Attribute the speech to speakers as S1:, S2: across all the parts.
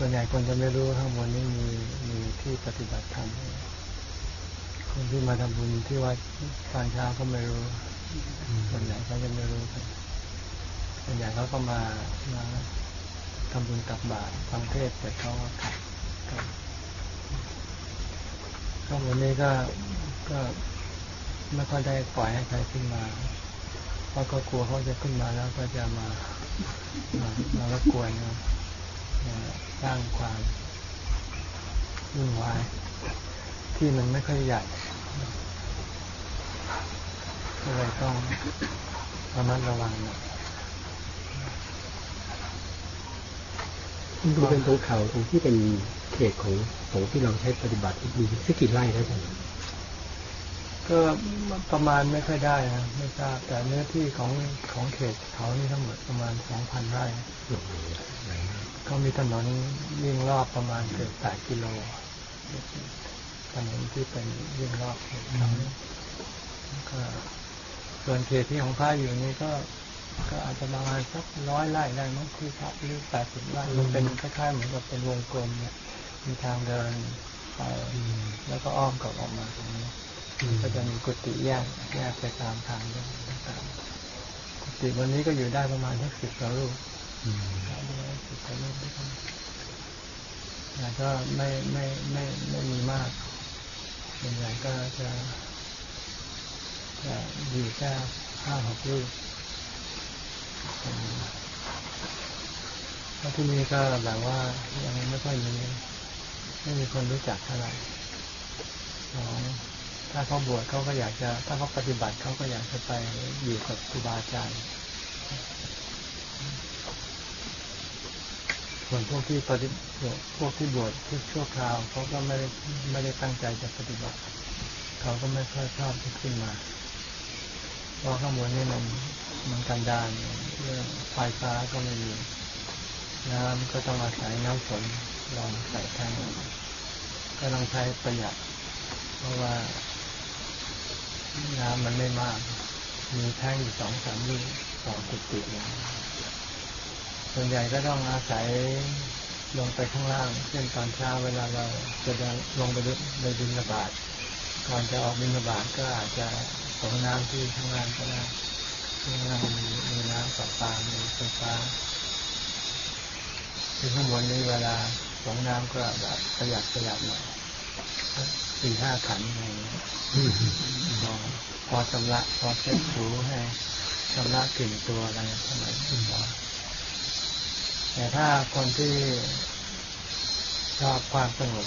S1: ส่วนใหญ่คนจะไม่รู้ข้างบนนี้มีมีที่ปฏิบัติธรรมคนที่มาทำบุญที่วัดตอนเช้าก็ไม่รู้ ส่วนใหญ่เขาจะไม่รู้กันส่วนใหญ่เขาก็มามาทำบุญตักบาตรฟังเทศแต่เขาก็กลับข้างบนนี้ก็ก็ไม่ค่อยได้ปล่อยให้ใครขึ้นมา เพราะก็กลัวเขาจะขึ้นมาแล้วก็จะมา มามารบกวนนะ สร้างความวุ่นวายที่มันไม่ค่อยใหญ่ก็เลยต้องระมัดระวังหน่อย
S2: ดูเป็นตรงเขาตรงที่เป็นเขตของของที่เราใช้ปฏิบัติมีสักกี่ไร่ครับอาจารย์
S1: ก็ประมาณไม่ค่อยได้นะไม่ทราบแต่เนื้อที่ของของเขตเขานี่ทั้งหมดประมาณสองพันไร่ เขามีถนนวิ่งรอบประมาณเกือบแปดกิโลถนนที่เป็นวิ่งรอบเขตเขาก็ส่วนเขตที่ของพระอยู่นี่ก็ ก็อาจจะประมาณสักร้อยไร่ได้มั้งคือครับหรือแปดสิบไร่มันเป็นคล้ายๆเหมือนกับเป็นวงกลมเนี่ย มีทางเดินไปแล้วก็อ้อมกลับออกมาตรงนี้ก็จะมีกุฏิแยกแยกไปตามทางต่างๆกุฏิวันนี้ก็อยู่ได้ประมาณสักสิบกว่ารูป แล้วยกันแต่ก็ไม่ไม่ไม่ไม่มีมากส่วนใหญ่ก็จะจะอยู่แค่ห้าหกรูปแล้วที่นี่ก็แบบว่ายังไม่ค่อยมีไม่มีคนรู้จักเท่าไหร่ถ้าเขาบวชเขาก็อยากจะ ถ้าเขาปฏิบัติเขาก็อยากจะไปอยู่กับครูบาอาจารย์ ส่วนพวกที่ปฏิบัติพวกที่บวชที่ชั่วคราวเขาก็ไม่ได้ไม่ได้ตั้งใจจะปฏิบัติ เขาก็ไม่ค่อยชอบที่ขึ้นมาเพราะข้างบนนี่มันมันกันดานเรื่องไฟฟ้าก็ไม่มีน้ำก็ต้องอาศัยน้ำฝนลองใส่แทงก็ต้องใช้ประหยัด เพราะว่าน้ำมันไม่มาก มีแท่งอยู่สองสามลูกต่อกุฏิเนี่ย ส่วนใหญ่ก็ต้องอาศัยลงไปข้างล่าง เช่นตอนเช้าเวลาเราจะลงไปไปดินระบาดก่อนจะออกบินระบาดก็อาจจะส่งน้ำที่ข้างล่างก็ได้ข้างล่างมีมีน้ำประปามีไฟฟ้าที่ข้างบนนี้เวลาส่งน้ำก็แบบประหยัดประหยัดหน่อยสี่ห้าขันอะไรอพอชำระพอเช็ดถูให้ชำระกลิ่นตัวอะไรทำไมขึ้นมา แต่ถ้าคนที่ชอบความสงบ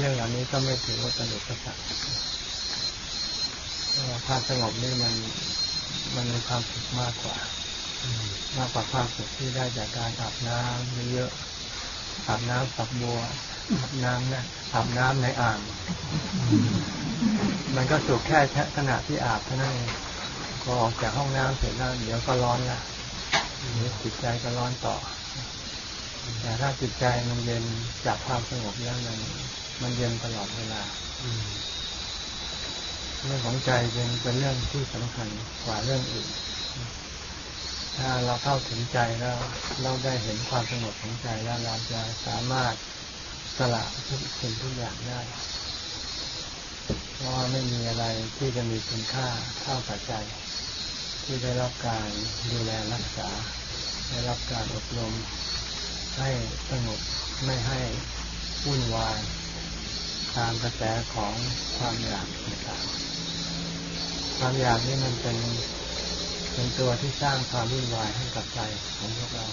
S1: เรื่องเหล่านี้ก็ไม่ถือว่าสนุกสักความสงบนี่มันมันมีความสุขมากกว่า มากกว่าความสุขที่ได้จากการอาบน้ำเยอะอาบน้ำฝักบัวอาบน้ำนะอาบน้ำในอ่าง มันก็สุกแค่ขณะที่อาบเท่านั้นเองพอออกจากห้องน้ำเสร็จแล้วเดี๋ยวก็ร้อนละเดี๋ยวจิตใจก็ร้อนต่อ แต่ถ้าจิตใจมันเย็นจากความสงบแล้วมันมันเย็นตลอดเวลาเรื่องของใจเป็นเป็นเรื่องที่สำคัญกว่าเรื่องอื่น ถ้าเราเข้าถึงใจแล้วเราได้เห็นความสงบของใจแล้วเราจะสามารถสละทุกสิ่งทุกอย่างได้ เพราะว่าไม่มีอะไรที่จะมีคุณค่าเท่ากับใจ ที่ได้รับการดูแลรักษา ได้รับการอบรม ให้สงบไม่ให้วุ่นวาย ตามกระแสของความอยากต่างๆความอยากนี่มันเป็นเป็นตัวที่สร้างความวุ่นวายให้กับใจของพวกเรา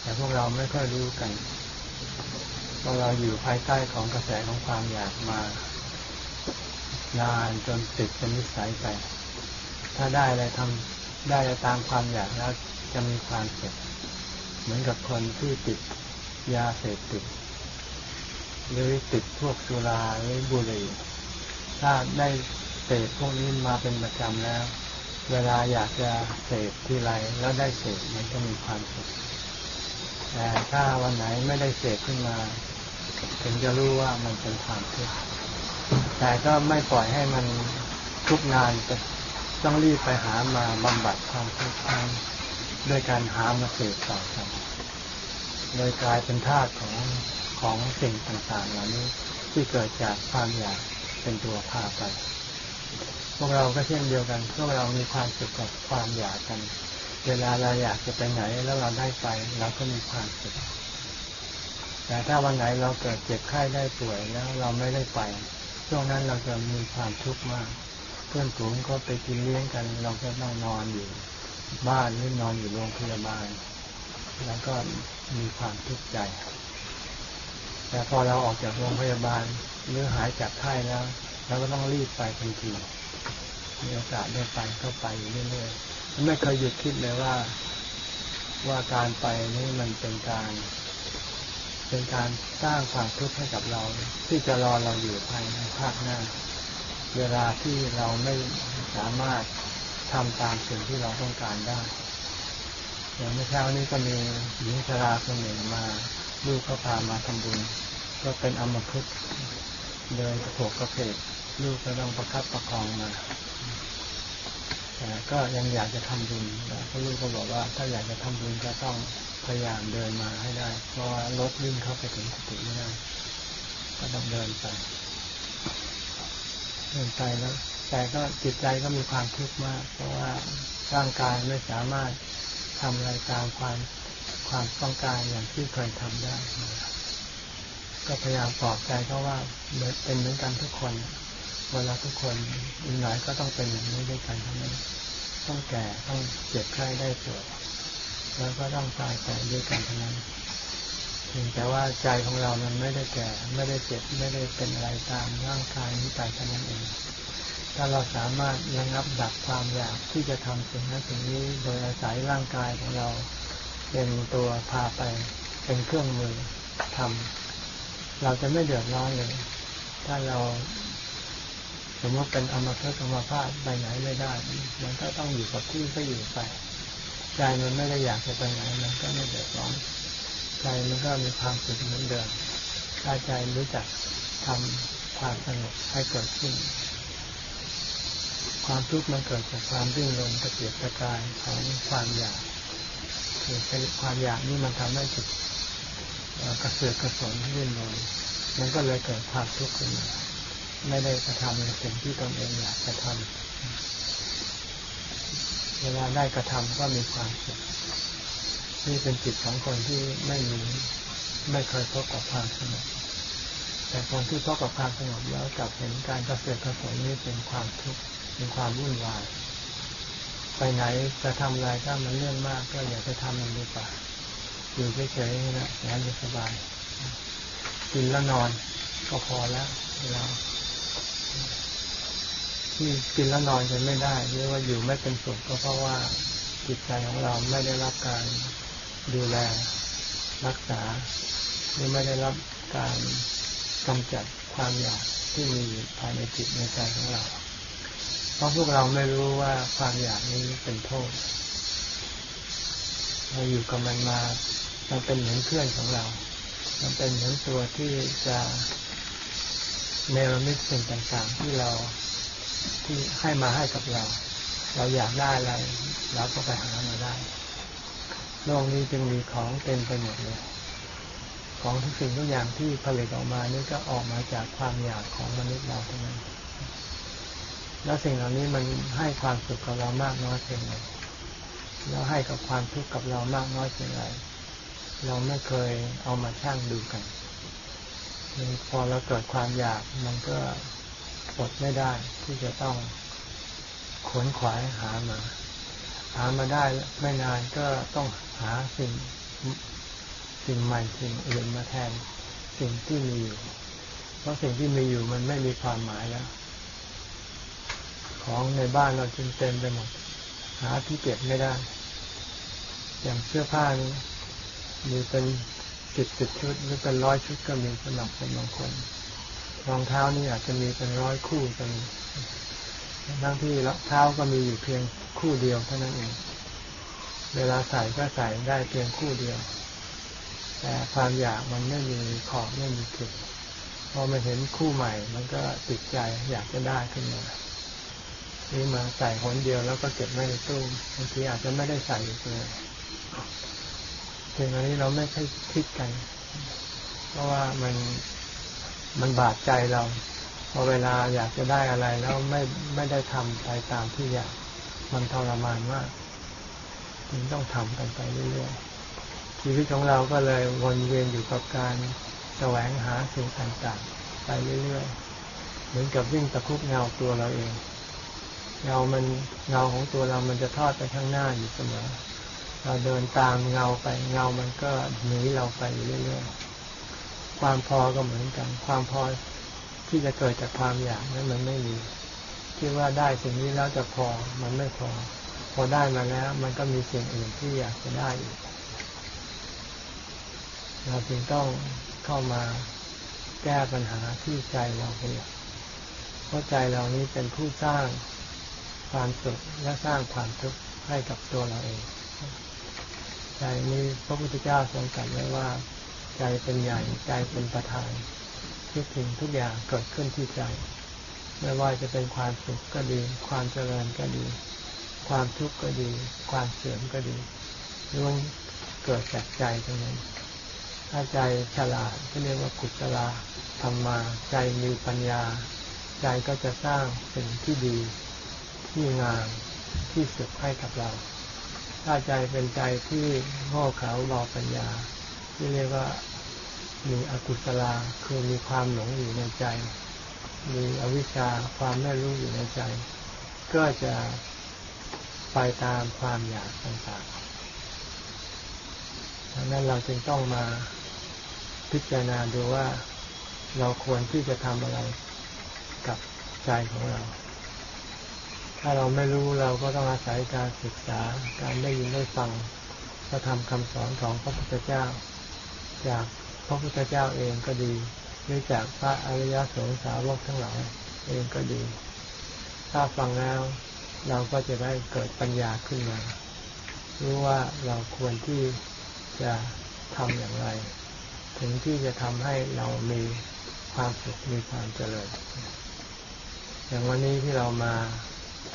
S1: แต่พวกเราไม่ค่อยรู้กันพวกเราอยู่ภายใต้ของกระแสของความอยากมานานจนติดเป็นนิสัยไป ถ้าได้อะไรทำได้ตามความอยากแล้วจะมีความเจ็บ เหมือนกับคนที่ติดยาเสพติด หรือติดพวกสุราหรือบุหรี่ถ้าได้เสพพวกนี้มาเป็นประจำแล้ว เวลาอยากจะเสพที่ไรแล้วได้เสพมันก็มีความสุขแต่ถ้าวันไหนไม่ได้เสพขึ้นมาถึงจะรู้ว่ามันเป็นความทุกข์แต่ก็ไม่ปล่อยให้มันทุกนานไปต้องรีบไปหามาบำบัดความทุกข์ ด้วยการหามาเสพต่อไปเลยกลายเป็นธาตุของของสิ่งต่างๆเหล่านี้ที่เกิดจากความอยากเป็นตัวพาไป พวกเราก็เช่นเดียวกันพวกเรามีความสุขกับความอยากกัน เวลาเราอยากจะไปไหนแล้วเราได้ไปเราก็มีความสุขแต่ถ้าวันไหนเราเกิดเจ็บไข้ได้ป่วยแล้วเราไม่ได้ไป ช่วงนั้นเราจะมีความทุกข์มาก เพื่อนฝูงก็ไปกินเลี้ยงกัน เราก็ต้องนอนอยู่ บ้านหรือนอนอยู่โรงพยาบาล แล้วก็มีความทุกข์ใจ แต่พอเราออกจากโรงพยาบาลหรือหายจากไข้แล้วเราก็ต้องรีบไปทันทีมีโอกาสได้ไปก็ไปอยู่เรื่อยๆไม่เคยหยุดคิดเลยว่าว่าการไปนี่มันเป็นการ เป็นการสร้างความทุกข์ให้กับเรา ที่จะรอเราอยู่ภายในภาคหน้า เวลาที่เราไม่สามารถ ทำตามสิ่งที่เราต้องการได้ อย่างเมื่อเช้านี้ก็มีหญิงชราคนหนึ่งมาลูกก็พามาทำบุญ ก็เป็นอมพฤกเดินกระโผกกระเพกลูกก็ต้องประคับประคองมาแต่ก็ยังอยากจะทำบุญแล้วลูกก็บอกว่า ถ้าอยากจะทำบุญก็ต้องพยายามเดินมาให้ได้ เพราะว่ารถวิ่งเข้าไปถึงกุฏิไม่ได้ก็ต้องเดินไปเดินไปแล้ว แต่ก็จิตใจก็มีความทุกข์มาก เพราะว่าร่างกายไม่สามารถทำอะไรตามความความต้องการอย่างที่เคยทำได้ ก็พยายามปลอบใจเขาว่าเป็นเหมือนกันทุกคน เวลาทุกคนอีกหน่อยก็ต้องเป็นอย่างนี้ด้วยกันทั้งนั้นต้องแก่ต้องเจ็บไข้ได้ป่วยแล้วก็ต้องตายไปด้วยกันทั้งนั้นเพียงแต่ว่าใจของเรามันไม่ได้แก่ ไม่ได้เจ็บ ไม่ได้เป็นอะไรตามร่างกายนี้ไปเท่านั้นเอง ถ้าเราสามารถระงับดับความอยากที่จะทำสิ่งนั้นสิ่งนี้ โดยอาศัยร่างกายของเราเป็นตัวพาไปเป็นเครื่องมือทำเราจะไม่เดือดร้อนเลย ถ้าเราสมมติเป็นอมตะธรรมภาพไปไหนไม่ได้ มันก็ต้องอยู่กับที่ก็อยู่ไปใจมันไม่ได้อยากจะไปไหนมันก็ไม่เดือดร้อนใจมันก็มีความสุขเหมือนเดิมถ้าใจรู้จักทำความสงบให้เกิดขึ้น ความทุกข์มันเกิดจากความดิ้นรนกระเกียกกระกายของความอยากคือความอยากนี่มันทำให้จิตกระเสือกกระสนดิ้นรนมันก็เลยเกิดความทุกข์ขึ้นมาไม่ได้กระทำในสิ่งที่ตนเองอยากจะทำเวลาได้กระทำก็มีความสุขนี่เป็นจิตของคนที่ไม่มีไม่เคยพบกับความสงบแต่คนที่พบกับความสงบแล้วกลับเห็นการกระเสือกกระสนนี้เป็นความทุกข์ เป็นความวุ่นวายไปไหนจะทำอะไรถ้ามันเรื่องมากก็อย่าไปทำมันดีกว่าอยู่เฉยๆนะแสนจะสบาย กินแล้วนอนก็พอแล้วเราที่กินแล้วนอนจะไม่ได้เรียกว่าอยู่ไม่เป็นสุขก็เพราะว่าจิตใจของเราไม่ได้รับการดูแลรักษาหรือไม่ได้รับการกำจัดความอยากที่มีภายในจิตในใจของเรา เพราะพวกเราไม่รู้ว่าความอยากนี้เป็นโทษ เราอยู่กับมันมา มันเป็นเหมือนเพื่อนของเรา มันเป็นเหมือนตัวที่จะเนรมิตสิ่งต่างๆ ที่เราที่ให้มาให้กับเรา เราอยากได้อะไรเราก็ไปหามาได้โลกนี้จึงมีของเต็มไปหมดเลย ของทุกสิ่งทุกอย่างที่ผลิตออกมานี่ก็ออกมาจากความอยากของมนุษย์เราเท่านั้น แล้วสิ่งเหล่านี้มันให้ความสุขกับเรามากน้อยเพียงไรแล้วให้กับความทุกข์กับเรามากน้อยเพียงไรเราไม่เคยเอามาชั่งดูกันพอเราเกิดความอยากมันก็อดไม่ได้ที่จะต้องขนขวายหามา หามาได้ไม่นานก็ต้องหาสิ่งสิ่งใหม่สิ่งอื่นมาแทนสิ่งที่มีอยู่ เพราะสิ่งที่มีอยู่มันไม่มีความหมายแล้ว ของในบ้านเราจึงเต็มไปหมด หาที่เก็บไม่ได้ อย่างเสื้อผ้านี้มีเป็นสิบสิบชุดหรือเป็นร้อยชุดก็มีสำหรับคนบางคนรองเท้านี่อาจจะมีเป็นร้อยคู่ก็มีทั้งที่รองเท้าก็มีอยู่เพียงคู่เดียวเท่านั้นเอง เวลาใส่ก็ใส่ได้เพียงคู่เดียว แต่ความอยากมันไม่มีขอบไม่มีจุดพอมาเห็นคู่ใหม่ มันก็ติดใจอยากจะได้ขึ้นมา นี่มาใส่คนเดียวแล้วก็เก็บไว้ในตู้บางทีอาจจะไม่ได้ใส่เลยสิ่งอันนี้เราไม่ใช่คิดกัน เพราะว่ามันมันบาดใจเราพอเวลาอยากจะได้อะไรแล้วไม่ไม่ได้ทำไปตามที่อยากมันทรมานมากจึงต้องทำกันไปเรื่อยๆชีวิตของเราก็เลยวนเวียนอยู่กับการแสวงหาสิ่งต่างๆ ไปเรื่อยๆ เหมือนกับวิ่งตะคุบเงาตัวเราเอง เงามันเงาของตัวเรามันจะทอดไปข้างหน้าอยู่เสมอ เราเดินตามเงาไปเงามันก็หนีเราไปเรื่อยๆความพอก็เหมือนกัน ความพอที่จะเกิดจากความอยากนั้นมันไม่มีคิดว่าได้สิ่งนี้แล้วจะพอมันไม่พอ พอได้มาแล้ว มันก็มีสิ่งอื่นที่อยากจะได้อีกเราจึงต้องเข้ามาแก้ปัญหาที่ใจเราเป็นหลักเพราะใจเรานี้เป็นผู้สร้าง ความสุขและสร้างความทุกข์ให้กับตัวเราเอง ใจนี้พระพุทธเจ้าทรงตรัสไว้ว่า ใจเป็นใหญ่ใจเป็นประธานทุกสิ่งทุกอย่างเกิดขึ้นที่ใจ ไม่ว่าจะเป็นความสุขก็ดี ความเจริญก็ดี ความทุกข์ก็ดี ความเสื่อมก็ดีล้วนเกิดจากใจทั้งนั้น ถ้าใจฉลาดก็เรียกว่ากุศลาธรรมาใจมีปัญญา ใจก็จะสร้างสิ่งที่ดี ที่งามที่สุขให้กับเรา ถ้าใจเป็นใจที่โง่เขลาเบาปัญญา ที่เรียกว่ามีอกุศลาคือมีความหลงอยู่ในใจ มีอวิชชาความไม่รู้อยู่ในใจ ก็จะไปตามความอยากต่างๆดังนั้นเราจึงต้องมาพิจารณาดูว่าเราควรที่จะทำอะไรกับใจของเรา ถ้าเราไม่รู้เราก็ต้องอาศัยการศึกษาการได้ยินได้ฟังพระธรรมคำสอนของพระพุทธเจ้า จากพระพุทธเจ้าเองก็ดีหรือจากพระอริยสงสาวกทั้งหลายเองก็ดี ถ้าฟังแล้วเราก็จะได้เกิดปัญญาขึ้นมา รู้ว่าเราควรที่จะทำอย่างไร ถึงที่จะทำให้เรามีความสุขมีความเจริญ อย่างวันนี้ที่เรามา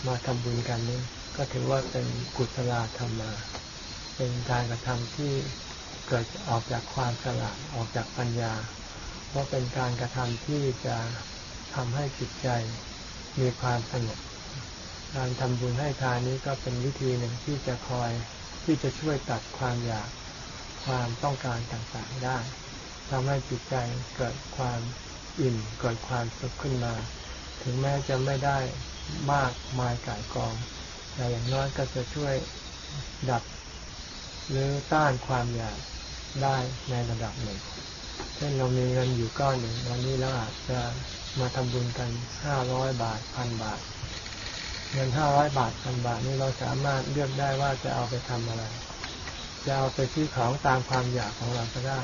S1: มาทำบุญกันนี้ก็ถือว่าเป็นกุศลธรรมมาเป็นการกระทำที่เกิดออกจากความฉลาดออกจากปัญญา เพราะเป็นการกระทำที่จะทำให้จิตใจมีความสงบการทำบุญให้ทานนี้ก็เป็นวิธีหนึ่งที่จะคอยที่จะช่วยตัดความอยากความต้องการต่างๆได้ทำให้จิตใจเกิดความอิ่มเกิดความสุขขึ้นมา ถึงแม้จะไม่ได้ มากมายกายกอง แต่อย่างน้อยก็จะช่วยดับหรือต้านความอยากได้ในระดับหนึ่ง เช่นเรามีเงินอยู่ก้อนหนึ่งวันนี้เราอาจจะมาทำบุญกันห้าร้อยบาทพันบาท เงินห้าร้อยบาทพันบาทนี้เราสามารถเลือกได้ว่าจะเอาไปทำอะไร จะเอาไปซื้อของตามความอยากของเราก็ได้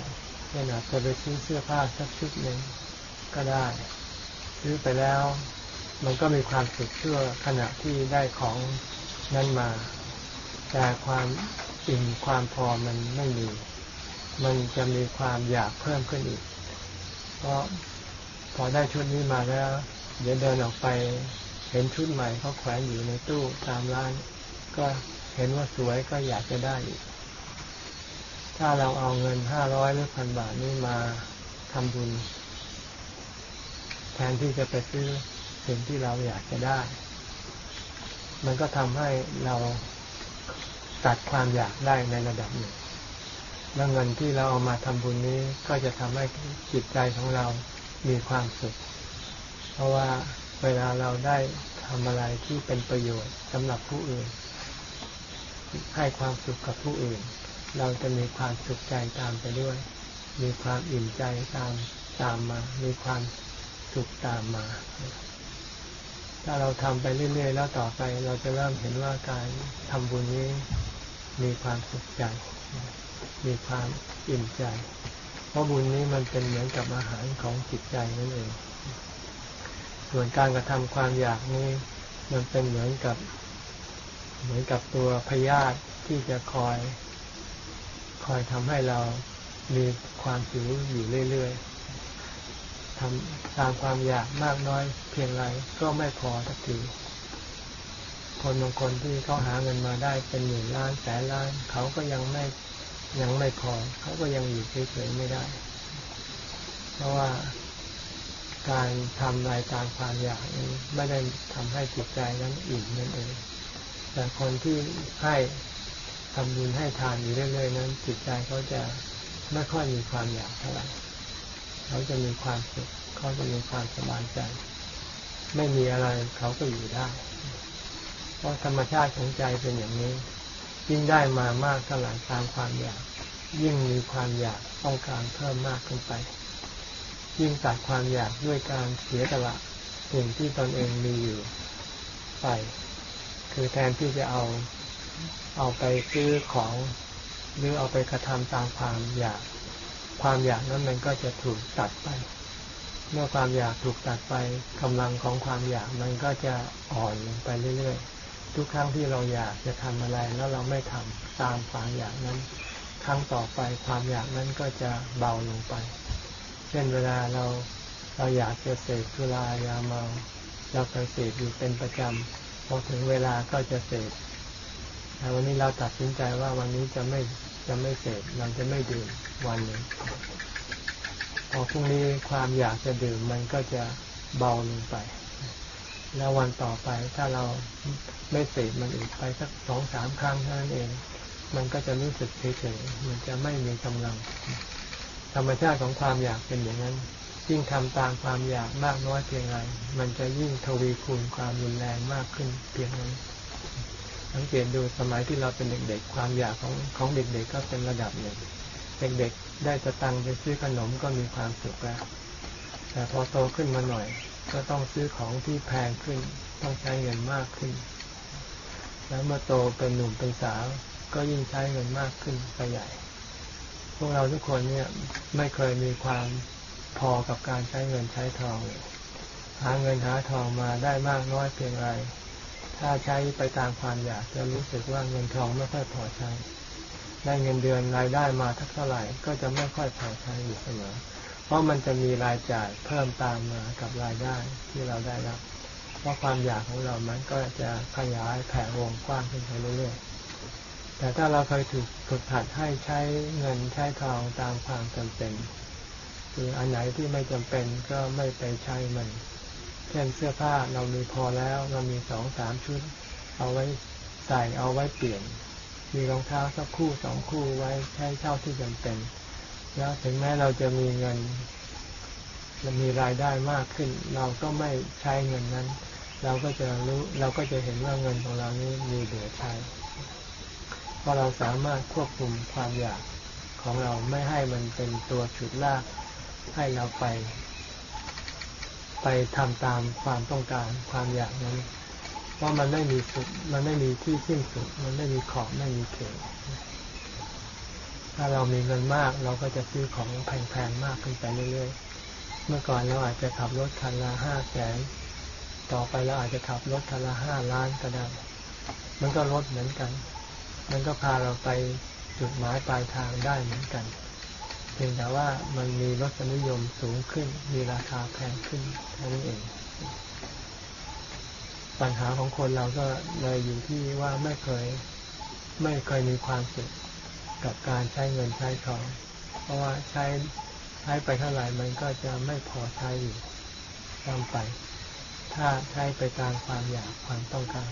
S1: เช่นอาจจะไปซื้อเสื้อผ้าสักชุดหนึ่งก็ได้ ซื้อไปแล้ว มันก็มีความสุขชั่วขณะที่ได้ของนั้นมา แต่ความอิ่มความพอมันไม่มี มันจะมีความอยากเพิ่มขึ้นอีก เพราะพอได้ชุดนี้มาแล้ว เดี๋ยวเดินออกไปเห็นชุดใหม่เขาแขวนอยู่ในตู้ตามร้าน ก็เห็นว่าสวยก็อยากจะได้อีก ถ้าเราเอาเงินห้าร้อยหรือพันบาทนี้มาทำบุญ แทนที่จะไปซื้อ สิ่งที่เราอยากจะได้ มันก็ทำให้เราตัดความอยากได้ในระดับหนึ่งแล้วเงินที่เราเอามาทำบุญนี้ก็จะทำให้จิตใจของเรามีความสุข เพราะว่าเวลาเราได้ทำอะไรที่เป็นประโยชน์สำหรับผู้อื่น ให้ความสุขกับผู้อื่น เราจะมีความสุขใจตามไปด้วย มีความอิ่มใจตามตามมา มีความสุขตามมา ถ้าเราทำไปเรื่อย ๆ แล้วต่อไปเราจะเริ่มเห็นว่าการทำบุญนี้มีความสุขใจ มีความอิ่มใจ เพราะบุญนี้มันเป็นเหมือนกับอาหารของจิตใจนั่นเอง ส่วนการกระทำความอยากนี้ มันเป็นเหมือนกับ เหมือนกับตัวพยาธิที่จะคอย คอยทำให้เรามีความหิวอยู่เรื่อย ๆ ทำตามความอยากมากน้อยเพียงไรก็ไม่พอทักทีคนบางคนที่เขาหาเงินมาได้เป็นหมื่นล้านแสนล้านเขาก็ยังไม่ยังไม่พอ เขาก็ยังอยู่เฉยๆไม่ได้ เพราะว่าการทำลายตามความอยากนี้ไม่ได้ทำให้จิตใจนั้นอิ่มนั่นเอง แต่คนที่ให้ทำบุญให้ทานอยู่เรื่อยๆนั้น จิตใจเขาจะไม่ค่อยมีความอยากเท่าไหร่ เขาจะมีความสุขเขาจะมีความสบายใจ ไม่มีอะไรเขาก็อยู่ได้ เพราะธรรมชาติของใจเป็นอย่างนี้ ยิ่งได้มามากเท่าไหร่ตามความอยาก ยิ่งมีความอยากต้องการเพิ่มมากขึ้นไป ยิ่งตัดความอยากด้วยการเสียสละสิ่งที่ตนเองมีอยู่ไป คือแทนที่จะเอาเอาไปซื้อของหรือเอาไปกระทำตามความอยาก ความอยากนั้นมันก็จะถูกตัดไป เมื่อความอยากถูกตัดไปกำลังของความอยากมันก็จะอ่อนลงไปเรื่อยๆ ทุกครั้งที่เราอยากจะทำอะไรแล้วเราไม่ทำตามความอยากนั้น ครั้งต่อไปความอยากนั้นก็จะเบาลงไป เช่นเวลาเราเราอยากจะเสพสุรายาเมาเราเคยเสพอยู่เป็นประจำพอถึงเวลาก็จะเสพแต่วันนี้เราตัดสินใจว่าวันนี้จะไม่ จะไม่เสพเราจะไม่ดื่มวันหนึ่งพอพรุ่งนี้ความอยากจะดื่มมันก็จะเบาลงไป แล้ววันต่อไปถ้าเราไม่เสพมันอีกไปสักสองสามครั้งเท่านั้นเอง มันก็จะรู้สึกเฉยๆมันจะไม่มีกำลัง ธรรมชาติของความอยากเป็นอย่างนั้น ยิ่งทำตามความอยากมากน้อยเพียงไรมันจะยิ่งทวีคูณความรุนแรงมากขึ้นเพียงนั้น สังเกตดูสมัยที่เราเป็นเด็กๆ ความอยากของของเด็กๆก็เป็นระดับหนึ่ง เด็กๆ ได้จะตังไปซื้อขนมก็มีความสุขแล้ว แต่พอโตขึ้นมาหน่อย ก็ต้องซื้อของที่แพงขึ้น ต้องใช้เงินมากขึ้น แล้วเมื่อโตเป็นหนุ่มเป็นสาว ก็ยิ่งใช้เงินมากขึ้นไปใหญ่ พวกเราทุกคนเนี่ยไม่เคยมีความพอกับการใช้เงินใช้ทองเลยหาเงินหาทองมาได้มากน้อยเพียงไร ถ้าใช้ไปตามความอยากจะรู้สึกว่าเงินทองไม่ค่อยพอใช้ ได้เงินเดือนรายได้มาทักเท่าไหร่ก็จะไม่ค่อยพอใช้อยู่เสมอ เพราะมันจะมีรายจ่ายเพิ่มตามมากับรายได้ที่เราได้รับ เพราะความอยากของเรามันก็จะขยายแผ่วงกว้างขึ้นไปเรื่อยๆ แต่ถ้าเราเคยถูกฝึกหัดให้ใช้เงินใช้ทองตามความจำเป็น คืออันไหนที่ไม่จำเป็นก็ไม่ไปใช้มัน เช่นเสื้อผ้าเรามีพอแล้ว เรามีสองสามชุด เอาไว้ใส่เอาไว้เปลี่ยน มีรองเท้าสักคู่สองคู่ไว้ใช้เท่าที่จำเป็น แล้วถึงแม้เราจะมีเงินเรามีรายได้มากขึ้น เราก็ไม่ใช้เงินนั้น เราก็จะรู้เราก็จะเห็นว่าเงินของเรานี้มีเหลือใช้เพราะเราสามารถควบคุมความอยากของเราไม่ให้มันเป็นตัวฉุดลากให้เราไป ไปทำตามความต้องการความอยากนั้นเพราะมันไม่มีสุดมันไม่มีที่สิ้นสุด มันไม่มีขอบไม่มีเขตถ้าเรามีเงินมาก เราก็จะซื้อของแพงๆมากขึ้นไปเรื่อยๆ เมื่อก่อนเราอาจจะขับรถคันละห้าแสนต่อไปเราอาจจะขับรถคันละห้าล้านก็ได้ มันก็ลดเหมือนกัน มันก็พาเราไปจุดหมายปลายทางได้เหมือนกัน เพียงแต่ว่ามันมีรสนิยมสูงขึ้น มีราคาแพงขึ้นเท่านั้นเอง ปัญหาของคนเราก็เลยอยู่ที่ว่าไม่เคยไม่เคยมีความสุขกับการใช้เงินใช้ทอง เพราะว่าใช้ใช้ไปเท่าไหร่มันก็จะไม่พอใช้อยู่ตามไป ถ้าใช้ไปตามความอยากความต้องการ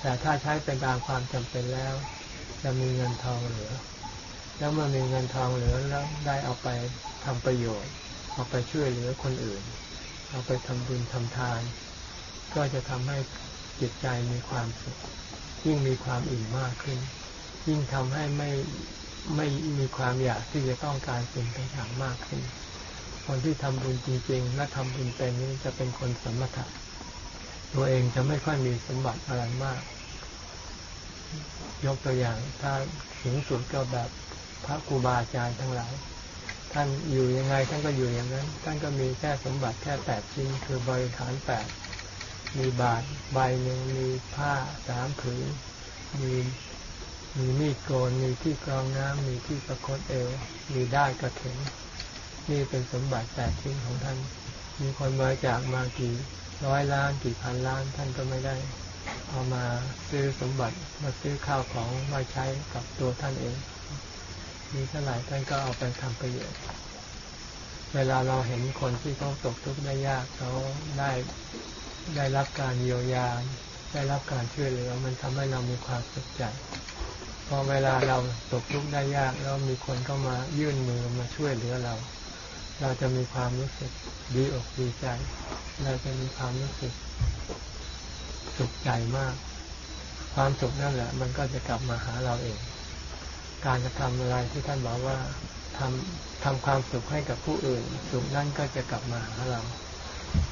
S1: แต่ถ้าใช้เป็นตามความจำเป็นแล้ว จะมีเงินทองเหลือ แล้วมื่อมีเงินทองเหลือแล้วได้เอาไปทำประโยชน์ เอาไปช่วยเหลือคนอื่น เอาไปทำบุญทำทาน ก็จะทำให้จิตใจมีความสุข ยิ่งมีความอิ่มมากขึ้น ยิ่งทำให้ไม่ไม่มีความอยากที่จะต้องการสิ่งต่างๆมากขึ้น คนที่ทำบุญจริงๆ และทำบุญเป็นนี้จะเป็นคนสมถะตัวเองจะไม่ค่อยมีสมบัติอะไรมาก ยกตัวอย่างถ้าสูงสุดก็แบบ พระครูบาอาจารย์ทั้งหลายท่านอยู่ยังไงท่านก็อยู่อย่างนั้น ท่านก็มีแค่สมบัติแค่แปดชิ้นคือบริฐานแปดมีบาทใบหนึ่งมีผ้าสามผืนมีมีมีดโกนมีที่กรองน้ำมีที่ประคตเอว มีได้กระเข็นนี่เป็นสมบัติแปดชิ้นของท่าน มีคนมาจากมากี่ร้อยล้านกี่พันล้านท่านก็ไม่ได้ เอามาซื้อสมบัติมาซื้อข้าวของมาใช้กับตัวท่านเอง มีเท่าไหร่ท่านก็เอาไปทำประโยชน์ เวลาเราเห็นคนที่เขาตกทุกข์ได้ยากเขาได้ได้รับการเยียวยา ได้รับการช่วยเหลือ มันทำให้เรามีความสุขใจพอเวลาเราตกทุกข์ได้ยากแล้วมีคนเข้ามายื่นมือมาช่วยเหลือเรา เราจะมีความรู้สึกดีอกดีใจ เราจะมีความรู้สึกสุขใจมาก ความสุขนั่นแหละ มันก็จะกลับมาหาเราเอง การจะทำอะไรที่ท่านบอกว่าทำทำความสุขให้กับผู้อื่น สุขนั่นก็จะกลับมาหาเรา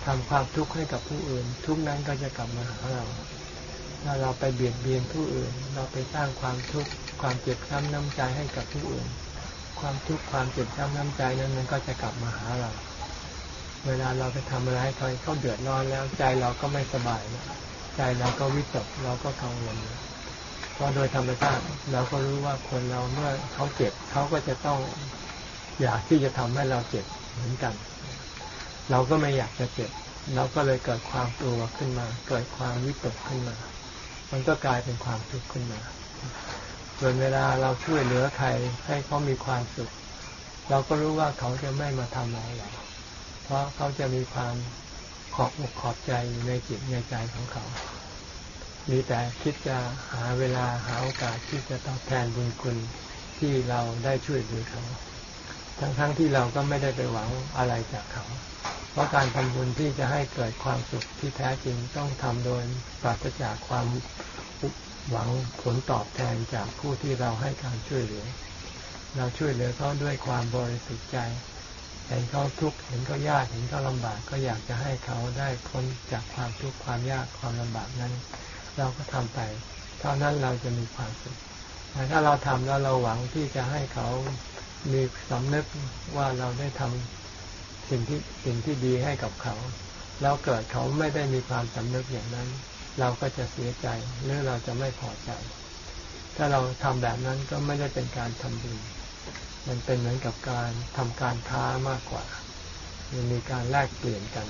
S1: ทำความทุกข์ให้กับผู้อื่น ทุกนั้นก็จะกลับมาหาเราถ้าเราไปเบียดเบียนผู้อื่น เราไปสร้างความทุกข์ความเจ็บช้ำน้ำใจให้กับผู้อื่น ความทุกข์ความเจ็บช้ำน้ำใจนั้นมันก็จะกลับมาหาเรา เวลาเราไปทำอะไรใครเขาเดือดร้อนแล้วใจเราก็ไม่สบายใจเราก็วิตกเราก็กังวล เพราะโดยธรรมชาติเราก็รู้ว่าคนเราเมื่อเขาเจ็บเขาก็จะต้องอยากที่จะทำให้เราเจ็บเหมือนกัน เราก็ไม่อยากจะเจ็บ เราก็เลยเกิดความกลัวขึ้นมา เกิดความวิตกขึ้นมา มันก็กลายเป็นความทุกข์ขึ้นมา ส่วนเวลาเราช่วยเหลือใครให้เขามีความสุข เราก็รู้ว่าเขาจะไม่มาทำอะไรเรา เพราะเขาจะมีความขอบอกขอบใจในจิตในใจของเขา มีแต่คิดจะหาเวลาหาโอกาสที่จะตอบแทนบุญคุณที่เราได้ช่วยเหลือเขา ทั้งๆทที่เราก็ไม่ได้ไปหวังอะไรจากเขา เพราะการทำบุญที่จะให้เกิดความสุขที่แท้จริงต้องทำโดยปราศจากความหวังผลตอบแทนจากผู้ที่เราให้การช่วยเหลือ เราช่วยเหลือเขาด้วยความบริสุทธิ์ใจ เห็นเขาทุกข์เห็นเขายากเห็นเขาลำบากก็อยากจะให้เขาได้พ้นจากความทุกข์ความยากความลำบากนั้น เราก็ทำไป เท่านั้นเราจะมีความสุขแต่ถ้าเราทำแล้วเราหวังที่จะให้เขามีสำนึกว่าเราได้ทำสิ่งที่สิ่งที่ดีให้กับเขา แล้วเกิดเขาไม่ได้มีความสำนึกอย่างนั้น เราก็จะเสียใจหรือเราจะไม่พอใจ ถ้าเราทำแบบนั้นก็ไม่ได้เป็นการทำบุญมันเป็นเหมือนกับการทำการค้ามากกว่ามันมีการแลกเปลี่ยนกัน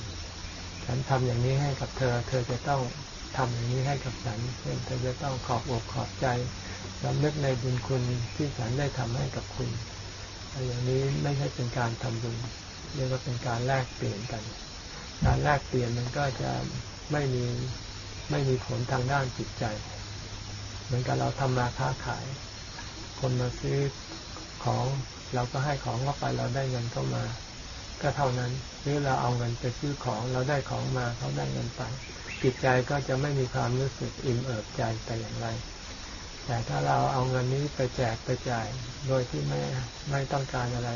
S1: ฉันทำอย่างนี้ให้กับเธอ เธอจะต้อง ทำอย่างนี้ให้กับฉันเช่นเธอจะต้องขอบอกขอบใจสำนึกในบุญคุณที่ฉันได้ทำให้กับคุณอย่างนี้ไม่ใช่เป็นการทำบุญเรียกว่าเป็นการแลกเปลี่ยนกัน การแลกเปลี่ยนมันก็จะไม่มีไม่มีผลทางด้านจิตใจ เหมือนกับเราทำมาค้าขาย คนมาซื้อของเราก็ให้ของเข้าไปเราได้เงินเข้ามา ก็เท่านั้นหรือเราเอาเงินไปซื้อของเราได้ของมาเขาได้เงินไป จิตใจก็จะไม่มีความรู้สึกอิ่มเอิบใจแต่อย่างไร แต่ถ้าเราเอาเงินนี้ไปแจกไปจ่าย โดยที่ไม่ไม่ต้องการอะไร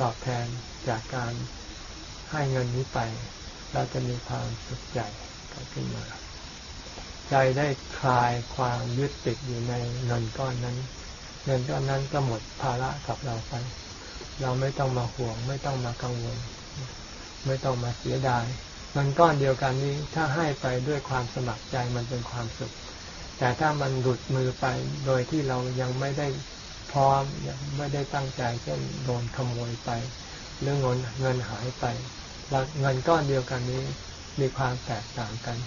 S1: ตอบแทนจากการให้เงินนี้ไป เราจะมีความสุขใจขึ้นมา ใจได้คลายความยึดติดอยู่ในเงินก้อนนั้น เงินก้อนนั้นก็หมดภาระกับเราไป เราไม่ต้องมาห่วง ไม่ต้องมากังวล ไม่ต้องมาเสียดาย เงินก้อนเดียวกันนี้ถ้าให้ไปด้วยความสมัครใจมันเป็นความสุข แต่ถ้ามันหลุดมือไปโดยที่เรายังไม่ได้พร้อมยังไม่ได้ตั้งใจเช่นโดนขโมยไปเรื่องเงินเงินหายไปเงินก้อนเดียวกันนี้มีความแตกต่างกัน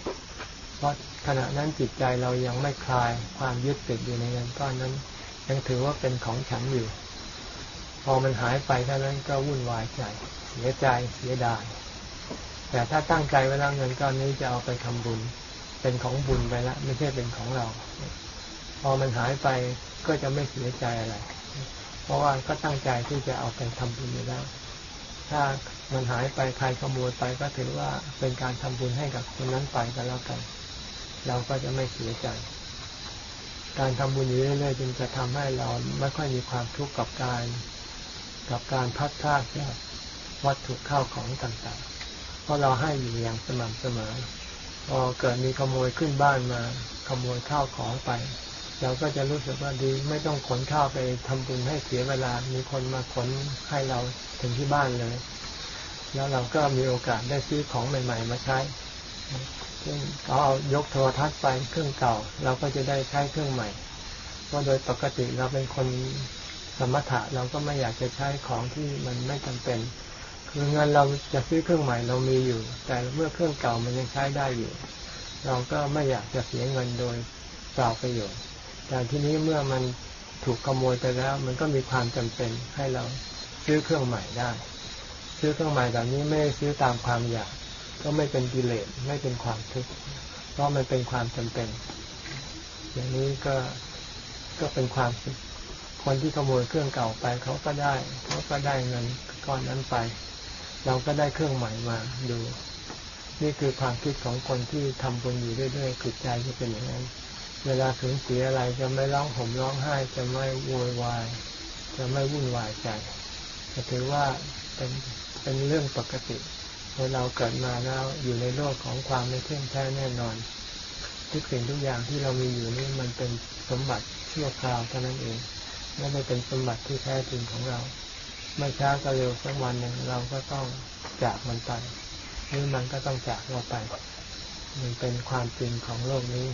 S1: เพราะขณะนั้นจิตใจเรายังไม่คลายความยึดติดอยู่ในเงินก้อนนั้น ยังถือว่าเป็นของฉันอยู่ พอมันหายไปเท่านั้นก็วุ่นวายใจ เสียใจเสียดาย แต่ถ้าตั้งใจไว้แล้วเงินก้อนนี้จะเอาไปทำบุญ เป็นของบุญไปแล้วไม่ใช่เป็นของเรา พอมันหายไปก็จะไม่เสียใจอะไร เพราะว่าก็ตั้งใจที่จะเอาไปทำบุญอยู่แล้ว ถ้ามันหายไปใครขโมยไปก็ถือว่าเป็นการทำบุญให้กับคนนั้นไปก็แล้วกัน เราก็จะไม่เสียใจ การทำบุญอยู่เรื่อยๆจึงจะทำให้เราไม่ค่อยมีความทุกข์กับการ กับการพัดพลาดจากวัตถุข้าวของต่างๆ เพราะเราให้อยู่อย่างสม่ำเสมอ พอเกิดมีขโมยขึ้นบ้านมาขโมยข้าวของไป เราก็จะรู้สึกว่าดีไม่ต้องขนข้าวไปทำบุญให้เสียเวลา มีคนมาขนให้เราถึงที่บ้านเลย แล้วเราก็มีโอกาสได้ซื้อของใหม่ ๆ มาใช้ช่นเขาเอายกโทรทัศน์ไปเครื่องเก่า เราก็จะได้ใช้เครื่องใหม่ เพราะโดยปกติเราเป็นคนสมถะเราก็ไม่อยากจะใช้ของที่มันไม่จำเป็น คือเงินเราจะซื้อเครื่องใหม่เรามีอยู่ แต่เมื่อเครื่องเก่ามันยังใช้ได้อยู่ เราก็ไม่อยากจะเสียเงินโดยเปล่าประโยชน์แต่ทีนี้เมื่อมันถูกขโมยไปแล้ว มันก็มีความจำเป็นให้เราซื้อเครื่องใหม่ได้ ซื้อเครื่องใหม่แบบนี้ไม่ซื้อตามความอยาก ก็ไม่เป็นกิเลสไม่เป็นความทุกข์เพราะมันเป็นความจำเป็น อย่างนี้ก็ก็เป็นความคนที่ขโมยเครื่องเก่าไปเขาก็ได้เขาก็ได้เงินก้อนนั้นไป เราก็ได้เครื่องใหม่มาดู นี่คือความคิดของคนที่ทำบุญอยู่เรื่อยๆจิตใจจะเป็นอย่างนั้น เวลาสูญเสียอะไรจะไม่ร้องห่มร้องไห้ จะไม่โวยวาย จะไม่วุ่นวายใจจะถือว่าเป็นเป็นเรื่องปกติเมื่อเราเกิดมาแล้วอยู่ในโลกของความไม่เที่ยงแท้แน่นอน ทุกสิ่งทุกอย่างที่เรามีอยู่นี่มันเป็นสมบัติชั่วคราวเท่านั้นเองและไม่เป็นสมบัติที่แท้จริงของเรา ไม่ช้าก็เร็วสักวันหนึ่งเราก็ต้องจากมันไปนี่มันก็ต้องจากเราไป มันเป็นความจริงของโลกนี้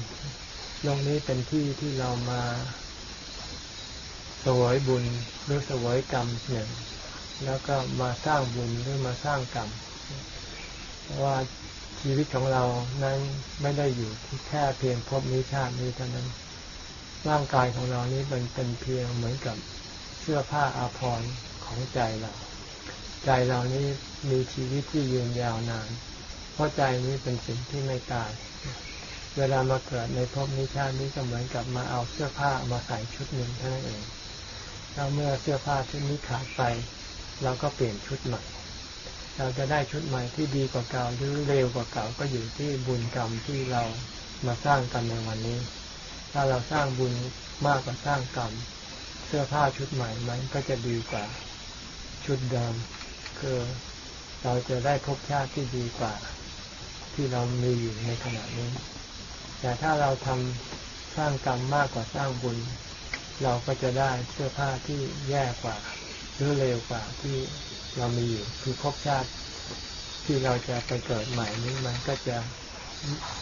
S1: โลกนี้เป็นที่ที่เรามาสวยบุญหรือสวยกรรมหนึ่งแล้วก็มาสร้างบุญหรือมาสร้างกรรมเพราะว่าชีวิตของเรานั้นไม่ได้อยู่ที่แค่เพียงพบนี้ชาตินี้เท่านั้น ร่างกายของเรานี้เป็นเป็นเพียงเหมือนกับเสื้อผ้าอาภรณ์ ของใจเรา ใจเรานี้มีชีวิตที่ยืนยาวนาน เพราะใจนี้เป็นสิ่งที่ไม่ตาย เวลามาเกิดในภพนี้ชาตินี้ก็เหมือนกับมาเอาเสื้อผ้ามาใส่ชุดหนึ่งเท่านั้นเองแล้วเมื่อเสื้อผ้าชุดนี้ขาดไป เราก็เปลี่ยนชุดใหม่ เราจะได้ชุดใหม่ที่ดีกว่าเก่าหรือเร็วกว่าเก่าก็อยู่ที่บุญกรรมที่เรามาสร้างกันในวันนี้ ถ้าเราสร้างบุญมากกว่าสร้างกรรม เสื้อผ้าชุดใหม่มันก็จะดีกว่า ชุดเดิมคือเราจะได้พบชาติที่ดีกว่า ที่เรามีอยู่ในขณะนี้ แต่ถ้าเราทำสร้างกรรมมากกว่าสร้างบุญ เราก็จะได้เสื้อผ้าที่แย่กว่าหรือเร็วกว่าที่เรามีอยู่คือพบชาติที่เราจะไปเกิดใหม่นี้มันก็จะ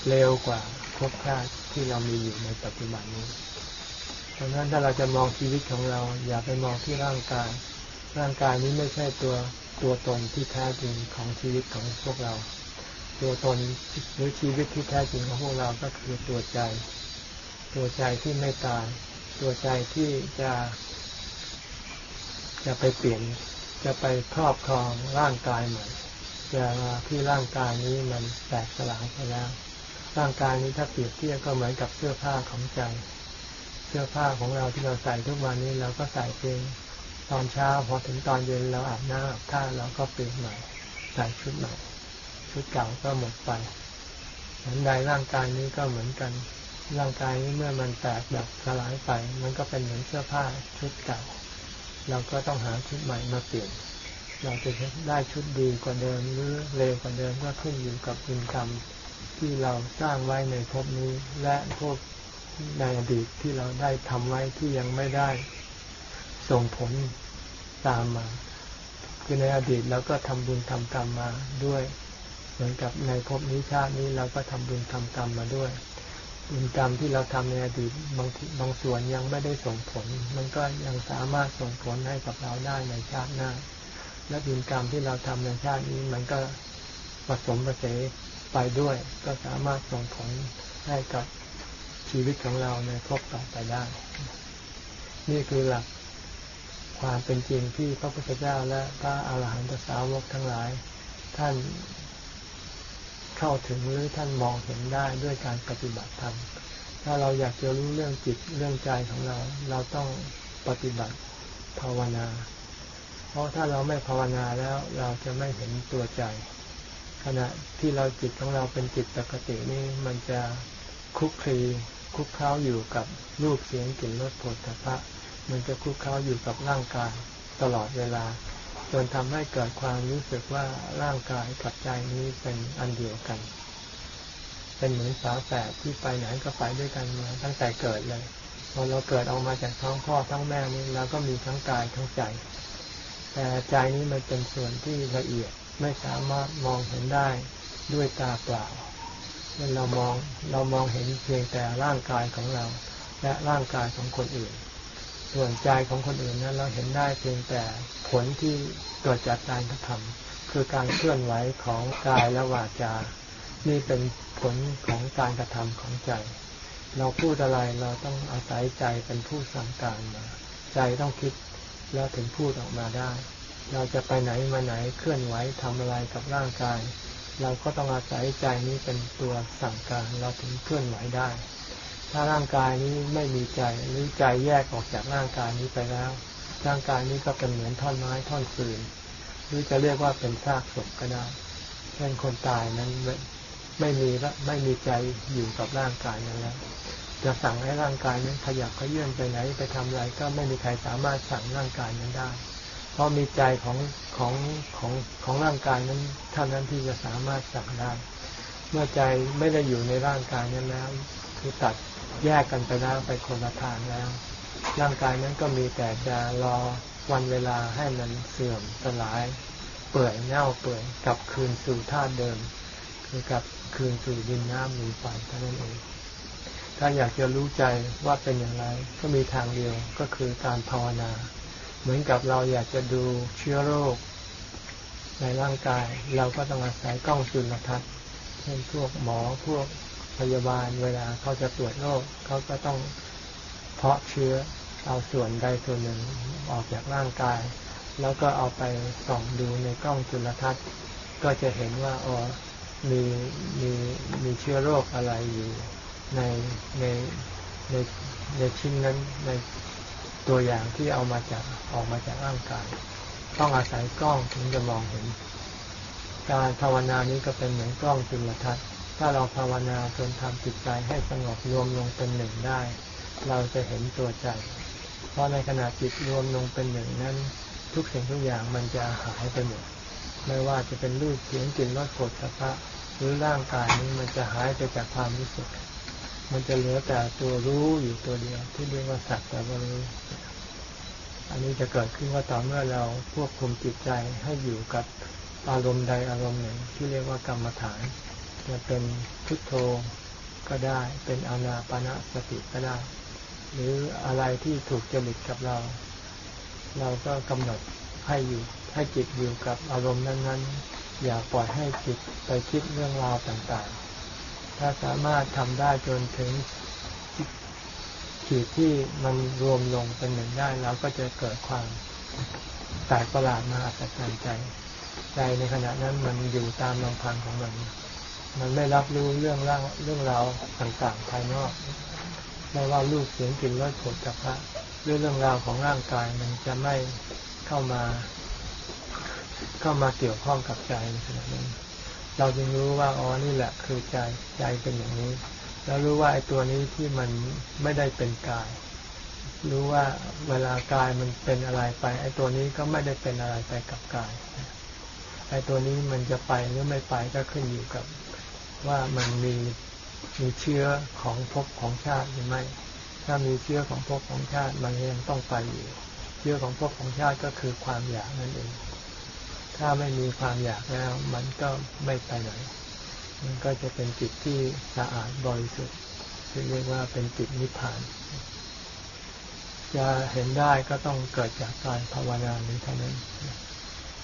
S1: เร็วกว่าพบชาติที่เรามีอยู่ในปัจจุบันนี้ดังนั้นถ้าเราจะมองชีวิตของเรา อย่าไปมองที่ร่างกาย ร่างกายนี้ไม่ใช่ตัวตัวตนที่แท้จริงของชีวิตของพวกเรา ตัวตนหรือชีวิตที่แท้จริงของพวกเราก็คือตัวใจ ตัวใจที่ไม่ตาย ตัวใจที่จะ จะไปเปลี่ยนจะไปครอบครองร่างกายใหม่จะที่ร่างกายนี้มันแตกสลายไปแล้ว ร่างกายนี้ถ้าเปรียบเทียบก็เหมือนกับเสื้อผ้าของใจ เสื้อผ้าของเราที่เราใส่ทุกวันนี้เราก็ใส่เพียง ตอนเช้าพอถึงตอนเย็นเราอาบน้ำอาบท่าเราก็เปลี่ยนใหม่ใส่ชุดใหม่ชุดเก่าก็หมดไปเหมือนใดร่างกายนี้ก็เหมือนกัน ร่างกายนี้เมื่อมันแตกแบบสลายไป มันก็เป็นเหมือนเสื้อผ้าชุดเก่า เราก็ต้องหาชุดใหม่มาเปลี่ยน เราจะได้ชุดดีกว่าเดิมหรือเร็วกว่าเดิมก็ขึ้นอยู่กับบุญกรรมที่เราสร้างไว้ในภพนี้ และพวกในอดีตที่เราได้ทำไว้ที่ยังไม่ได้ส่งผล ตามมา คือในอดีตเราก็ทำบุญทำกรรมมาด้วย เหมือนกับในภพนี้ชาตินี้เราก็ทำบุญทำกรรมมาด้วย บุญกรรมที่เราทำในอดีตบางบางส่วนยังไม่ได้ส่งผล มันก็ยังสามารถส่งผลให้กับเราได้ในชาติหน้า และบุญกรรมที่เราทำในชาตินี้มันก็ผสมประเสไปด้วย ก็สามารถส่งผลให้กับชีวิตของเราในภพต่อไปได้ นี่คือหลัก ความเป็นจริงที่พระพุทธเจ้าและพระอาหารหันตสาวกทั้งหลาย ท่านเข้าถึงหรือท่านมองเห็นได้ด้วยการปฏิบัติธรรมถ้าเราอยากจะรู้เรื่องจิตเรื่องใจของเรา เราต้องปฏิบัติภาวนา เพราะถ้าเราไม่ภาวนาแล้วเราจะไม่เห็นตัวใจ ขณะที่เราจิตของเราเป็นจิตปกตินี่มันจะคุกคลีคุกเข้าอยู่กับรูปเสียงกลิ่นรสผลตภะ มันจะคุกเข้าอยู่กับร่างกายตลอดเวลา จนทำให้เกิดความรู้สึกว่าร่างกายกับใจนี้เป็นอันเดียวกัน เป็นเหมือนสาแฝดที่ไปไหนก็ไปด้วยกันมาตั้งแต่เกิดเลยพอเราเกิดออกมาจากท้องพ่อท้องแม่นี้เราก็มีทั้งกายทั้งใจ แต่ใจนี้มันเป็นส่วนที่ละเอียดไม่สามารถมองเห็นได้ด้วยตาเปล่าเมื่อเรามองเรามองเห็นเพียงแต่ร่างกายของเรา และร่างกายของคนอื่น ส่วนใจของคนอื่นนั้นเราเห็นได้เพียงแต่ผลที่เกิดจากการกระทำคือการเคลื่อนไหวของกายและวาจา นี่เป็นผลของการกระทำของใจ เราพูดอะไรเราต้องอาศัยใจเป็นผู้สั่งการมา ใจต้องคิดแล้วถึงพูดออกมาได้ เราจะไปไหนมาไหนเคลื่อนไหวทำอะไรกับร่างกาย เราก็ต้องอาศัยใจนี้เป็นตัวสั่งการเราถึงเคลื่อนไหวได้ ถ้าร่างกายนี้ไม่มีใจหรือใจแยกออกจากร่างกายนี้ไปแล้ว ร่างกายนี้ก็เป็นเหมือนท่อนไม้ท่อนฟืนหรือจะเรียกว่าเป็นซากศพก็ได้เช่นคนตายนั้นไม่มีไม่มีใจอยู่กับร่างกายนั้นแล้วจะสั่งให้ร่างกายนั้นขยับขยื่นไปไหนไปทำอะไรก็ไม่มีใครสามารถสั่งร่างกายนั้นได้ เพราะมีใจของของของของร่างกายนั้นเท่านั้นที่จะสามารถสั่งได้ เมื่อใจไม่ได้อยู่ในร่างกายนั้นแล้วคือตัด แยกกันไปแล้วไปคนละทางแล้ว ร่างกายนั้นก็มีแต่จะรอวันเวลาให้มันเสื่อมสลาย เปื่อยเน่าเปื่อยกลับคืนสู่ธาตุเดิม คือกลับคืนสู่ดินน้ำมีไฟเท่านั้นเองถ้าอยากจะรู้ใจว่าเป็นอย่างไร ก็มีทางเดียวก็คือการภาวนา เหมือนกับเราอยากจะดูเชื้อโรค ในร่างกาย เราก็ต้องอาศัยกล้องจุลทรรศน์เช่นพวกหมอพวก พยาบาลเวลาเขาจะตรวจโรคเขาก็ต้องเพาะเชื้อเอาส่วนใดส่วนหนึ่งออกจากร่างกาย แล้วก็เอาไปส่องดูในกล้องจุลทรรศน์ก็จะเห็นว่าอ๋อมีมีมีเชื้อโรคอะไรอยู่ในในในในชิ้นนั้นในตัวอย่างที่เอามาจากออกมาจากร่างกาย ต้องอาศัยกล้องถึงจะมองเห็น การภาวนานี้ก็เป็นเหมือนกล้องจุลทรรศน์ ถ้าเราภาวนาจนทำจิตใจให้สงบรวมลงเป็นหนึ่งได้ เราจะเห็นตัวใจ เพราะในขณะจิตรวมลงเป็นหนึ่งนั้น ทุกสิ่งทุกอย่างมันจะหายไปหมดไม่ว่าจะเป็นรูปเสียงกลิ่นรสโผฏฐัพพะหรือร่างกายนี้มันจะหายไปจากความรู้สึก มันจะเหลือแต่ตัวรู้อยู่ตัวเดียวที่เรียกว่าสัตว์แต่ว่ารู้อันนี้จะเกิดขึ้นว่าต่อเมื่อเราควบคุมจิตใจให้อยู่กับอารมณ์ใดอารมณ์หนึ่งที่เรียกว่ากรรมฐาน จะเป็นพุทโธก็ได้ เป็นอนาปนาสติก็ได้ หรืออะไรที่ถูกจริตกับเรา เราก็กำหนดให้อยู่ให้จิตอยู่กับอารมณ์นั้นๆ อย่าปล่อยให้จิตไปคิดเรื่องราวต่างๆ ถ้าสามารถทำได้จนถึงขีดที่มันรวมลงเป็นหนึ่งได้เราก็จะเกิดความแตกประหลาดมาอัศจรรย์ใจใจในขณะนั้นมันอยู่ตามลำพังของมัน มันไม่รับรู้เรื่องร่างเรื่องราวต่างๆภายนอกไม่ว่ารูปเสียงกลิ่นรสผลกับพระเรื่องเรื่องราวของร่างกายมันจะไม่เข้ามา เข้ามาเกี่ยวข้องกับใจในขณะนั้นเราจึงรู้ว่าอ๋อนี่แหละคือใจใจเป็นอย่างนี้ แล้วรู้ว่าไอ้ตัวนี้ที่มันไม่ได้เป็นกาย รู้ว่าเวลากายมันเป็นอะไรไป ไอ้ตัวนี้ก็ไม่ได้เป็นอะไรไปกับกายไอ้ตัวนี้มันจะไปหรือไม่ไปก็ขึ้นอยู่กับ ว่ามันมีมีเชื้อของภพของชาติหรือไม่ ถ้ามีเชื้อของภพของชาติมันยังต้องไปอยู่ เชื้อของภพของชาติก็คือความอยากนั่นเอง ถ้าไม่มีความอยากแล้ว มันก็ไม่ไปไหน มันก็จะเป็นจิตที่สะอาดบริสุทธิ์ที่เรียกว่าเป็นจิตนิพพาน จะเห็นได้ก็ต้องเกิดจากการภาวนานี้เท่านั้น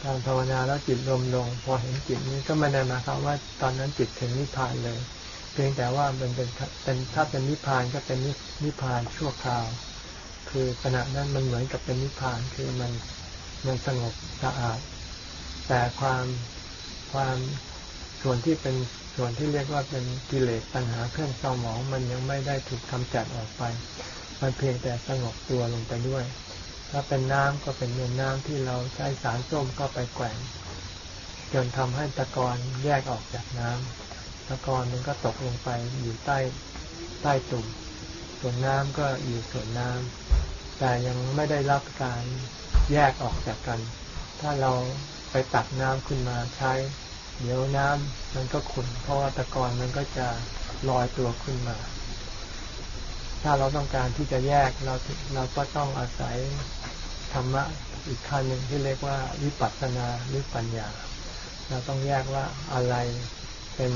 S1: การภาวนาแล้วจิตรวมลง พอเห็นจิตนี้ก็ไม่ได้หมายความว่าตอนนั้นจิตถึงนิพพานเลย เพียงแต่ว่ามันเป็นเป็นถ้าเป็นนิพพานก็เป็นนิพพานชั่วคราว คือขณะนั้นมันเหมือนกับเป็นนิพพานคือมันมันสงบสะอาด แต่ความความส่วนที่เป็นส่วนที่เรียกว่าเป็นกิเลสปัญหาเครื่องเศร้าหมองมันยังไม่ได้ถูกกำจัดออกไป มันเพียงแต่สงบตัวลงไปด้วย ถ้าเป็นน้ำก็เป็นเนื้อน้ำที่เราใช้สารส้มก็ไปแกว่งจนทำให้ตะกอนแยกออกจากน้ำตะกอนมันก็ตกลงไปอยู่ใต้ใต้ตุ่มส่วนน้ำก็อยู่ส่วนน้ำแต่ยังไม่ได้รับการแยกออกจากกัน ถ้าเราไปตักน้ำขึ้นมาใช้ เดี๋ยวน้ำมันก็ขุ่นเพราะว่าตะกอนมันก็จะลอยตัวขึ้นมา ถ้าเราต้องการที่จะแยกเราเราก็ต้องอาศัยธรรมะอีกขั้นหนึ่งที่เรียกว่าวิปัสสนาหรือปัญญา เราต้องแยกว่าอะไรเป็น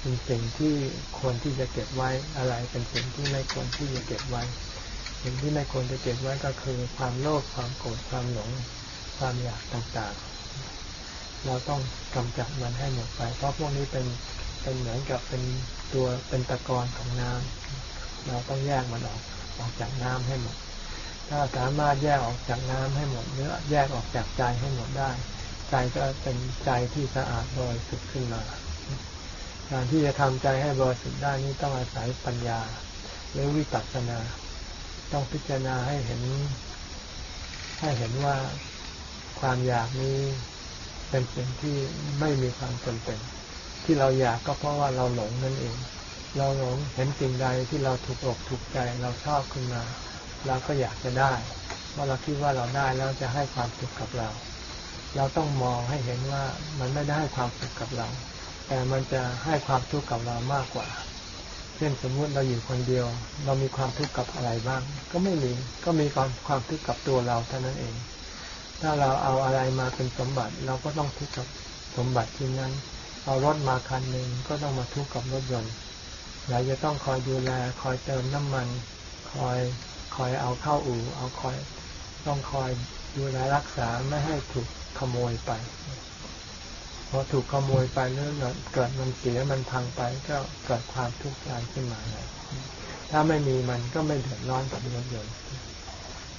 S1: เป็นสิ่งที่ควรที่จะเก็บไว้อะไรเป็นสิ่งที่ไม่ควรที่จะเก็บไว้ สิ่งที่ไม่ควรจะเก็บไว้ก็คือความโลภความโกรธความหลงความอยากต่างๆ เราต้องกำจัดมันให้หมดไป เพราะพวกนี้เป็นเป็นเหมือนกับเป็นตัวเป็นตะกอนของน้ำ เราต้องแยกมันออกออกจากน้ำให้หมด ถ้าสามารถแยกออกจากน้ำให้หมดหรือแยกออกจากใจให้หมดได้ ใจก็เป็นใจที่สะอาดบริสุทธิ์ขึ้นมา การที่จะทำใจให้บริสุทธิ์ได้นี้ต้องอาศัยปัญญาหรือวิปัสสนา ต้องพิจารณาให้เห็น ให้เห็นว่าความอยากนี้เป็นสิ่งที่ไม่มีความจำเป็น ที่เราอยากก็เพราะว่าเราหลงนั่นเอง เราหลงเห็นสิ่งใดที่เราถูกอกถูกใจเราชอบขึ้นมา เราก็อยากจะได้เพราะเราคิดว่าเราได้แล้วจะให้ความสุขกับเรา เราต้องมองให้เห็นว่ามันไม่ได้ให้ความสุขกับเรา แต่มันจะให้ความทุกข์กับเรามากกว่า เช่นสมมุติเราอยู่คนเดียว เรามีความทุกข์กับอะไรบ้าง ก็ไม่มีก็มีความความทุกข์กับตัวเราเท่านั้นเอง ถ้าเราเอาอะไรมาเป็นสมบัติ เราก็ต้องทุกข์กับสมบัติที่นั้น เอารถมาคันหนึ่งก็ต้องมาทุกข์กับรถยนต์ เราจะต้องคอยดูแล คอยเติมน้ำมัน คอยคอยเอาเข้าอู่ เอาคอยต้องคอยดูแลรักษาไม่ให้ถูกขโมยไปพอถูกขโมยไปเรื่องเกิดมันเสียมันพังไป ก็เกิดความทุกข์ใจขึ้นมาเลยถ้าไม่มีมันก็ไม่เดือดร้อนกับรถยนต์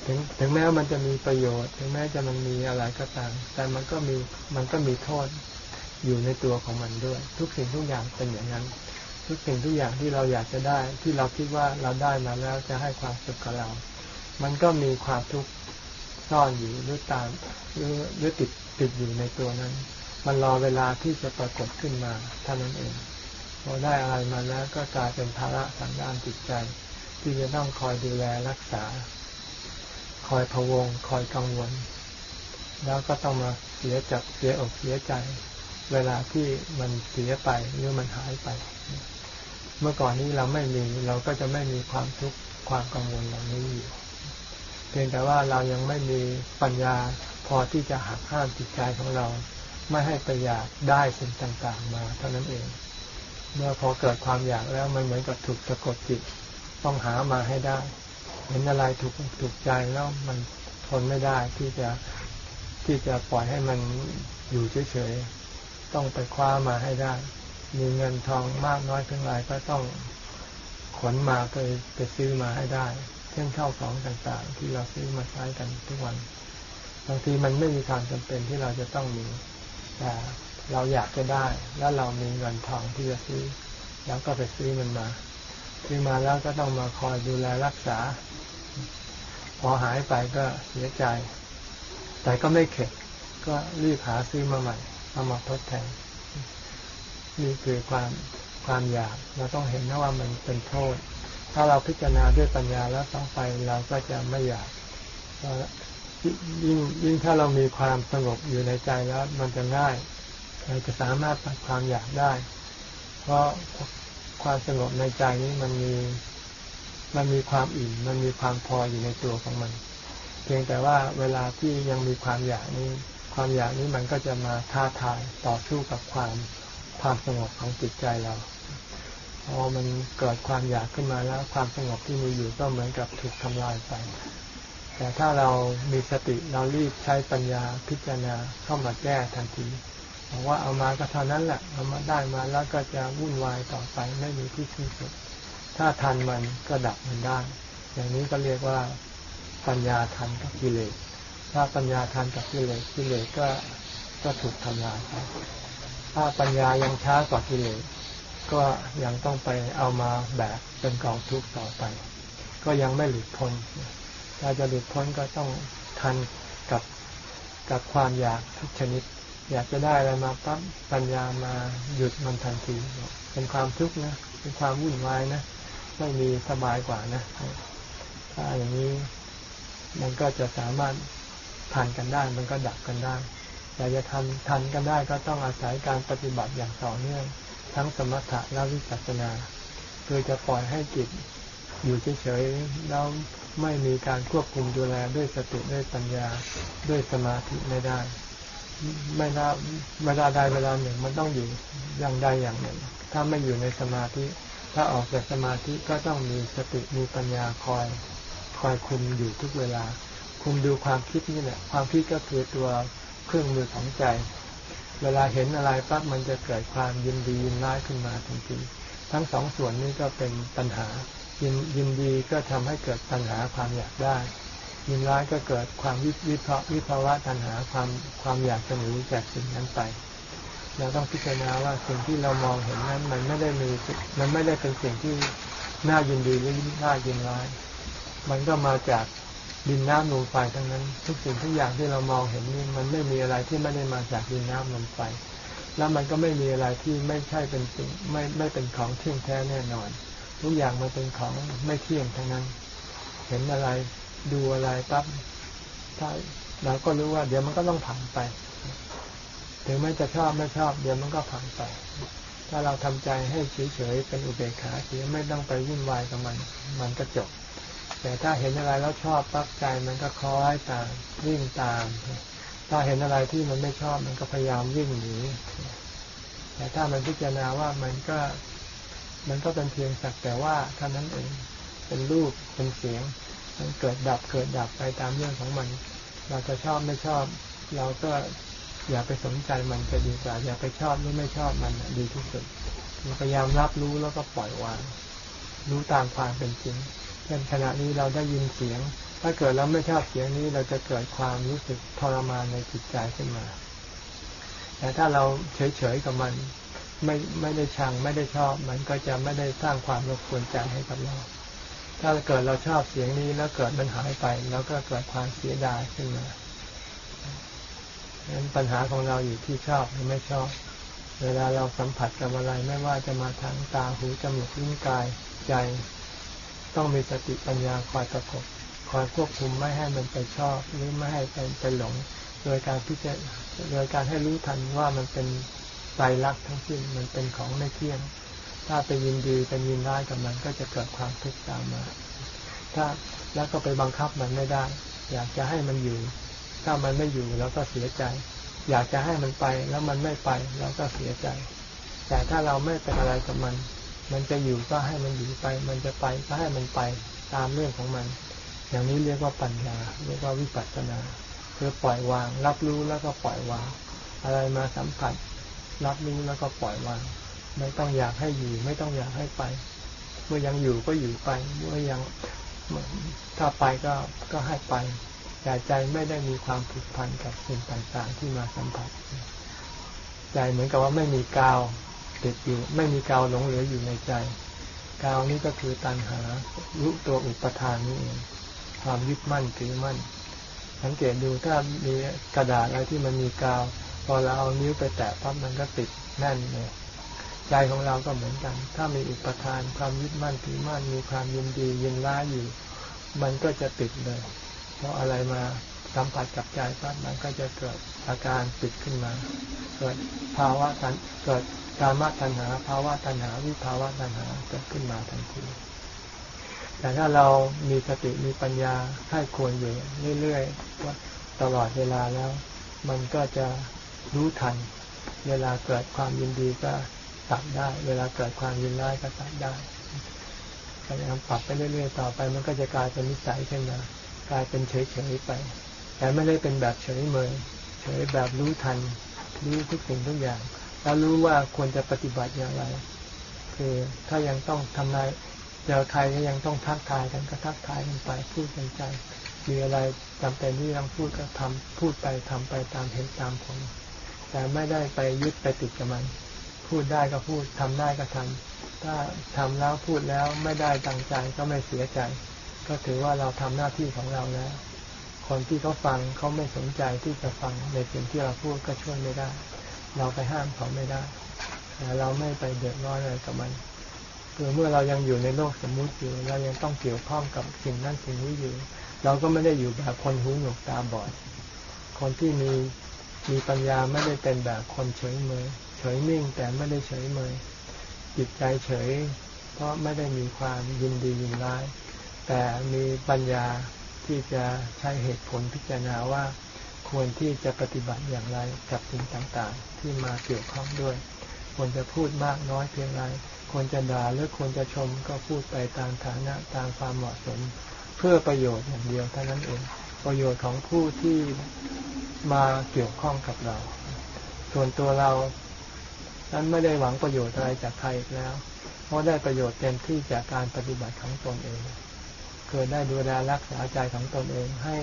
S1: ถึงถึงแม้มันจะมีประโยชน์ ถึงแม้จะมันมีอะไรก็ตาม แต่มันก็มีมันก็มีโทษอยู่ในตัวของมันด้วย ทุกสิ่งทุกอย่างเป็นอย่างนั้น ทุกสิ่งทุกอย่างที่เราอยากจะได้ ที่เราคิดว่าเราได้มาแล้วจะให้ความสุขกับเรา มันก็มีความทุกข์ซ่อนอยู่หรือตามหรือหรือติดติดอยู่ในตัวนั้น มันรอเวลาที่จะปรากฏขึ้นมาเท่านั้นเองพอได้อะไรมาแล้วก็กลายเป็นภาระทางด้านจิตใจ ที่จะต้องคอยดูแลรักษา คอยพะวง คอยกังวล แล้วก็ต้องมาเสียจับเสียอกเสียใจ เวลาที่มันเสียไปหรือมันหายไป เมื่อก่อนนี้เราไม่มีเราก็จะไม่มีความทุกข์ความกังวลเหล่านี้อยู่เพียงแต่ว่าเรายังไม่มีปัญญาพอที่จะหักห้ามจิตใจของเรา ไม่ให้ไปอยากได้สิ่งต่าง ๆ มา เท่านั้นเอง เมื่อพอเกิดความอยากแล้วมันเหมือนกับถูกสะกดจิตต้องหามาให้ได้ เห็นอะไรถูกถูกใจแล้วมันทนไม่ได้ที่จะที่จะปล่อยให้มันอยู่เฉยๆต้องไปคว้ามาให้ได้ มีเงินทองมากน้อยเพียงไรก็ต้องขนมาไปไปซื้อมาให้ได้ เช่นข้าวของต่างๆ ที่เราซื้อมาใช้กันทุกวันบางทีมันไม่มีความจำเป็นที่เราจะต้องมีแต่เราอยากจะได้ แล้วเรามีเงินทองที่จะซื้อ แล้วก็ไปซื้อมันมา ซื้อมาแล้วก็ต้องมาคอยดูแลรักษา พอหายไปก็เสียใจ แต่ก็ไม่เข็ดก็รีบหาซื้อมาใหม่เอามาทดแทน นี่คือความความอยาก เราต้องเห็นนะว่ามันเป็นโทษ ถ้าเราพิจารณาด้วยปัญญาแล้วต้องไปเราก็จะไม่อยากยิ่งยิ่งถ้าเรามีความสงบอยู่ในใจแล้ว มันจะง่ายเราจะสามารถตัดความอยากได้ เพราะความสงบในใจนี้มันมีมันมีความอิ่มมันมีความพออยู่ในตัวของมัน เพียงแต่ว่าเวลาที่ยังมีความอยากนี้ ความอยากนี้มันก็จะมาท้าทายต่อสู้กับความ ความสงบของจิตใจเราพอมันเกิดความอยากขึ้นมาแล้ว ความสงบที่มีอยู่ก็เหมือนกับถูกทำลายไป แต่ถ้าเรามีสติเรารีบใช้ปัญญาพิจารณาเข้ามาแก้ทันทีบอกว่าเอามาก็เท่านั้นแหละเอามาได้มาแล้วก็จะวุ่นวายต่อไปไม่มีที่สิ้นสุด ถ้าทันมันก็ดับมันได้ อย่างนี้ก็เรียกว่าปัญญาทันกับกิเลส ถ้าปัญญาทันกับกิเลสกิเลสก็ก็ถูกทำลายไป ถ้าปัญญายังช้ากว่ากิเลสก็ยังต้องไปเอามาแบกเป็นกองทุกข์ต่อไป ก็ยังไม่หลุดพ้นถ้าจะหลุดพ้นก็ต้องทันกับกับความอยากทุกชนิด อยากจะได้อะไรมาปั๊บปัญญามาหยุดมันทันที เป็นความทุกข์นะเป็นความวุ่นวายนะไม่มีสบายกว่านะถ้าอย่างนี้มันก็จะสามารถทันกันได้ มันก็ดับกันได้ อยากจะทันทันกันได้ก็ต้องอาศัยการปฏิบัติอย่างต่อเนื่อง ทั้งสมถะและวิปัสสนาคือจะปล่อยให้จิตอยู่เฉยๆแล้วไม่มีการควบคุมดูแลด้วยสติด้วยปัญญาด้วยสมาธิไม่ได้ ไม่ได้เวลาใดเวลาหนึ่งมันต้องอยู่อย่างใดอย่างหนึ่ง ถ้าไม่อยู่ในสมาธิ ถ้าออกจากสมาธิก็ต้องมีสติมีปัญญาคอยคอยคุมอยู่ทุกเวลา คุมดูความคิดนี่แหละ ความคิดก็คือตัว เครื่องมือของใจ เวลาเห็นอะไรปั๊บมันจะเกิดความยินดียินร้ายขึ้นมาทันทีทั้งสองส่วนนี้ก็เป็นปัญหา ยินยินดีก็ทำให้เกิดปัญหาความอยากได้ ยินร้ายก็เกิดความวิวิเคราะวิภาวะตัณหาความความอยากจะหนีจากสิ่งนั้นไปเราต้องพิจารณาว่าสิ่งที่เรามองเห็นนั้น มันไม่ได้มีมันไม่ได้เป็นสิ่งที่น่ายินดีหรือน่ายินร้าย มันก็มาจาก ดินน้ำลมไฟทั้งนั้น ทุกสิ่งทุกอย่างที่เรามองเห็นนี่มันไม่มีอะไรที่ไม่ได้มาจากดินน้ำลมไฟแล้วมันก็ไม่มีอะไรที่ไม่ใช่เป็นสิ่งไม่ไม่เป็นของเที่ยงแท้แน่นอน ทุกอย่างมันเป็นของไม่เที่ยงทั้งนั้น เห็นอะไรดูอะไรปั๊บถ้าเราก็รู้ว่า เดี๋ยวมันก็ต้องผ่านไป ถึงแม้จะชอบไม่ชอบ เดี๋ยวมันก็ผ่านไป ถ้าเราทำใจให้เฉยๆเป็นอุเบกขาเสียไม่ต้องไปวุ่นวายกับมัน มันก็จบ แต่ถ้าเห็นอะไรแล้วชอบปั๊บใจมันก็คล้อยตามวิ่งตาม ถ้าเห็นอะไรที่มันไม่ชอบมันก็พยายามวิ่งหนีแต่ถ้ามันพิจารณาว่ามันก็มันก็เป็นเพียงสักแต่ว่าเท่านั้นเองเป็นรูปเป็นเสียง มันเกิดดับเกิดดับไปตามเรื่องของมัน เราจะชอบไม่ชอบ เราก็อย่าไปสนใจมันจะดีกว่าอย่าไปชอบหรือไม่ชอบมันดีที่สุดพยายามรับรู้แล้วก็ปล่อยวาง รู้ตามความเป็นจริง เช่นขณะนี้เราได้ยินเสียง ถ้าเกิดเราไม่ชอบเสียงนี้เราจะเกิดความรู้สึกทรมานในจิตใจขึ้นมา แต่ถ้าเราเฉยๆกับมันไม่ไม่ได้ชังไม่ได้ชอบ มันก็จะไม่ได้สร้างความรบกวนใจให้กับเรา ถ้าเกิดเราชอบเสียงนี้แล้วเกิดมันหายไปแล้วก็เกิดความเสียดายขึ้นมาดังนั้นปัญหาของเราอยู่ที่ชอบหรือไม่ชอบ เวลาเราสัมผัสกับอะไรไม่ว่าจะมาทางตาหูจมูกลิ้นกายใจ ต้องมีสติปัญญาคอยประกบคอยควบคุมไม่ให้มันไปชอบหรือไม่ให้ไปไปหลง โดยการพิจารโดยการให้รู้ทันว่ามันเป็นไตรลักษณ์ทั้งสิ้นมันเป็นของไม่เที่ยง ถ้าไปยินดีเป็นยินร้ายกับมันก็จะเกิดความทุกข์ตามมา ถ้าแล้วก็ไปบังคับมันไม่ได้ อยากจะให้มันอยู่ ถ้ามันไม่อยู่เราก็เสียใจ อยากจะให้มันไปแล้วมันไม่ไปเราก็เสียใจ แต่ถ้าเราไม่เป็นอะไรกับมัน มันจะอยู่ก็ให้มันอยู่ไป มันจะไปก็ให้มันไปตามเรื่องของมัน อย่างนี้เรียกว่าปัญญา เรียกว่าวิปัสสนาคือปล่อยวาง รับรู้แล้วก็ปล่อยวาง อะไรมาสัมผัส รับรู้แล้วก็ปล่อยวาง ไม่ต้องอยากให้อยู่ ไม่ต้องอยากให้ไป เมื่อยังอยู่ก็อยู่ไป เมื่อยังถ้าไปก็ก็ให้ไปแต่ใจไม่ได้มีความผูกพันกับสิ่งต่างๆที่มาสัมผัส ใจเหมือนกับว่าไม่มีกาว ติดอยู่ ไม่มีกาวหลงเหลืออยู่ในใจ กาวนี้ก็คือตัณหารู้ตัวอุปทานนี่เองความยึดมั่นถือมั่น สังเกตดูถ้ามีกระดาษอะไรที่มันมีกาว พอเราเอานิ้วไปแตะปั๊บมันก็ติดแน่นเลยใจของเราก็เหมือนกัน ถ้ามีอุปทานความยึดมั่นถือมั่น มีความยินดียินร้ายอยู่ มันก็จะติดเลย เพราะอะไรมาสัมผัสกับใจปั๊บมันก็จะเกิดอาการติดขึ้นมา เกิดภาวะเกิด การมาตัณหาภาวะตัณหาวิภาวะตัณหาเกิดขึ้นมาทันที แต่ถ้าเรามีสติมีปัญญาให้ควรอยู่เรื่อยๆว่าตลอดเวลาแล้ว มันก็จะรู้ทัน เวลาเกิดความยินดีก็ตัดได้ เวลาเกิดความยินร้ายก็ตัดได้พยายามปรับไปเรื่อยๆต่อไป มันก็จะกลายเป็นนิสัยขึ้นมากลายเป็นเฉยๆไป แต่ไม่ได้เป็นแบบเฉยเมยเฉยแบบรู้ทันรู้ทุกสิ่งทุกอย่าง แล้วรู้ว่าควรจะปฏิบัติอย่างไร คือถ้ายังต้องทำนายเจอใครก็ยังต้องทักทายกันก็ทักทายกันไปพูดกันใจมีอะไรจำเป็นที่ต้องพูดก็ทำพูดไปทำไปตามเหตุตามผลแต่ไม่ได้ไปยึดไปติดกับมัน พูดได้ก็พูดทำได้ก็ทำถ้าทำแล้วพูดแล้วไม่ได้ตั้งใจก็ไม่เสียใจ ก็ถือว่าเราทำหน้าที่ของเราแล้ว คนที่เขาฟังเขาไม่สนใจที่จะฟังในสิ่งที่เราพูดก็ช่วยไม่ได้ เราไปห้ามเขาไม่ได้ แต่เราไม่ไปเดือดร้อนอะไรกับมัน คือเมื่อเรายังอยู่ในโลกสมมุติอยู่ เรายังต้องเกี่ยวข้องกับสิ่งนั้นสิ่งนี้อยู่ เราก็ไม่ได้อยู่แบบคนหูหนวกตาบอด คนที่มีมีปัญญาไม่ได้เป็นแบบคนเฉยเมยเฉยนิ่งแต่ไม่ได้เฉยเมยจิตใจเฉย เพราะไม่ได้มีความยินดียินร้าย แต่มีปัญญาที่จะใช้เหตุผลพิจารณาว่า ควรที่จะปฏิบัติอย่างไรกับสิ่งต่างๆ ที่มาเกี่ยวข้องด้วย ควรจะพูดมากน้อยเพียงไรควรจะด่าหรือควรจะชมก็พูดไปตามฐานะตามความเหมาะสม เพื่อประโยชน์อย่างเดียวเท่านั้นเอง ประโยชน์ของผู้ที่มาเกี่ยวข้องกับเรา ส่วนตัวเรานั้นไม่ได้หวังประโยชน์อะไรจากใครแล้ว เพราะได้ประโยชน์เต็มที่จากการปฏิบัติของตนเองคือได้ดูแลรักษาใจของตนเองให้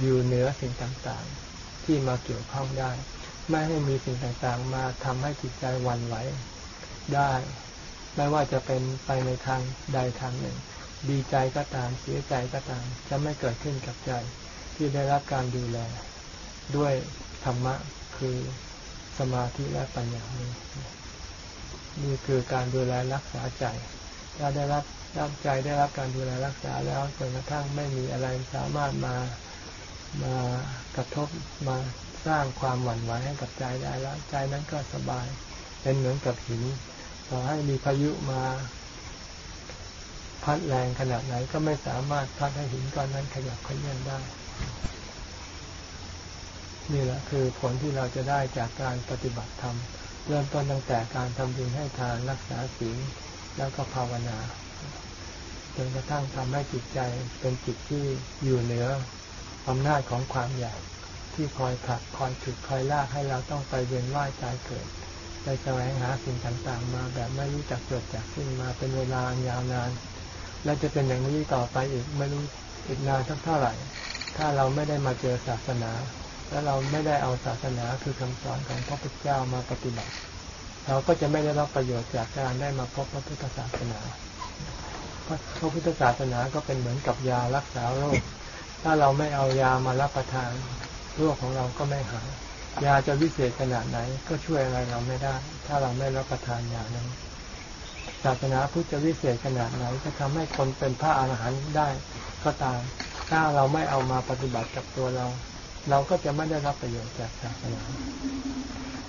S1: อยู่เหนือสิ่งต่างๆ ที่มาเกี่ยวข้องได้ ไม่ให้มีสิ่งต่างๆ มาทำให้จิตใจวันไหวได้ ไม่ว่าจะเป็นไปในทางใดทางหนึ่ง ดีใจก็ตามเสียใจก็ตาม จะไม่เกิดขึ้นกับใจ ที่ได้รับการดูแล ด้วยธรรมะคือสมาธิและปัญญานี้นี่คือการดูแลรักษาใจถ้าได้รับรับใจได้รับการดูแลรักษาแล้วจนกระทั่งไม่มีอะไรสามารถมา มากระทบมาสร้างความหวั่นไหวให้กับใจได้แล้ว ใจนั้นก็สบาย เป็นเหมือนกับหินต่อให้มีพายุมา พัดแรงขนาดไหนก็ไม่สามารถพัดให้หินก้อนนั้นขยับขยื่นได้ นี่แหละคือผลที่เราจะได้จากการปฏิบัติธรรมเริ่มต้นตั้งแต่การทำบุญให้ทานรักษาศีลแล้วก็ภาวนาจนกระทั่งทำให้จิตใจเป็นจิตที่อยู่เหนือ อำนาจของความอยากที่คอยผลักคอยฉุดคอยลากให้เราต้องไปเวียนว่ายตายเกิดไปแสวงหาสิ่งต่างๆ มาแบบไม่รู้จักจดจากสิ้นมาเป็นเวลายาวนาน และจะเป็นอย่างนี้ต่อไปอีกไม่รู้อีกนานสักเท่าไหร่ ถ้าเราไม่ได้มาเจอศาสนา และเราไม่ได้เอาศาสนาคือคำสอนของพระพุทธเจ้ามาปฏิบัติ เราก็จะไม่ได้รับประโยชน์จากการได้มาพบพระพุทธศาสนาพระพุทธศาสนาก็เป็นเหมือนกับยารักษาโรค ถ้าเราไม่เอายามารับประทานโรคของเราก็ไม่หายยาจะวิเศษขนาดไหน ก็ช่วยอะไรเราไม่ได้ ถ้าเราไม่รับประทานยานั้นศาสนาพุทธจะวิเศษขนาดไหนจะทำให้คนเป็นพระอาหารหันต์ได้ก็ตาม ถ้าเราไม่เอามาปฏิบัติกับตัวเรา เราก็จะไม่ได้รับประโยชน์จากศาสนา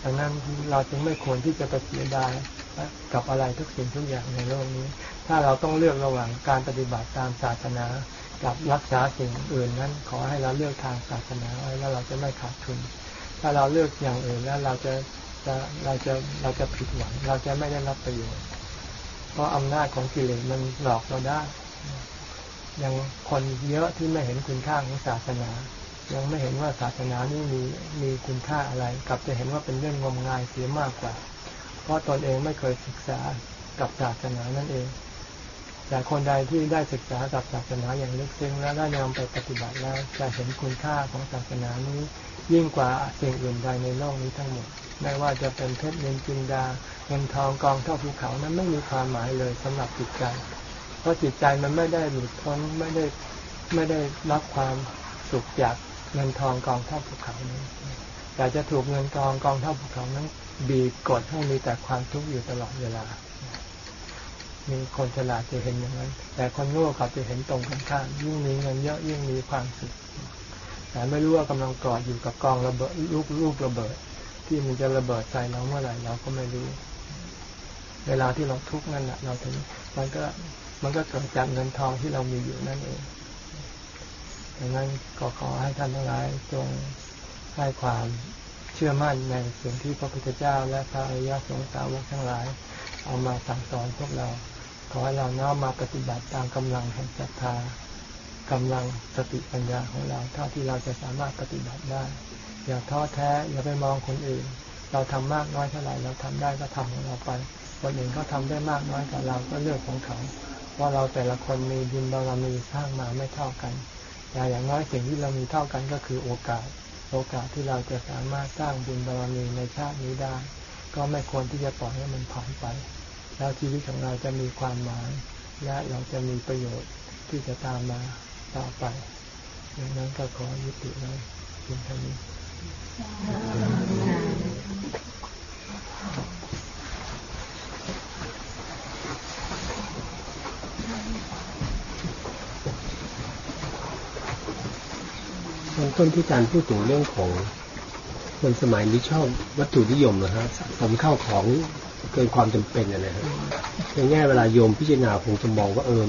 S1: ดังนั้นเราจึงไม่ควรที่จะไปเสียดายกับอะไรทุกสิ่งทุกอย่างในโลกนี้ ถ้าเราต้องเลือกระหว่างการปฏิบัติตามศาสนา กับรักษาสิ่งอื่นนั้น ขอให้เราเลือกทางศาสนาไว้แล้วเราจะไม่ขาดทุน ถ้าเราเลือกอย่างอื่นแล้วเราจะจะเราจะเราจะผิดหวัง เราจะไม่ได้รับประโยชน์ เพราะอำนาจของกิเลสมันหลอกเราได้ยังคนเยอะที่ไม่เห็นคุณค่าของศาสนา ยังไม่เห็นว่าศาสนานี่มีมีคุณค่าอะไร กลับจะเห็นว่าเป็นเรื่องงมงายเสียมากกว่า เพราะตนเองไม่เคยศึกษากับศาสนานั่นเอง แต่คนใดที่ได้ศึกษากับศาสนาอย่างลึกซึ้งและได้นำไปปฏิบัติแล้วจะเห็นคุณค่าของศาสนานี้ ยิ่งกว่าสิ่งอื่นใดในโลกนี้ทั้งหมดไม่ว่าจะเป็นเพชรเงินจินดาเงินทองกองเท่าภูเขานั้นไม่มีความหมายเลยสำหรับจิตใจ เพราะจิตใจมันไม่ได้หลุดพ้นไม่ได้ไม่ได้รับความสุขจากเงินทองกองเท่าภูเขานี้แต่จะถูกเงินกองกองเท่าภูเขานั้นบีบกดให้มีแต่ความทุกข์อยู่ตลอดเวลา มีคนฉลาดจะเห็นอย่างนั้น แต่คนโง่กลับจะเห็นตรงกันข้ามยิ่งมีเงินเยอะยิ่งมีความสุขแต่ไม่รู้ว่ากำลังกอดอยู่กับกองระเบิดลูกลูกระเบิด ที่มันจะระเบิดใส่เราเมื่อไหร่เราก็ไม่รู้ เวลาที่เราทุกข์นั่นแหละเราถึงมันก็มันก็เกิดจากเงินทองที่เรามีอยู่นั่นเองดังนั้นก็ขอให้ท่านทั้งหลายจงให้ความเชื่อมั่นในสิ่งที่พระพุทธเจ้าและพระอริยสงสาวกทั้งหลาย เอามาสั่งสอนพวกเรา ขอให้เราน้อมมาปฏิบัติตามกำลังแห่งศรัทธากำลังสติปัญญาของเราเท่าที่เราจะสามารถปฏิบัติได้ อย่าท้อแท้อย่าไปมองคนอื่น เราทำมากน้อยเท่าไหร่เราทำได้ก็ทำของเราไปคนอื่นเขาทาได้มากน้อยกว่าเราก็เรื่องของเขาเพราเราแต่ละคนมีบุญบารมีสร้างมาไม่เท่ากันแต่อย่างน้อยสิ่งที่เรามีเท่ากันก็คือโอกาส โอกาสที่เราจะสามารถสร้างบุญบารมีในชาตินี้ได้ ก็ไม่ควรที่จะปล่อยให้มันผ่านไป แล้วชีวิตของเราจะมีความหมาย และเราจะมีประโยชน์ที่จะตามมาต่อไปดังนั้นก็ขอยุติไว้เพียงเท่านี้
S2: ตอนต้นที่อาจารย์พูดถึงเรื่องของคนสมัยนี้ชอบวัตถุนิยมนะฮะสะสมข้าวของ เกินความจำเป็นนะฮะในแง่เวลาโยมพิจารณาคงจะมองว่าเออ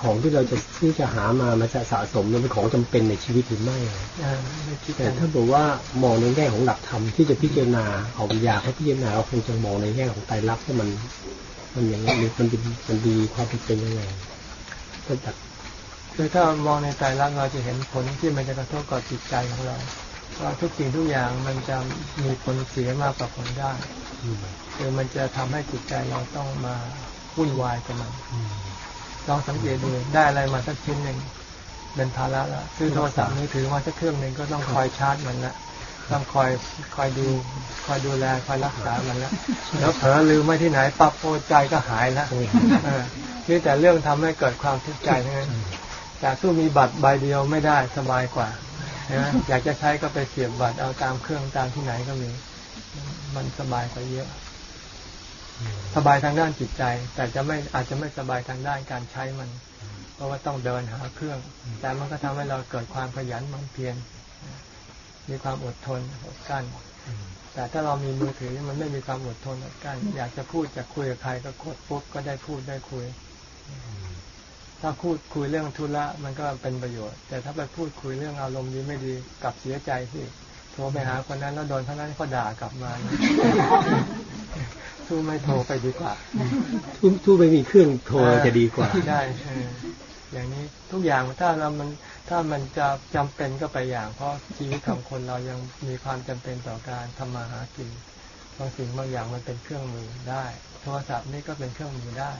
S2: ของที่เราจะที่จะหามามาจะสะสมมันเป็นของจำเป็นในชีวิตหรือไม่แต่ถ้าบอกว่ามองในแง่ของหลักธรรมที่จะพิจารณาเอาปัญญาให้พิจารณาเราคงจะมองในแง่ของไตรลักษณ์ว่มัน มันอย่างนี้มันดีมันดีความเป็นยังไงก็จาก
S1: คือถ้ามองในใจรักเราจะเห็นผลที่มันจะกระทบกับจิตใจของเรา ว่าทุกสิ่งทุกอย่างมันจะมีผลเสียมากกว่าผลได้คือมันจะทำให้จิตใจเราต้องมาวุ่นวายกับมันลองสังเกตดูได้อะไรมาสักชิ้นหนึ่งเป็นภาระละซื้อโทรศัพท์มือถือมาสักเครื่องหนึ่งก็ต้องคอยชาร์จมันละต้องคอยคอยดูคอยดูแลคอยรักษามันละแล้วเผลอลืมไม่ที่ไหนปั๊บโอใจก็หายละนี่แต่เรื่องทำให้เกิดความทุกข์ใจนั้นแต่สู้มีบัตรใบเดียวไม่ได้สบายกว่า นะอยากจะใช้ก็ไปเสียบบัตรเอาตามเครื่องตามที่ไหนก็มี มันสบายกว่าเยอะ สบายทางด้านจิตใจ แต่จะไม่อาจจะไม่สบายทางด้านการใช้มัน เพราะว่าต้องเดินหาเครื่อง แต่มันก็ทำให้เราเกิดความขยันมันเพียรมีความอดทนอดกั้นแต่ถ้าเรามีมือถือมันไม่มีความอดทนอดกั้นอยากจะพูดจะคุยกับใครก็กดปุ๊บก็ได้พูดได้คุย ถ้าพูดคุยเรื่องธุระมันก็เป็นประโยชน์ แต่ถ้าไปพูดคุยเรื่องอารมณ์ดีไม่ดีกลับเสียใจที่โทรไปหาคนนั้นแล้วโดนคนนั้นก็ด่ากลับมาสู้ไม่โทรไปดีกว่า
S2: ทู่ไม่มีเครื่องโทรจะดีกว่า
S1: ได้อย่างนี้ทุกอย่างถ้าเรามันถ้ามันจะจำเป็นก็ไปอย่าง เพราะชีวิตของคนเรายังมีความจำเป็นต่อการทำมาหากินบางสิ่งบางอย่างมันเป็นเครื่องมือได้ โทรศัพท์นี่ก็เป็นเครื่องมือได้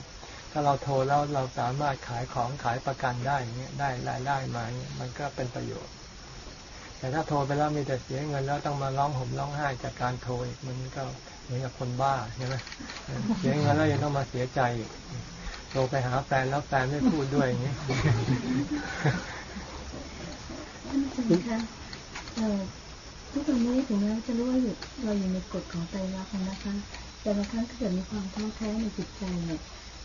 S1: ถ้าเราโทรแล้วเราสามารถขายของขายประกันได้เงี้ยได้รายได้มาเงี้ยมันก็เป็นประโยชน์ แต่ถ้าโทรไปแล้วมีแต่เสียเงินแล้วต้องมาร้องห่มร้องไห้จากการโทรอีกมันก็เหมือนกับคนบ้าใช่ไหมเสียเงินแล้วยังต้องมาเสียใจอีกโทรไปหาแฟนแล้วแฟนไม่พูดด้วยอย่างนี้
S3: ท่านคะทุกคนนี้ถึงแม้จะรู้ว่าอยู่เราอยู่ในกฎของใจรักนะคะ แต่บางครั้งถ้าเกิดมีความท้อแท้ในจิตใจเนี่ย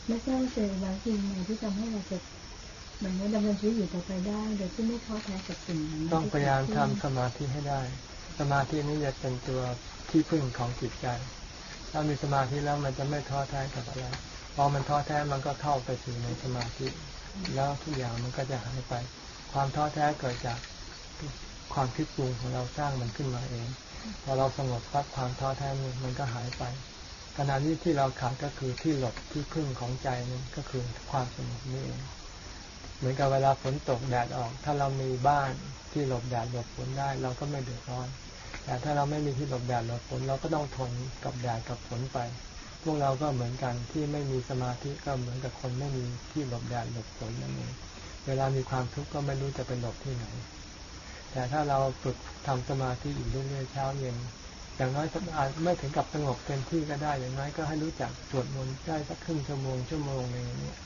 S3: ไม่ทราบว่าเจอบางสิ่งไหนที่ทำให้เราจะเหมือนว่าดำเนินชีวิตอยู่ต่อไปได้โดยที่ไม่ท้อแท้กับสิ่งนั้น
S1: ต้องพยายามทำสมาธิให้ได้ สมาธินี้จะเป็นตัวที่พึ่งของจิตใจ ถ้ามีสมาธิแล้วมันจะไม่ท้อแท้กับอะไร พอมันท้อแท้มันก็เข้าไปสู่ในสมาธิ แล้วทุกอย่างมันก็จะหายไป ความท้อแท้เกิดจากความคิดปรุงของเราสร้างมันขึ้นมาเอง พอเราสงบปั๊บความท้อแท้มันก็หายไป ขณะนี้ที่เราขาดก็คือที่หลบที่พึ่งของใจนั่นก็คือความสงบนี่เองเหมือนกับเวลาฝนตกแดดออก ถ้าเรามีบ้านที่หลบแดดหลบฝนได้ เราก็ไม่เดือดร้อน แต่ถ้าเราไม่มีที่หลบแดดหลบฝนเราก็ต้องทนกับแดดกับฝนไป พวกเราก็เหมือนกันที่ไม่มีสมาธิก็เหมือนกับคนไม่มีที่หลบแดดหลบฝนนั่นเองเวลามีความทุกข์ก็ไม่รู้จะเป็นหลบที่ไหน แต่ถ้าเราฝึกทำสมาธิอยู่เรื่อยๆเช้าเย็น อย่างน้อยอาจไม่ถึงกับสงบเต็มที่ก็ได้ อย่างน้อยก็ให้รู้จักสวดมนต์ได้สักครึ่งชั่วโมงชั่วโมงนึงเนี่ย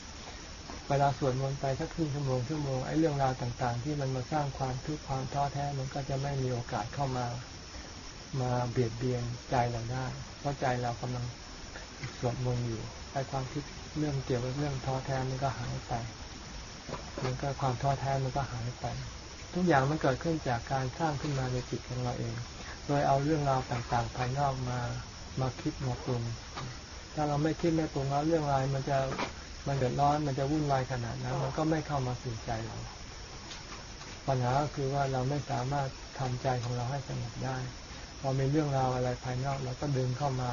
S1: เวลาสวดมนต์ไปสักครึ่งชั่วโมงชั่วโมงไอ้เรื่องราวต่าง ๆ ที่มันมาสร้างความทุกข์ความท้อแท้มันก็จะไม่มีโอกาสเข้ามามาเบียดเบียนใจเราได้ เพราะใจเรากำลังสวดมนต์อยู่ไอ้ความคิดเรื่องเกี่ยวกับเรื่องท้อแท้มันก็หายไป มันก็ความท้อแท้มันก็หายไป ทุกอย่างมันเกิดขึ้นจากการสร้างขึ้นมาในจิตของเราเอง โดยเอาเรื่องราวต่างๆ ภายนอกมามาคิดมาปรุงถ้าเราไม่คิดไม่ปรุงแล้วเรื่องราวมันจะมันเดือดร้อนมันจะวุ่นวายขนาดนั้นมันก็ไม่เข้ามาสู่ใจเราปัญหาก็คือว่าเราไม่สามารถทำใจของเราให้สงบได้พอมีเรื่องราวอะไรภายนอกเราก็ดึงเข้ามา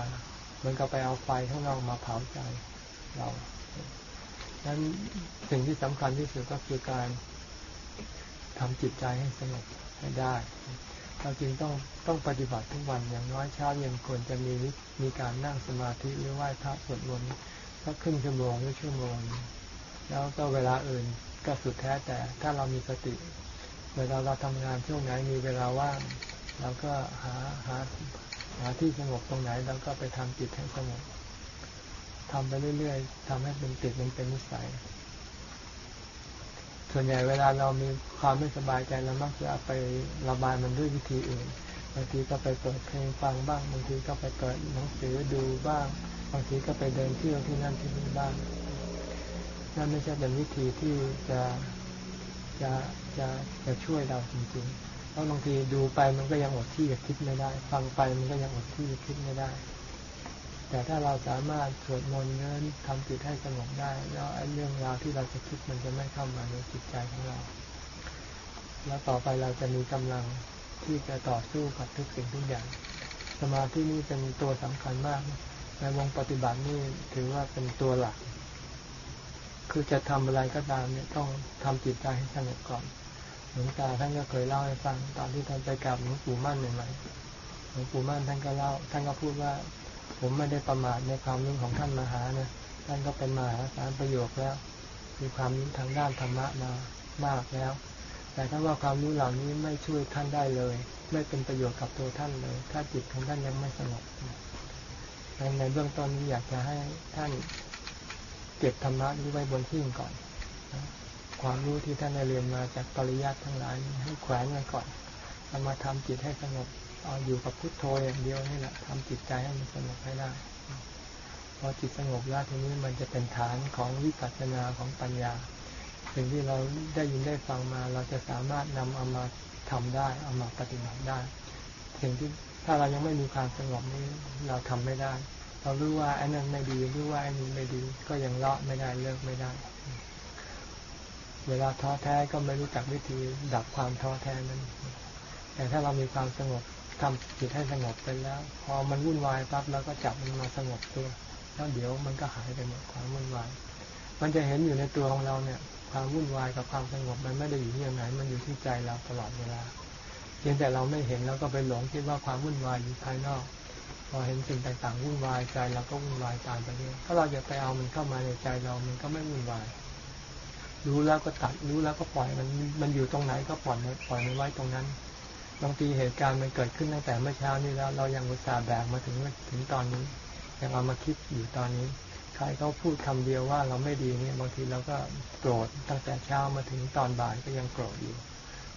S1: เหมือนกับไปเอาไฟข้างนอกมาเผาใจเราดังนั้นสิ่งที่สำคัญที่สุดก็คือการทำจิตใจให้สงบให้ได้ เราจึงต้องต้องปฏิบัติทุกวันอย่างน้อยเช้าเย็นควรจะมีมีการนั่งสมาธิหรือไหว้พระสวดมนต์สักครึ่งชั่วโมงหรือชั่วโมง แล้วก็เวลาอื่นก็สุดแท้แต่ถ้าเรามีสติ เวลาเราทำงานช่วงไหนมีเวลาว่างเราก็หาหาหาที่สงบตรงไหนเราก็ไปทำจิตให้สงบทำไปเรื่อยๆทำให้เป็นติดมันเป็นนิสัย ส่วนใหญ่เวลาเรามีความไม่สบายใจเรามักจะไประบายมันด้วยวิธีอื่นบางทีก็ไปเปิดเพลงฟังบ้างบางทีก็ไปเปิดหนังสือดูบ้างบางทีก็ไปเดินเที่ยวที่นั่นที่นี่บ้างนั่นไม่ใช่เป็นวิธีที่จะจะจะจะช่วยเราจริงๆเพราะบางทีดูไปมันก็ยังอดที่จะคิดไม่ได้ ฟังไปมันก็ยังอดที่จะคิดไม่ได้ แต่ถ้าเราสามารถสวดมนต์นั้นทำจิตให้สงบได้ แล้วไอ้เรื่องราวที่เราจะคิดมันจะไม่เข้ามาในจิตใจของเรา แล้วต่อไปเราจะมีกำลังที่จะต่อสู้กับทุกสิ่งทุกอย่าง สมาธินี่เป็นตัวสำคัญมาก ในวงปฏิบัตินี่ถือว่าเป็นตัวหลัก คือจะทำอะไรก็ตามเนี่ยต้องทำจิตใจให้สงบก่อนหลวงตาท่านก็เคยเล่าให้ฟังตอนที่ท่านไปกราบหลวงปู่มั่นใหม่ๆหลวงปู่มั่นท่านก็เล่า ท่านก็พูดว่า ผมไม่ได้ประมาทในความรู้ของท่านมหานะท่านก็เป็นมหาสารประโยชน์แล้ว มีความรู้ทางด้านธรรมะมามากแล้ว แต่ถ้าว่าความรู้เหล่านี้ไม่ช่วยท่านได้เลย ไม่เป็นประโยชน์กับตัวท่านเลย ถ้าจิตของท่านยังไม่สงบในเบื้องต้นนี้อยากจะให้ท่านเก็บธรรมะนี้ไว้บนที่ก่อน ความรู้ที่ท่านได้เรียนมาจากปริยัติทั้งหลายให้แขวนไว้ก่อนเอามาทำจิตให้สงบ เอาอยู่กับพุทโธอย่างเดียวนี่แหละทำจิตใจให้มันสงบให้ได้พอจิตสงบแล้วทีนี้มันจะเป็นฐานของวิปัสสนาของปัญญา สิ่งที่เราได้ยินได้ฟังมา เราจะสามารถนำเอามาทำได้เอามาปฏิบัติได้ สิ่งที่ถ้าเรายังไม่มีความสงบนี้เราทำไม่ได้ เรารู้ว่าไอ้นั้นไม่ดีรู้ว่าไอ้นี้ไม่ดีก็ยังเลาะไม่ได้เลิกไม่ได้ เวลาท้อแท้ก็ไม่รู้จักวิธีดับความท้อแท้นั้นแต่ถ้าเรามีความสงบ ทำจิตให้สงบไปแล้ว พอมันวุ่นวายปั๊บเราก็จับมันมาสงบตัวแล้วเดี๋ยวมันก็หายไปหมดความวุ่นวาย มันจะเห็นอยู่ในตัวของเราเนี่ยความวุ่นวายกับความสงบมันไม่ได้อยู่ที่ไหน มันอยู่ที่ใจเราตลอดเวลาเพียงแต่เราไม่เห็นแล้วก็ไปหลงคิดว่าความวุ่นวายอยู่ภายนอก พอเห็นสิ่งต่างๆวุ่นวายใจเราก็วุ่นวายตามไปเรื่อยถ้าเราจะไปเอามันเข้ามาในใจเรา มันก็ไม่วุ่นวาย รู้แล้วก็ตัดรู้แล้วก็ปล่อยมันมันอยู่ตรงไหนก็ปล่อยมันปล่อยมันไว้ตรงนั้น บางทีเหตุการณ์มันเกิดขึ้นตั้งแต่เมื่อเช้านี้แล้ว เรายังอุตส่าห์แบกมาถึงถึงตอนนี้ ยังเอามาคิดอยู่ตอนนี้ ใครเขาพูดคำเดียวว่าเราไม่ดีเนี่ยบางทีเราก็โกรธตั้งแต่เช้ามาถึงตอนบ่ายก็ยังโกรธอยู่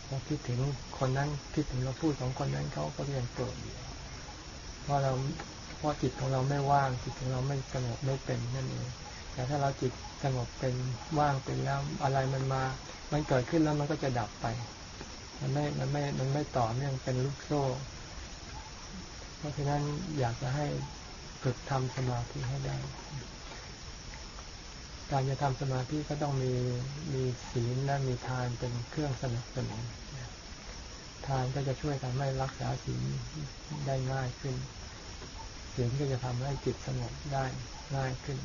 S1: พอคิดถึงคนนั้นคิดถึงเราพูดของคนนั้นเขาก็ยังโกรธอยู่เพราะเราเพราะจิตของเราไม่ว่างจิตของเราไม่สงบไม่เป็นนั่นเองแต่ถ้าเราจิตสงบเป็นว่างเป็นแล้วอะไรมันมา มันเกิดขึ้นแล้วมันก็จะดับไป มันไม่มันไม่มันไม่ต่อเนื่องเป็นลูกโซ่ เพราะฉะนั้นอยากจะให้ฝึกทำสมาธิให้ได้ การจะทำสมาธิก็ต้องมีมีศีลและมีทานเป็นเครื่องสนับสนุนทานก็จะช่วยทำให้รักษาศีลได้ง่ายขึ้นศีลก็จะทำให้จิตสงบได้ง่ายขึ้น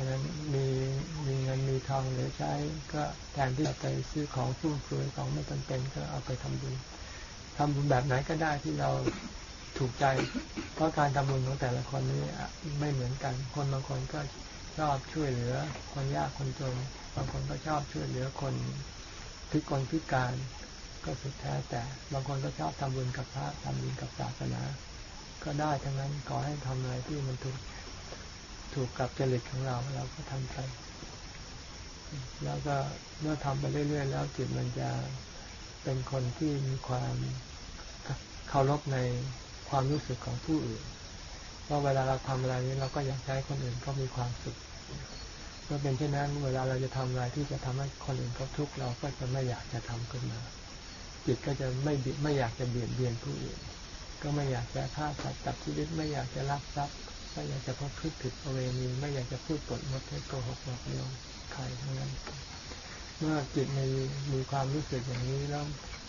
S1: ะฉะนั้นมีมีเงินมีทองเหลือใช้ ก็แทนที่จะไปซื้อของฟุ่มเฟือยของไม่จำเป็นก็เอาไปทำบุญทำบุญแบบไหนก็ได้ที่เราถูกใจ เพราะการทำบุญของแต่ละคนนี้ไม่เหมือนกัน คนบางคนก็ชอบช่วยเหลือ คนยากคนจน บางคนก็ชอบช่วยเหลือคนพิกลพิการก็สุดแท้แต่บางคนก็ชอบทำบุญกับพระทำบุญกับศาสนา ก็ได้ทั้งนั้นขอให้ทำอะไรที่มันถูก ถูกกับจริตของเราเราก็ทำไป แล้วก็เมื่อทำไปเรื่อยๆ แล้วจิตมันจะเป็นคนที่มีความเคารพในความรู้สึกของผู้อื่นว่าเวลาเราทำอะไรนี้เราก็อยากให้คนอื่นเขามีความสุขเมื่อเป็นเช่นนั้น เวลาเราจะทำอะไรที่จะทำให้คนอื่นเขาทุกข์เราก็จะไม่อยากจะทำขึ้นมา จิตก็จะไม่ไม่อยากจะเบียดเบียนผู้อื่น ก็ไม่อยากจะฆ่าสัตว์ตัดชีวิตไม่อยากจะลักทรัพย์ ไม่อยากจะพูดผิดประเวณีไม่อยากจะพูดปดมดเท็จโกหกหลอกลวงใครทั้งนั้น เมื่อจิตมีมีความรู้สึกอย่างนี้แล้ว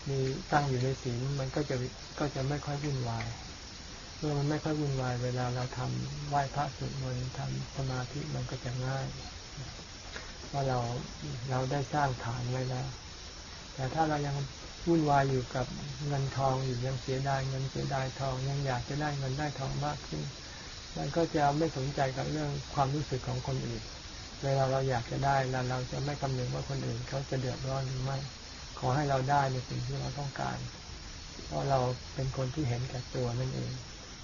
S1: มีตั้งอยู่ในศีลมันก็จะก็จะไม่ค่อยวุ่นวายเมื่อมันไม่ค่อยวุ่นวาย เวลาเราทำไหว้พระสวดมนต์ทำสมาธิมันก็จะง่ายว่าเราเราได้สร้างฐานไว้แล้ว แต่ถ้าเรายังวุ่นวายอยู่กับเงินทองอยู่ยังเสียดายเงินเสียดายทองยังอยากจะได้เงินได้ทองมากขึ้น มันก็จะไม่สนใจกับเรื่องความรู้สึกของคนอื่น เวลาเราอยากจะได้แล้วเราจะไม่คำนึงว่าคนอื่นเขาจะเดือดร้อนหรือไม่ ขอให้เราได้ในสิ่งที่เราต้องการ เพราะเราเป็นคนที่เห็นแก่ตัวนั่นเอง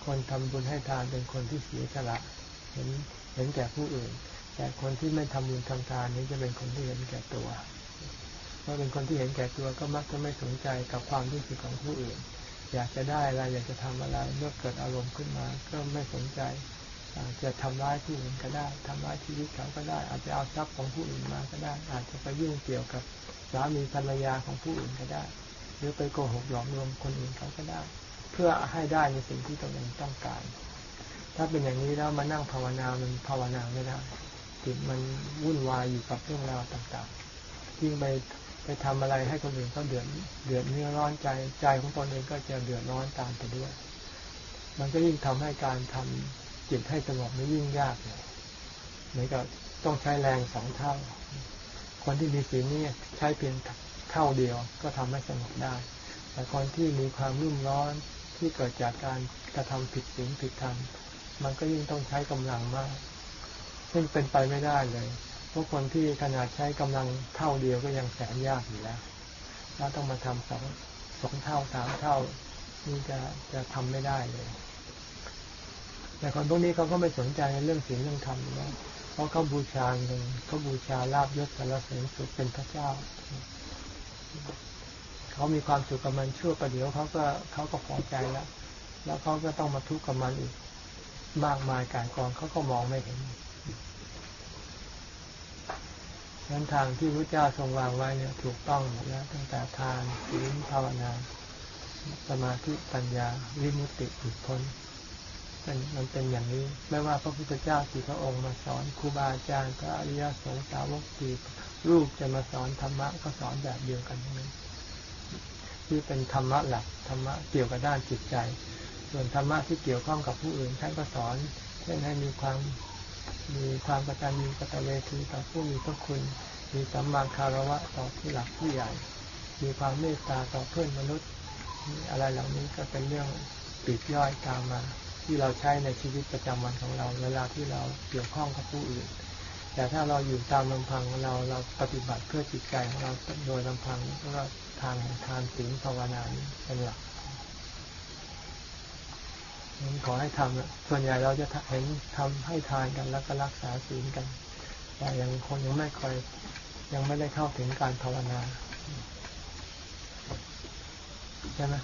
S1: คนทำบุญให้ทานเป็นคนที่เสียสละ เห็นเห็นแก่ผู้อื่น แต่คนที่ไม่ทำบุญทำทานนี้จะเป็นคนที่เห็นแก่ตัว เมื่อเป็นคนที่เห็นแก่ตัวก็มักจะไม่สนใจกับความรู้สึกของผู้อื่น อยากจะได้อะไรอยากจะทำอะไรเมื่อเกิดอารมณ์ขึ้นมา ก็ไม่สนใจอาจจะทำร้ายผู้อื่นก็ได้ทำร้ายชีวิตเขาก็ได้ อาจจะเอาทรัพย์ของผู้อื่นมาก็ได้ อาจจะไปยุ่งเกี่ยวกับสามีภรรยาของผู้อื่นก็ได้ หรือไปโกหกหลอกลวงคนอื่นเขาก็ได้ เพื่อให้ได้ในสิ่งที่ตนเองต้องการ ถ้าเป็นอย่างนี้แล้วมานั่งภาวนามันภาวนาไม่ได้จิตมันวุ่นวายอยู่กับเรื่องราวต่างๆยิ่งไป ไปทำอะไรให้คนอื่นเขาเดือดเดือดเนื้อร้อนใจใจของตนเองก็จะเดือดร้อนตามไปด้วย มันก็ยิ่งทำให้การทำจิตให้สงบไม่ยิ่งยากเลยเหมือนกับต้องใช้แรงสองเท่า คนที่มีศีลนี่ใช้เพียงเท่าเดียว ก็ทำให้สงบได้ แต่คนที่มีความรุ่มร้อนที่เกิดจากการกระทำผิดศีลผิดธรรมมันก็ยิ่งต้องใช้กำลังมาก ซึ่งเป็นไปไม่ได้เลย พวกคนที่ขนาดใช้กำลังเท่าเดียวก็ยังแสนยากอยู่แล้วแล้วต้องมาทำสองสองเท่าสามเท่า นี่จะจะทำไม่ได้เลย แต่คนพวกนี้เขาก็ไม่สนใจในเรื่องศีลเรื่องธรรมนะเพราะเขาบูชาเงินเขาบูชาลาบยศสารเสริญสุขเป็นพระเจ้าเขามีความสุขกับมันชั่วประเดี๋ยวเขาก็เขาก็พอใจแล้ว แล้วเขาก็ต้องมาทุกข์กับมันอีกมากมายการกองเขาก็มองไม่เห็น นั้นทางที่พระเจ้าทรงวางไว้เนี่ยถูกต้องหมดแล้วตั้งแต่ทานศีลภาวนา สมาธิปัญญา วิมุตติหลุดพ้นมันมันเป็นอย่างนี้ ไม่ว่าพระพุทธเจ้าสี่พระองค์มาสอนครูบาอาจารย์พระอริยสงฆ์สาวกสี่รูปจะมาสอนธรรมะก็สอนแบบเดียวกันทั้งนั้นที่เป็นธรรมะหลักธรรมะเกี่ยวกับด้านจิตใจ ส่วนธรรมะที่เกี่ยวข้องกับผู้อื่นท่านก็สอนเช่นให้มีความ มีความกตัญญูกตเวทีต่อผู้มีพระคุณ มีสัมมาคารวะต่อผู้หลักผู้ใหญ่ มีความเมตตาต่อเพื่อนมนุษย์ อะไรเหล่านี้ก็เป็นเรื่องปีกย่อยตามมา ที่เราใช้ในชีวิตประจำวันของเรา เวลาที่เราเกี่ยวข้องกับผู้อื่น แต่ถ้าเราอยู่ตามลำพังเราเราปฏิบัติเพื่อจิตใจของเราโดยลำพังก็ทางทานศีลภาวนาเป็นหลัก ขอให้ทำส่วนใหญ่เราจะเห็นทำให้ทานกันแล้วก็รักษาศีลกัน แต่ยังคนยังไม่ค่อยยังไม่ได้เข้าถึงการภาวนาใช่ไหม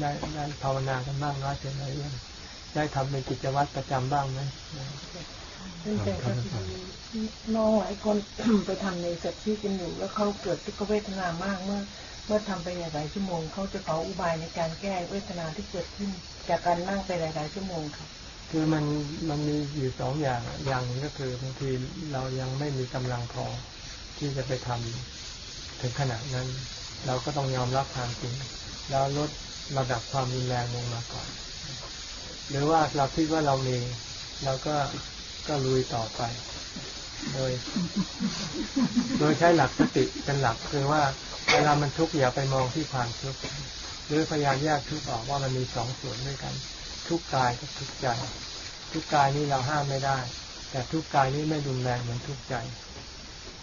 S1: ได้ได้ภาวนากันบ้างน้อยเพียงไรเรื่องได้ทำเป็นกิจวัตรประจำบ้างไหม
S4: น้องหลายคนไปทำในสัตว์ที่กันอยู่แล้วเขาเกิดทุกขเวทนามากเมื่อ เมื่อทำไปหลายชั่วโมงเขาจะขออุบายในการแก้เวทนาที่เกิดขึ้น จากการนั่งไปหลายๆชั่วโมงค่ะ
S1: คือมันมันมีอยู่สองอย่างอย่างนึงก็คือบางทีเรายังไม่มีกำลังพอที่จะไปทำถึงขนาดนั้น เราก็ต้องยอมรับความจริง แล้วลดระดับความรุนแรงลงมาก่อน หรือว่าเราคิดว่าเรามีเราก็ก็ลุยต่อไป โดย โดยใช้หลักสติเป็นหลักคือว่าเวลามันทุกข์อย่าไปมองที่ความทุกข์ หรือพยายามแยกทุกข์ออกว่ามันมีสองส่วนด้วยกัน ทุกกายกับทุกใจ ทุกกายนี้เราห้ามไม่ได้ แต่ทุกกายนี้ไม่รุนแรงเหมือนทุกใจ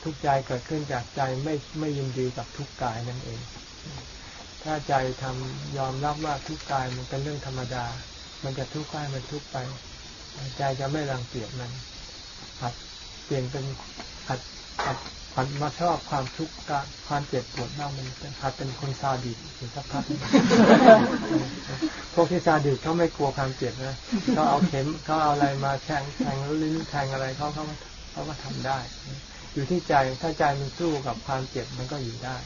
S1: ทุกใจเกิดขึ้นจากใจไม่ไม่ยินดีกับทุกกายนั่นเอง ถ้าใจทำยอมรับว่าทุกกายมันเป็นเรื่องธรรมดา มันจะทุกข์กายมันทุกข์ไป ใจจะไม่รังเกียจมันหัดเปลี่ยนเป็นหัดหัด หัดมาชอบความทุกข์การความเจ็บปวดบ้างมันหัดเป็นคนซาดิสอยู่สักพักพวกที่ซาดิสเขาไม่กลัวความเจ็บนะเขาเอาเข็มเขาเอาอะไรมาแทงแทงลิ้นแทงอะไรเขาเขาเขาก็ทำได้ อยู่ที่ใจถ้าใจมันสู้กับความเจ็บมันก็อยู่ได้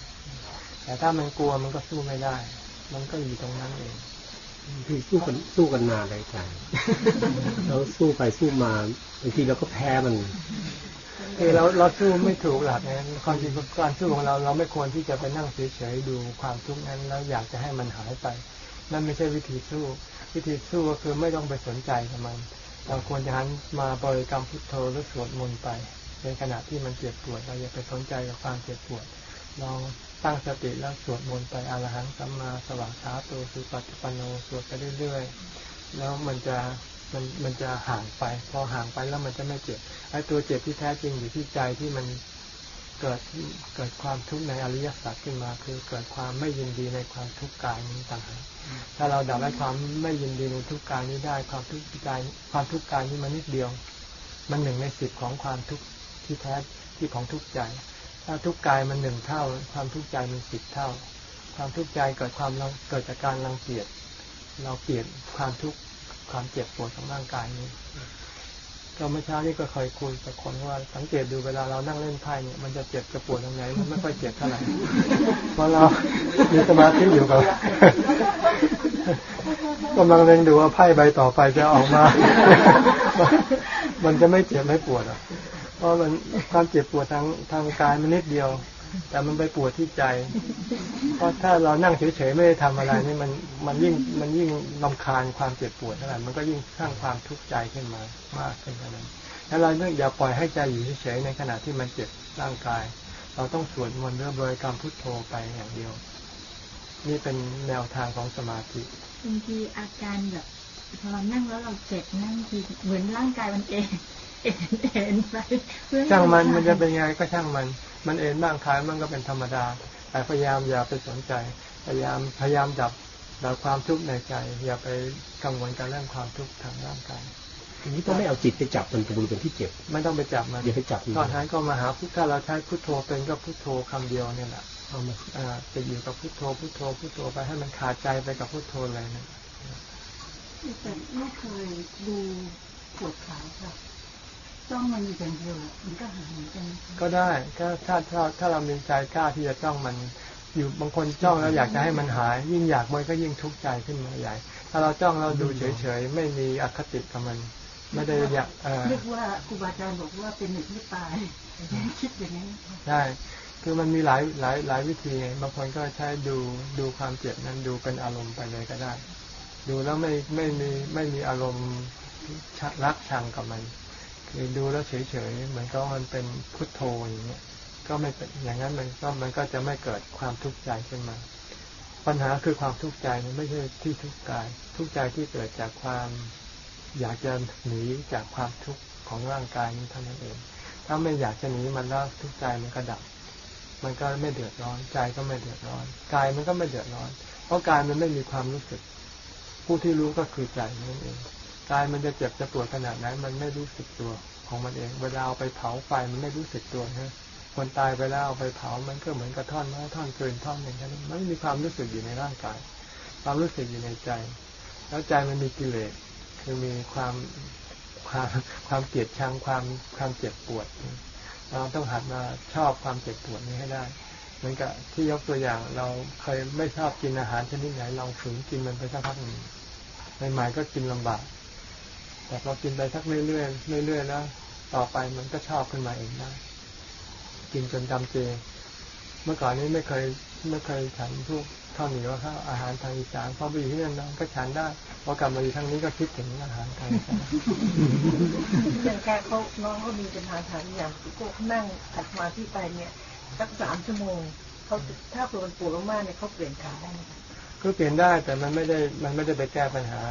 S1: แต่ถ้ามันกลัวมันก็สู้ไม่ได้ มันก็อยู่ตรงนั้นเอง
S2: ที่สู้กันสู้กันนานเลยใจเราสู้ไปสู้มาบางทีเราก็แพ้มัน
S1: คือเราเราสู้ไม่ถูกหลักนะความจริงการสู้ของเราเราไม่ควรที่จะไปนั่งเฉยๆดูความทุกข์นั้นแล้วอยากจะให้มันหายไป นั่นไม่ใช่วิธีสู้ วิธีสู้ก็คือไม่ต้องไปสนใจกับมัน เราควรจะหันมาบริกรรมพุทโธหรือสวดมนต์ไป ในขณะที่มันเจ็บปวด เราอย่าไปสนใจกับความเจ็บปวดลองตั้งสติแล้วสวดมนต์ไปอรหังสัมมาสว่างสาตัวสุปฏิปโนสวดไปเรื่อยๆ แล้วมันจะ มันมันจะห่างไป พอห่างไปแล้วมันจะไม่เจ็บไอ้ตัวเจ็บที่แท้จริงอยู่ที่ใจที่มันเกิดเกิดความทุกข์ในอริยสัจขึ้นมา คือเกิดความไม่ยินดีในความทุกข์กายนี้ต่างหากถ้าเราดับไอ้ความไม่ยินดีในทุกข์กายนี้ได้ ความทุกข์กายความทุกข์กายนี้มันนิดเดียว มันหนึ่งในสิบของความทุกข์ที่แท้ที่ของทุกข์ใจ ถ้าทุกข์กายมันหนึ่งเท่า ความทุกข์ใจมันสิบเท่า ความทุกข์ใจเกิดความเกิดจากการรังเกียจเราเกลียดความทุกข์ ความเจ็บปวดของร่างกายนี้ ก็เมื่อเช้านี้ก็เคยคุยกับคนว่า สังเกตดูเวลาเรานั่งเล่นไพ่เนี่ยมันจะเจ็บจะปวดตรงไหนมันไม่ค่อยเจ็บเท่าไหร่เพราะเรามีสมาธิอยู่กับกำลังเล็งดูว่าไพ่ใบต่อไปจะออกมา มันจะไม่เจ็บไม่ปวดอะ เพราะมันความเจ็บปวดทางทางกายมันนิดเดียว แต่มันไปปวดที่ใจ เพราะถ้าเรานั่งเฉยๆไม่ได้ทำอะไรนี่มันมันยิ่งมันยิ่งลำคาญความเจ็บปวดเท่าไหร่มันก็ยิ่งสร้างความทุกข์ใจขึ้นมามากขึ้นเท่านั้นถ้าเราเนื่องอย่าปล่อยให้ใจอยู่เฉยๆในขณะที่มันเจ็บร่างกาย เราต้องสวดมนต์เรื่องบริกรรมพุทโธไปอย่างเดียว นี่เป็นแนวทางของสมาธิ
S3: บางทีอาการแบบพอเรานั่งแล้วเราเจ็บนั่งทีเหมือนร่างกายมันเอง เอ็นเอ็นไปเพื่อ
S1: ช่างมันมันจะเป็นไงก็ช่างมัน มันเอ็นบ้างคลายมันก็เป็นธรรมดา แต่พยายามอย่าไปสนใจ พยายามพยายามดับดับความทุกข์ในใจ อย่าไปกังวลกับเรื่องความทุกข์ทางร่างกาย
S2: ทีนี้ต้องไม่เอาจิตไปจับมันเป็นบริเวณที่เจ็บ
S1: ไม่ต้องไปจับมัน
S2: อย่าไปจับมัน
S1: ตอนนั้นก็มาหาพุทธถ้าเราใช้พุทโธเป็นก็พุทโธคำเดียวเนี่ยแหละ
S2: เอามา
S1: อ่าจะอยู่กับพุทโธพุทโธพุทโธไปให้มันขาดใจไปกับพุทโธเลยนะ
S3: แต่ไม่เคยดูปวดขาค่ะ จ้องมันอย่างเดียวมันก็หายเหมือนกัน
S1: ก็ได้ก็ถ้าถ้าถ้าเรามีใจกล้าที่จะจ้องมันอยู่บางคนจ้องแล้วอยากจะให้มันหาย ยิ่งอยากมันก็ยิ่งทุกข์ใจขึ้นมาใหญ่ ถ้าเราจ้องเราดูเฉยๆไม่มีอคติกับมัน ไม่ได้อยากเออ
S3: เรียกว่าครูบาอาจารย์บอกว่าเป็นหนึ่งที่ตายคิดอย่างนี้
S1: ใช่คือมันมีหลายหลายหลายวิธีไงบางคนก็ใช้ดูดูความเจ็บนั้นดูเป็นอารมณ์ไปเลยก็ได้ ดูแล้วไม่ไม่มีไม่มีอารมณ์ชะรักชังกับมัน คือดูแล้วเฉยๆเหมือนกับมันเป็นพุทโธอย่างเงี้ยก็ไม่เป็นอย่างนั้นมันก็มันก็จะไม่เกิดความทุกข์ใจขึ้นมา ปัญหาคือความทุกข์ใจมันไม่ใช่ที่ทุกข์กาย ทุกข์ใจที่เกิดจากความอยากจะหนีจากความทุกข์ของร่างกายนี้เท่านั้นเอง ถ้าไม่อยากจะหนีมันแล้วทุกข์ใจมันก็ดับ มันก็ไม่เดือดร้อนใจก็ไม่เดือดร้อนกายมันก็ไม่เดือดร้อน เพราะกายมันไม่มีความรู้สึก ผู้ที่รู้ก็คือใจนั่นเอง กายมันจะเจ็บจะปวดขนาดนั้น มันไม่รู้สึกตัวของมันเอง เวลาเอาไปเผาไฟมันไม่รู้สึกตัวนะคนตายไปแล้วเอาไปเผา มันก็เหมือนกระท่อนไม้ท่อนเกินท่อนหนึ่งแค่นั้นมันไม่มีความรู้สึกอยู่ในร่างกาย ความรู้สึกอยู่ในใจ แล้วใจมันมีกิเลส คือมีความความความเกลียดชังความความเจ็บปวด เราต้องหัดมาชอบความเจ็บปวดนี้ให้ได้ เหมือนกับที่ยกตัวอย่างเราเคยไม่ชอบกินอาหารชนิดไหนลองฝืนกินมันไปสักพักหนึ่งใหม่ๆก็กินลำบาก แต่พอกินไปสักเรื่อยๆเรื่อยๆแล้วต่อไปมันก็ชอบขึ้นมาเองได้กินจนจำเจ เมื่อก่อนนี้ไม่เคยไม่เคยฉันพวกข้าวเหนียวข้าวอาหารทางอีสานพอไปอยู่ที่นั่นนะก็ฉันได้พอกลับมาอยู่ทางนี้ก็คิดถึงอาหารทางอีสาน
S4: อย่างการเขาน้องเขามีปัญหาฐานอย่างก็นั่งขัดสมาธิไปเนี่ยสักสามชั่วโมงเขาถ้าปวดปวดมากๆเนี่ยเขาเปลี่ยนขาได้ไหมคะ
S1: ก็เปลี่ยนได้แต่มันไม่ได้มันไม่ได้ไปแก้ปัญหา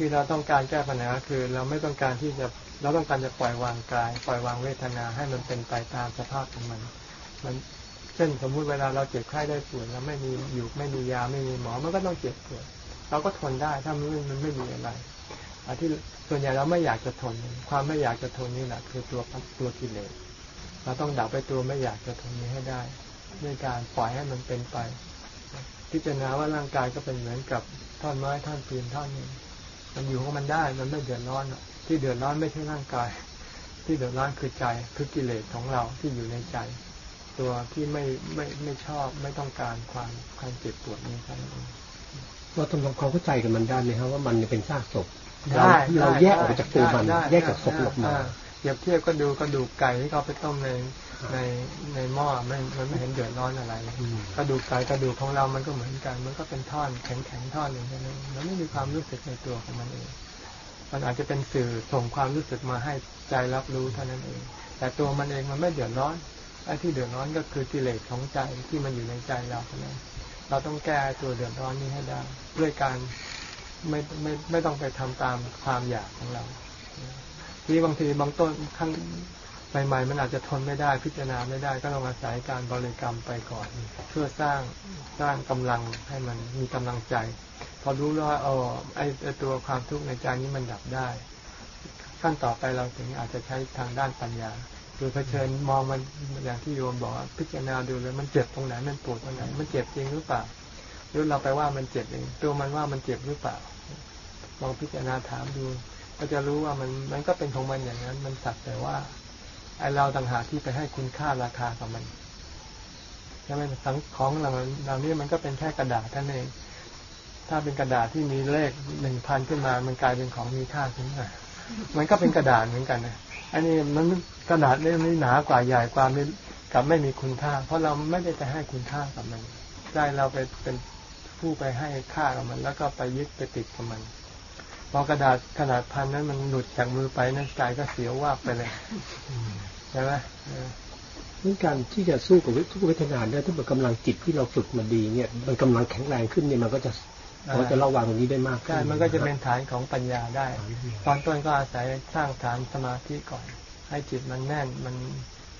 S1: ที่เราต้องการแก้ปัญหาคือ เราไม่ต้องการที่จะเราต้องการจะปล่อยวางกาย ปล่อยวางเวทนาให้มันเป็นไปตามสภาพของมัน มันเช่นสมมุติเวลาเราเจ็บไข้ได้ป่วยแล้วไม่มีอยู่ไม่มียาไม่มีหมอมันก็ต้องเจ็บปวดเราก็ทนได้ถ้ามันมันไม่มีอะไรอันที่ส่วนใหญ่เราไม่อยากจะทน ความไม่อยากจะทนนี่แหละคือตัวตัวกิเลสเราต้องดับไปตัวไม่อยากจะทนนี้ให้ได้ ด้วยการปล่อยให้มันเป็นไป พิจารณาว่าร่างกายก็เป็นเหมือนกับท่อนไม้ท่อนปืนท่อนหนึง มันอยู่ของมันได้ มันไม่เดือดร้อนหรอกที่เดือดร้อนไม่ใช่ร่างกาย ที่เดือดร้อนคือใจคือกิเลสของเราที่อยู่ในใจ ตัวที่ไม่ไม่ไม่ชอบไม่ต้องการความความเจ็บปวดนี้เท่านั้นเอง
S2: เราต้องทำความเข้าใจกับมันได้ไหมครับว่ามันเป็นซากศพเรา
S1: ได้
S2: เรา
S1: ได้
S2: แยกออกจากตัวมัน
S1: ได้
S2: แยกจากศพออกมา
S1: อ่เปรียบเทียบก็ดูกระดูกไก่ที่เขาไปต้มใน ในในหม้อไม่มันไม่เห็นเดือดร้อนอะไร
S2: อืม
S1: กระดูกไก่กระดูกของเรามันก็เหมือนกัน มันก็เป็นท่อนแข็งๆท่อนหนึ่งแค่นั้นมันไม่มีความรู้สึกในตัวของมันเอง มันอาจจะเป็นสื่อส่งความรู้สึกมาให้ใจรับรู้เท่านั้นเอง แต่ตัวมันเองมันไม่เดือดร้อนไอ้ที่เดือดร้อนก็คือกิเลสของใจที่มันอยู่ในใจเราเท่านั้นเราต้องแก้ตัวเดือดร้อนนี้ให้ได้ ด้วยการไม่ไม่ไม่ต้องไปทำตามความอยากของเราที่บางทีบางต้นขั้น ใหม่ๆมันอาจจะทนไม่ได้พิจารณาไม่ได้ ก็ต้องอาศัยการบริกรรมไปก่อน เพื่อสร้างสร้างกำลังให้มันมีกำลังใจ พอรู้แล้วว่าอ๋อไอ้ไอตัวความทุกข์ในใจนี้มันดับได้ ขั้นต่อไปเราถึงอาจจะใช้ทางด้านปัญญาคือเผชิญมองมันอย่างที่โยมบอกว่าพิจารณาดูเลยมันเจ็บตรงไหนมันปวดตรงไหนมันเจ็บจริงหรือเปล่าหรือเราไปว่ามันเจ็บเองตัวมันว่ามันเจ็บหรือเปล่าลองพิจารณาถามดู ก็จะรู้ว่ามันมันก็เป็นของมันอย่างนั้น มันสักแต่ว่า ไอเราต่างหากที่ไปให้คุณค่าราคากับมันใช่ไหมสังของเหล่านั้นเหล่านี้มันก็เป็นแค่กระดาษท่านเอง ถ้าเป็นกระดาษที่มีเลขหนึ่งพันขึ้นมา มันกลายเป็นของมีค่าขึ้นมามันก็เป็นกระดาษเหมือนกันนะอันนี้มันกระดาษเล่มนี้หนากว่าใหญ่กว่าไม่กับไม่มีคุณค่า เพราะเราไม่ได้ไปให้คุณค่ากับมัน ได้เราไปเป็นผู้ไปให้ค่ากับมัน แล้วก็ไปยึดไปติดกับมันพอกระดาษขนาดพันนั้นมันหลุดจากมือไปนั้นใจก็เสียวว่าไปเลย ใช่ไหมเออ
S2: เรื่องการที่จะสู้กับทุกขเวทนาได้ถ้าเกิดกำลังจิตที่เราฝึกมาดีเนี่ยมันกำลังแข็งแรงขึ้นเนี่ยมันก็จะเขาจะระวังตรงนี้ได้มากขึ้
S1: ใช่
S2: น
S1: มันก็จะเป็นฐานของปัญญาได้
S2: ฐานปัญญา
S1: ตอนต้นก็อาศัยสร้างฐานสมาธิก่อน ให้จิตมันแน่นมัน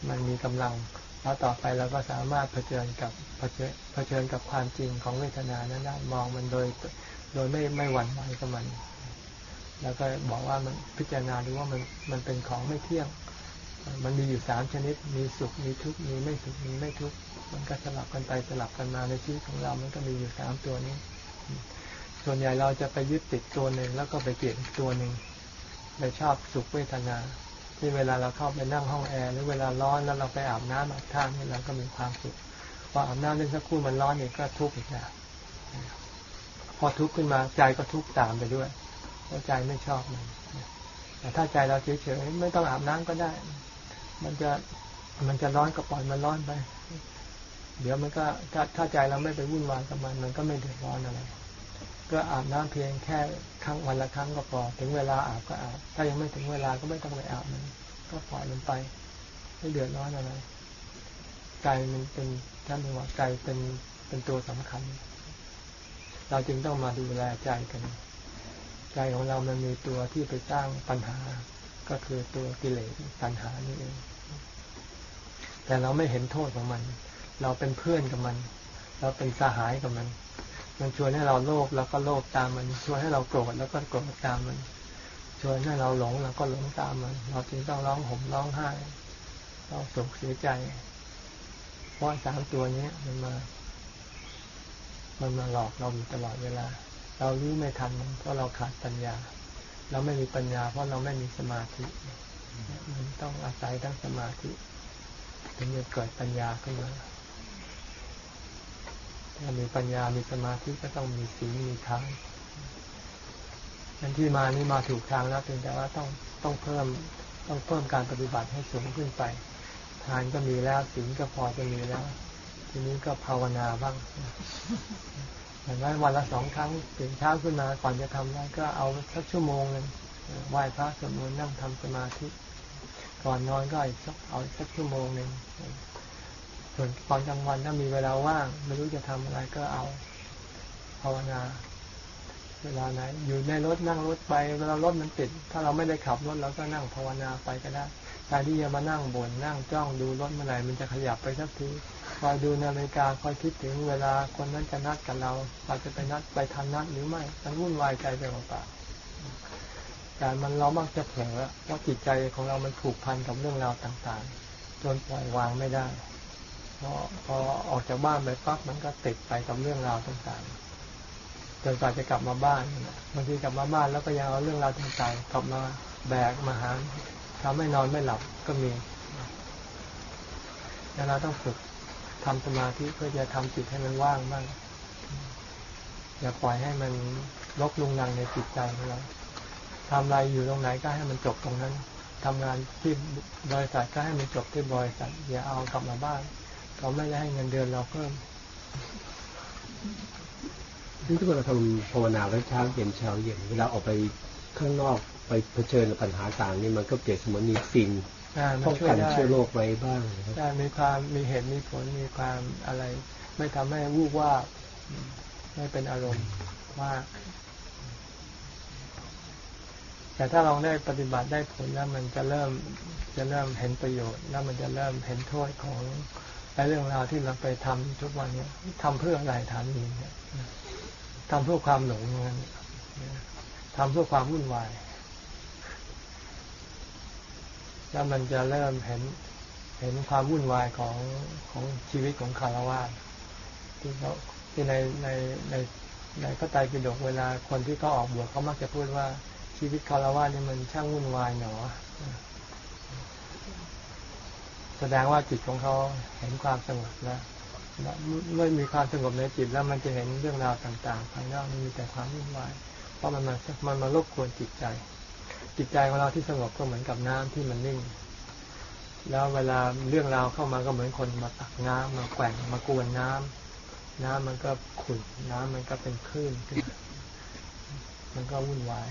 S1: มันมีกำลัง แล้วต่อไปเราก็สามารถเผชิญกับเผชิญเผชิญกับความจริงของเวทนานั้นได้มองมันโดยโดยไม่ไม่หวั่นไหวกับมัน แล้วก็บอกว่ามันพิจารณาดูว่ามันมันเป็นของไม่เที่ยง มันมีอยู่สามชนิด มีสุข มีทุกข์ มีไม่สุข มีไม่ทุกข์ มันก็สลับกันไปสลับกันมาในชีวิตของเรา มันก็มีอยู่สามตัวนี้ ส่วนใหญ่เราจะไปยึดติดตัวหนึ่งแล้วก็ไปเกลียดตัวหนึ่งไปชอบสุขเวทนา ที่เวลาเราเข้าไปนั่งห้องแอร์หรือเวลาร้อนแล้วเราไปอาบน้ำอาบท่านี่เราก็มีความสุขพออาบน้ำเล่นสักครู่มันร้อนเนี่ยก็ทุกข์อีกแล้วพอทุกข์ขึ้นมาใจก็ทุกข์ตามไปด้วยเพราะใจไม่ชอบมันแต่ถ้าใจเราเฉยๆไม่ต้องอาบน้ำก็ได้ มันจะมันจะร้อนก็ปล่อยมันร้อนไป เดี๋ยวมันก็ถ้าถ้าใจเราไม่ไปวุ่นวายกับมัน มันก็ไม่เดือดร้อนอะไร ก็อาบน้ำเพียงแค่ครั้งวันละครั้งก็พอถึงเวลาอาบก็อาบ ถ้ายังไม่ถึงเวลาก็ไม่ต้องไปอาบมัน ก็ปล่อยมันไป ไม่เดือดร้อนอะไรใจมันเป็นท่านบอกว่าใจเป็นเป็นตัวสำคัญ เราจึงต้องมาดูแลใจกัน ใจของเรามันมีตัวที่ไปสร้างปัญหา ก็คือตัวกิเลสตัณหานี่เอง แต่เราไม่เห็นโทษของมัน เราเป็นเพื่อนกับมัน เราเป็นสหายกับมัน มันชวนให้เราโลภแล้วก็โลภตามมัน ชวนให้เราโกรธแล้วก็โกรธตามมัน ชวนให้เราหลงแล้วก็หลงตามมัน เราจึงต้องร้องห่มร้องไห้ต้องโศกเสียใจ เพราะสามตัวนี้มันมา มันมาหลอกเราอยู่ตลอดเวลา เรารู้ไม่ทันมันเพราะเราขาดปัญญา เราไม่มีปัญญา เพราะเราไม่มีสมาธิมันต้องอาศัยทั้งสมาธิถึงจะเกิดปัญญาขึ้นมาถ้ามีปัญญา มีสมาธิก็ต้องมีศีลมีธรรมนั่นที่มานี่มาถูกทางแล้วเพียงแต่ว่าต้องต้องเพิ่มต้องเพิ่มการปฏิบัติให้สูงขึ้นไป ทานก็มีแล้วศีลก็พอจะมีแล้ว ทีนี้ก็ภาวนาบ้าง อย่างนั้นวันละสองครั้งตื่นเช้าขึ้นมาก่อนจะทำได้ก็เอาสักชั่วโมงหนึ่งไหว้พระสวดมนต์นั่งทำสมาธิ ก่อนนอนก็อีกสักเอาสักชั่วโมงหนึ่งส่วนตอนกลางวันถ้ามีเวลาว่างไม่รู้จะทำอะไรก็เอาภาวนา เวลาไหน อยู่ในรถนั่งรถไปเวลารถมันติด ถ้าเราไม่ได้ขับรถเราก็นั่งภาวนาไปก็ได้ แทนที่จะมานั่งบนนั่งจ้องดูรถเมื่อไหร่มันจะขยับไปสักทีคอยดูนาฬิกาคอยคิดถึงเวลาคนนั้นจะนัดกับเราเราจะไปนัดไปทันนัดหรือไม่มันวุ่นวายใจไปเปล่าแต่มันเรามักจะเผลอว่าจิตใจของเรามันผูกพันกับเรื่องราวต่างๆ จนปล่อยวางไม่ได้พอพอออกจากบ้านไปปั๊บมันก็ติดไปกับเรื่องราวต่างๆจนกว่าจะกลับมาบ้านบางทีกลับมาบ้านแล้วก็ยังเอาเรื่องราวต่างๆ กลับมาแบกมาหา ทำให้นอนไม่หลับก็มีแล้วเราต้องฝึกทำสมาธิเพื่อจะทำจิตให้มันว่างบ้างอย่าปล่อยให้มันลกลุงนังในจิตใจของเราทำอะไรอยู่ตรงไหนก็ให้มันจบตรงนั้นทำงานที่บริษัทก็ให้มันจบที่บริษัทอย่าเอากลับมาบ้านเขาไม่ได้ให้เงินเดือนเราเพิ่ม
S2: นี่ถ้าเราทำภาวนาไว้เช้าเย็นเช้าเย็นเวลาออกไปข้างนอก ไปเผชิญกับปัญหาต่างนี่มันก็เปรียบเสมือนมีสิ่ง
S1: อ่ามั
S2: ป้อง
S1: ช่วย
S2: กัน
S1: ได้
S2: เชื้อโรคไว้บ้างนะครับ
S1: ได้มีความมีเหตุมีผลมีความอะไร ไม่ทำให้วูบว่าบไม่เป็นอารมณ์ว่าแต่ถ้าเราได้ปฏิบัติได้ผลแล้วมันจะเริ่มจะเริ่มเห็นประโยชน์ แล้วมันจะเริ่มเห็นโทษของไอ้เรื่องราวที่เราไปทำทุกวันเนี้ยทำเพื่ออะไรถามจริงเนี่ยทำเพื่อความหลงเงินทำเพื่อความวุ่นวาย แล้วมันจะเริ่มเห็นเห็นความวุ่นวายของของชีวิตของคารวะที่เขาที่ในในในในพระไตรปิฎกเวลาคนที่เขาออกบวชเขามักจะพูดว่าชีวิตคารวะนี่มันช่างวุ่นวายหนอ แสดงว่าจิตของเขาเห็นความสงบแล้วและเมื่อมีความสงบในจิตแล้วมันจะเห็นเรื่องราวต่างๆภายนอกมีแต่ความวุ่นวาย เพราะมันมามันมารบกวนจิตใจ จิตใจของเราที่สงบก็เหมือนกับน้ำที่มันนิ่ง แล้วเวลาเรื่องราวเข้ามาก็เหมือนคนมาตักน้ำมาแกว่งมากวนน้ำน้ำมันก็ขุ่นน้ำมันก็เป็นคลื่นขึ้นมันก็วุ่นวาย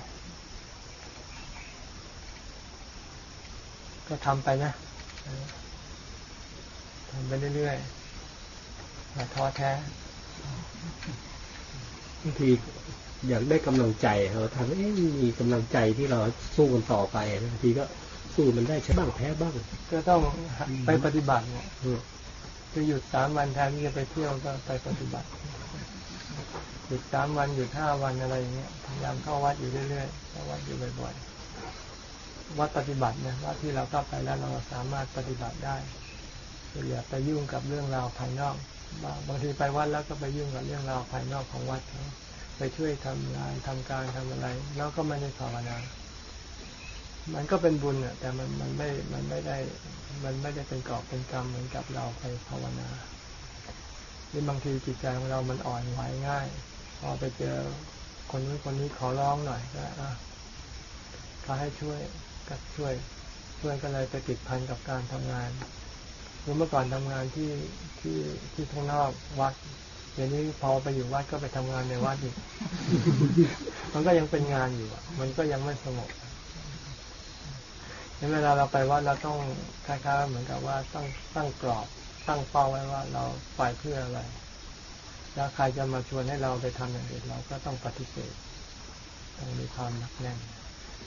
S1: ก็ทำไปนะทำไปเรื่อยๆอย่าท้อแท้
S2: บางที อยากได้กำลังใจเราทำเอ๊ะมีกำลังใจที่เราสู้กันต่อไปบางทีก็สู้มันได้ใช่บ้างแพ้บ้าง
S1: ก็ต้องไปปฏิบัติเนี่ย
S2: อืม
S1: จะหยุดสามวันแทนที่จะไปเที่ยวก็ไปปฏิบัติหยุดสามวันหยุดห้าวันอะไรอย่างเงี้ยพยายามเข้าวัดอยู่เรื่อยๆเข้าวัดอยู่บ่อยๆวัดปฏิบัติเนี่ยวัดที่เราเข้าไปแล้วเราสามารถปฏิบัติได้ออย่าไปยุ่งกับเรื่องราวภายนอกบางบางทีไปวัดแล้วก็ไปยุ่งกับเรื่องราวภายนอกของวัดเขา ไปช่วยทำงานทำการทำอะไร แล้วก็ไม่ได้ภาวนา มันก็เป็นบุญอะ แต่มันมันไม่ มันไม่ได้ มันไม่ได้เป็นกอบเป็นกรรมเหมือนกับเราไปภาวนาหรือบางทีจิตใจของเรามันอ่อนไหวง่าย พอไปเจอคนนู้นคนนี้ขอร้องหน่อยก็อะเขาให้ช่วยก็ช่วย ช่วยก็เลยไปติดพันกับการทำงานรือเมื่อก่อนทำงานที่ที่ที่ข้างนอกวัด ดี๋ยวนี้พอไปอยู่วัดก็ไปทำงานในวัดอีก มันก็ยังเป็นงานอยู่อะมันก็ยังไม่สงบเวลาเราไปวัดเราต้องคล้ายๆเหมือนกับว่าต้องตั้งกรอบ ตั้งเป้าไว้ว่าเราไปเพื่ออะไร แล้วใครจะมาชวนให้เราไปทำอย่างอื่นเราก็ต้องปฏิเสธต้องมีความหนักแน่น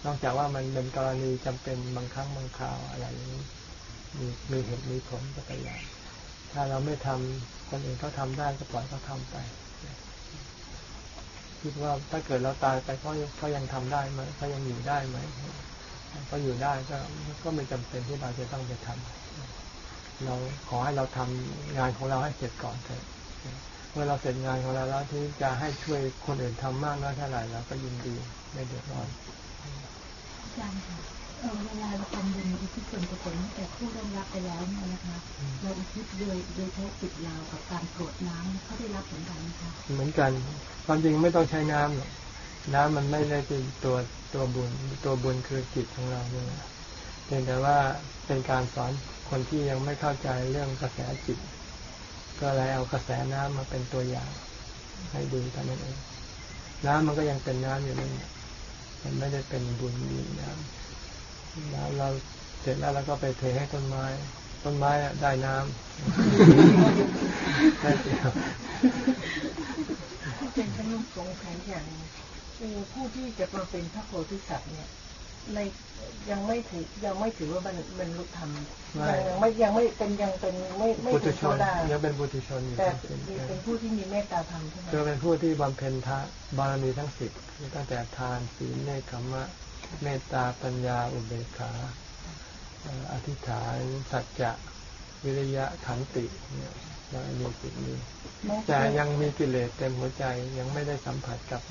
S1: นอกจากว่ามันเป็นกรณีจำเป็นบางครั้งบางคราวอะไรอย่างนี้มีมีเหตุมีผลก็ไปอย่าง ถ้าเราไม่ทำคนอื่นเขาทาได้ก็ปล่อยเขาทาไปคิดว่าถ้าเกิดเราตายไปเขาเขายังทำได้ไหมเขายังอยู่ได้ไหมเขาอยู่ได้ก็ก็ไม่จำเป็นที่เราจะต้องไปทำเราขอให้เราทำงานของเราให้เสร็จก่อนเถอะเมื่อเราเสร็จงานของเราแล้วที่จะให้ช่วยคนอื่นทำมากน้อยเท่าไหร่เราก็ยินดีไม่เดือดร้อน
S3: อาจารย์ค่ะ เวลาเราทำบุญอุทิศส่วนกุศลให้แก่ผู้ได้รับไปแล้วเนี่ยนะคะเราอุทิศโดยโดยใช้จิตเรากับการกรวดน้ำเขาได้รับเหมือนกันนะคะ
S1: เหมือนกันความจริงไม่ต้องใช้น้ำหรอกน้ำมันไม่ได้เป็นตัวตัวบุญตัวบุญคือจิตของเราเนี่ยเพียงแต่ว่าเป็นการสอนคนที่ยังไม่เข้าใจเรื่องกระแสจิต ก็เลยเอากระแสน้ำมาเป็นตัวอย่าง ให้ดูเท่านั้นเองน้ำมันก็ยังเป็นน้ำอยู่นั่นมันไม่ได้เป็นบุญมีน้ำ แล้วเราเสร็จแล้วเราก็ไปเทให้ต้นไม้ ต้นไม้อะได้น้ำได้เดียว
S4: เป็นขนมสงสัยอย่างหนึ่งคือผู้ที่จะมาเป็นพระโพธิสัตว์เนี่ยในยังไม่ถือยังไม่ถือว่ามันมันรุธรรม
S1: ไม่
S4: ยังไม่ยังไม่เป็นยังเป็นไม่ไม่
S1: ปุถุ
S4: ถึง
S1: ช
S4: โซ
S1: น
S4: ดา
S1: ยังเป็นปุถุชนอยู่
S4: แต่
S1: เป็น
S4: เป็นผู้ที่มีเมตตาธรรมใช่ไหม
S1: จะเป็นผู้ที่บำเพ็ญทะบารมีทั้งสิบคือตั้งแต่ทานศีลเนคขมะ เมตตาปัญญาอุเบกขาเอ่ออธิษฐานสัจจะวิริยะขันติเนี่ยบารมีสิบนี้
S4: แม้
S1: แต่ยังมีกิเลสเต็มหัวใจยังไม่ได้สัมผัสกับ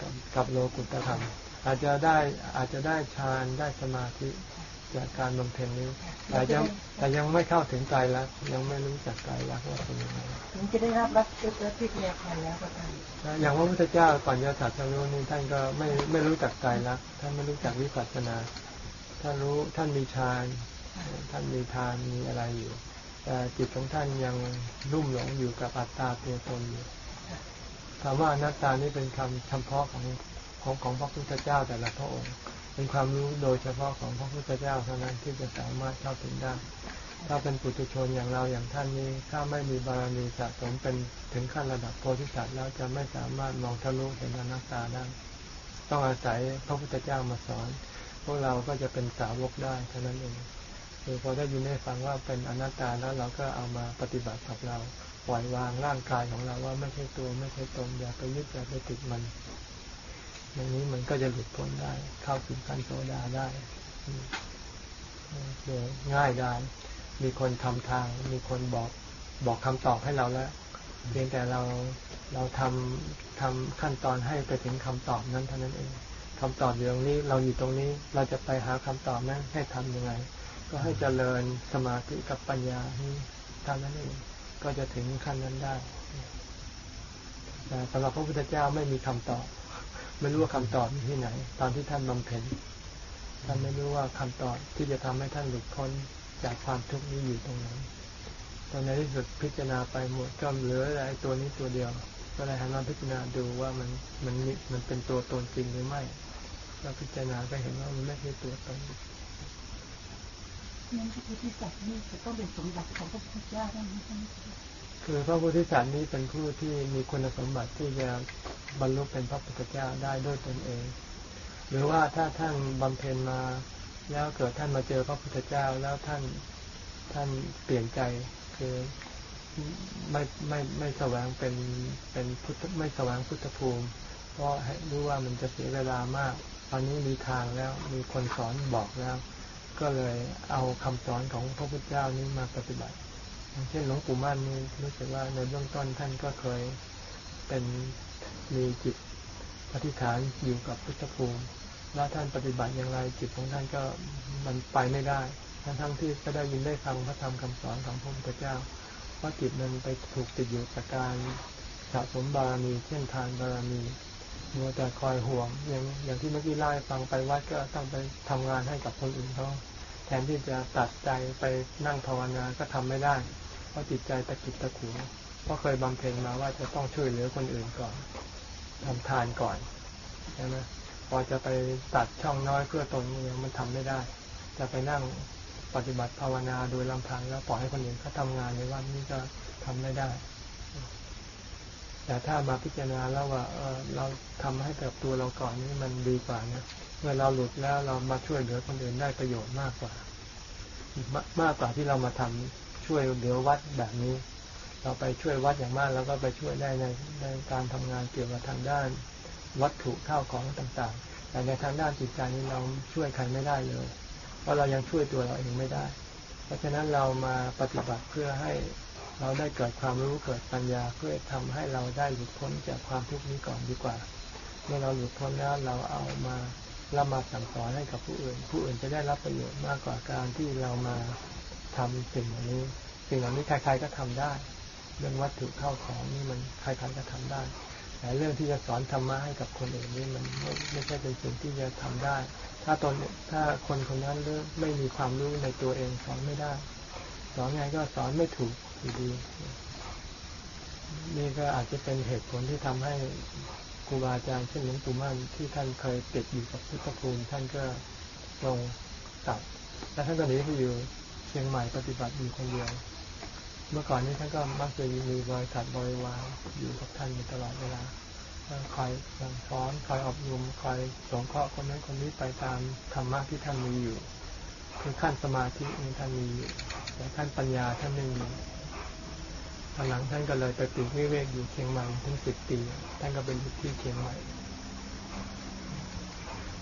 S1: กับกับโลกุตธรรม อาจจะได้อาจจะได้ฌานได้สมาธิ จากการบำเพ็ญนี้แต่ยังแต่ยังไม่เข้าถึงใจรักษณ์ยังไม่รู้จักใจรักษณ์ว่าเป็นยังไง
S4: ถึงจะได้รับรักรักที่พยาคารแล้วก็ตาม
S1: อย่างพระพุทธเจ้าก่อนจะตรัสรู้นี่ท่านก็ไม่ไม่รู้จักใจรักษณ์ท่านไม่รู้จักวิปัสสนาท่านรู้ท่านมีฌานท่านมีทานมีอะไรอยู่ แต่จิตของท่านยังรุ่มหลงอยู่กับอัตตาตัวตนอยู่คำว่าอนัตตานี่เป็นคำเฉพาะของ ของของพระพุทธเจ้าแต่ละพระองค์ เป็นความรู้โดยเฉพาะของพระพุทธเจ้าเท่านั้นที่จะสามารถเข้าถึงได้ ถ้าเป็นปุถุชนอย่างเราอย่างท่านนี้ ถ้าไม่มีบารมีสะสมเป็นถึงขั้นระดับโพธิสัตว์แล้วจะไม่สามารถมองทะลุเห็นอนัตตาได้ ต้องอาศัยพระพุทธเจ้ามาสอน พวกเราก็จะเป็นสาวกได้เท่านั้นเองคือพอได้ยินได้ฟังว่าเป็นอนัตตาแล้วเราก็เอามาปฏิบัติกับเราปล่อยวางร่างกายของเราว่าไม่ใช่ตัวไม่ใช่ตนอย่าไปยึดอย่าไปติดมัน อย่างนี้มันก็จะหลุดพ้นได้ เข้าถึงขั้นโซดาได้อืมเดี๋ยวง่ายได้มีคนทำทาง มีคนบอกบอกคำตอบให้เราแล้วเพียงแต่เราเราทำทำขั้นตอนให้ไปถึงคำตอบนั้นเท่านั้นเองคำตอบอยู่ตรงนี้เราอยู่ตรงนี้เราจะไปหาคำตอบนั้นให้ทำยังไง ก็ให้เจริญสมาธิกับปัญญาเท่านั้นเองก็จะถึงขั้นนั้นได้แต่สำหรับพระพุทธเจ้าไม่มีคำตอบ ไม่รู้ว่าคำตอบอยู่ที่ไหน ตอนที่ท่านบำเพ็ญท่านไม่รู้ว่าคำตอบที่จะทำให้ท่านหลุดพ้นจากความทุกข์นี้อยู่ตรงไหนตอนในที่สุดพิจารณาไปหมดก็เหลือแต่ไอ้ตัวนี้ตัวเดียว ก็เลยหันมาพิจารณาดูว่ามันมันมันเป็นตัวตนจริงหรือไม่ก็พิจารณาก็เห็นว่ามันไม่ใช่ตัวตน
S3: นั้นพระพุทธสัตว์นี่จะต้องเป็นสมบัติของพระพุทธเจ้าได้ไหม คื
S1: อพระโพธิสัตว์นี้เป็นผู้ที่มีคุณสมบัติที่จะบรรลุเป็นพระพุทธเจ้าได้ด้วยตนเอง หรือว่าถ้าท่านบำเพ็ญมา แล้วเกิดท่านมาเจอพระพุทธเจ้าแล้วท่านท่านเปลี่ยนใจคือไม่ไม่ไม่แสวงเป็นเป็นพุทธไม่แสวงพุทธภูมิ เพราะรู้ว่ามันจะเสียเวลามาก ตอนนี้มีทางแล้วมีคนสอนบอกแล้ว ก็เลยเอาคำสอนของพระพุทธเจ้านี้มาปฏิบัติ เช่นหลวงปู่มั่นนี่รู้สึกว่าในเบื้องต้นท่านก็เคยเป็นมีจิตอธิษฐานอยู่กับพุทธภูมิแล้วท่านปฏิบัติอย่างไรจิตของท่านก็มันไปไม่ได้ ทั้งทั้งที่ก็ได้ยินได้ฟังพระธรรมคำสอนของพระพุทธเจ้าว่าจิตมันไปถูกติดอยู่กับการสะสมบารมีเช่นทานบารมีมัวแต่คอยห่วง อย่างอย่างที่เมื่อกี้ไล่ฟังไปวัดก็ต้องไปทำงานให้กับคนอื่นเขาแทนที่จะตัดใจไปนั่งภาวนาก็ทำไม่ได้ ราะจิตใจตะกิดตะขวเพราะเคยบำเพ็ญมาว่าจะต้องช่วยเหลือคนอื่นก่อนทำทานก่อนใช่ไหมพอจะไปตัดช่องน้อยเพื่อตนเองมันทำไม่ได้ จะไปนั่งปฏิบัติภาวนาโดยลำพังแล้วปล่อยให้คนอื่นเขาทางานในวันนี้ก็ทำไม่ได้ แต่ถ้ามาพิจารณาแล้วว่าเออเราทำให้กับตัวเราก่อนนี่มันดีกว่านะเมื่อเราหลุดแล้วเรามาช่วยเหลือคนอื่นได้ประโยชน์มากกว่า มากกว่าที่เรามาทำ ช่วยเหลือวัดแบบนี้ เราไปช่วยวัดอย่างมากแล้วก็ไปช่วยได้ในในการทำงานเกี่ยวกับทางด้านวัตถุข้าวของต่างๆ แต่ในทางด้านจิตใจนี้เราช่วยใครไม่ได้เลย เพราะเรายังช่วยตัวเราเองไม่ได้ เพราะฉะนั้นเรามาปฏิบัติเพื่อให้เราได้เกิดความรู้เกิดปัญญาเพื่อทำให้เราได้หลุดพ้นจากความทุกข์นี้ก่อนดีกว่า เมื่อเราหลุดพ้นแล้วเราเอามาเรามาสั่งสอนให้กับผู้อื่น ผู้อื่นจะได้รับประโยชน์มากกว่าการที่เรามา ทำสิ่งเหล่านี้ สิ่งเหล่านี้ใครๆก็ทำได้ เรื่องวัตถุเข้าของนี่มันใครๆก็ทำได้ แต่เรื่องที่จะสอนธรรมะให้กับคนอื่นนี่มันไม่ไม่ใช่เป็นสิ่งที่จะทำได้ ถ้าตนถ้าคนคนนั้นเริ่มไม่มีความรู้ในตัวเองสอนไม่ได้ สอนไงก็สอนไม่ถูกอยู่ดี นี่ก็อาจจะเป็นเหตุผลที่ทำให้ครูบาอาจารย์เช่นหลวงปู่มั่นที่ท่านเคยติดอยู่กับพุทธภูมิท่านก็ลงตัดและท่านตอนนี้ก็อยู่ เชียงใหม่ปฏิบัติอยู่คนเดียว เมื่อก่อนนี้ท่านก็มักจะมีบริษัทบริวารอยู่กับท่านอยู่ตลอดเวลาคอยสั่งสอนคอยอบรมคอยสงเคราะห์คนนั้นคนนี้ไปตามธรรมะที่ท่านมีอยู่ คือขั้นสมาธินี่ท่านมีอยู่แต่ขั้นปัญญาท่านไม่มีหลังท่านก็เลยไปปีกวิเวกอยู่เชียงใหม่ถึงสิบปีท่านก็เป็นที่เชียงใหม่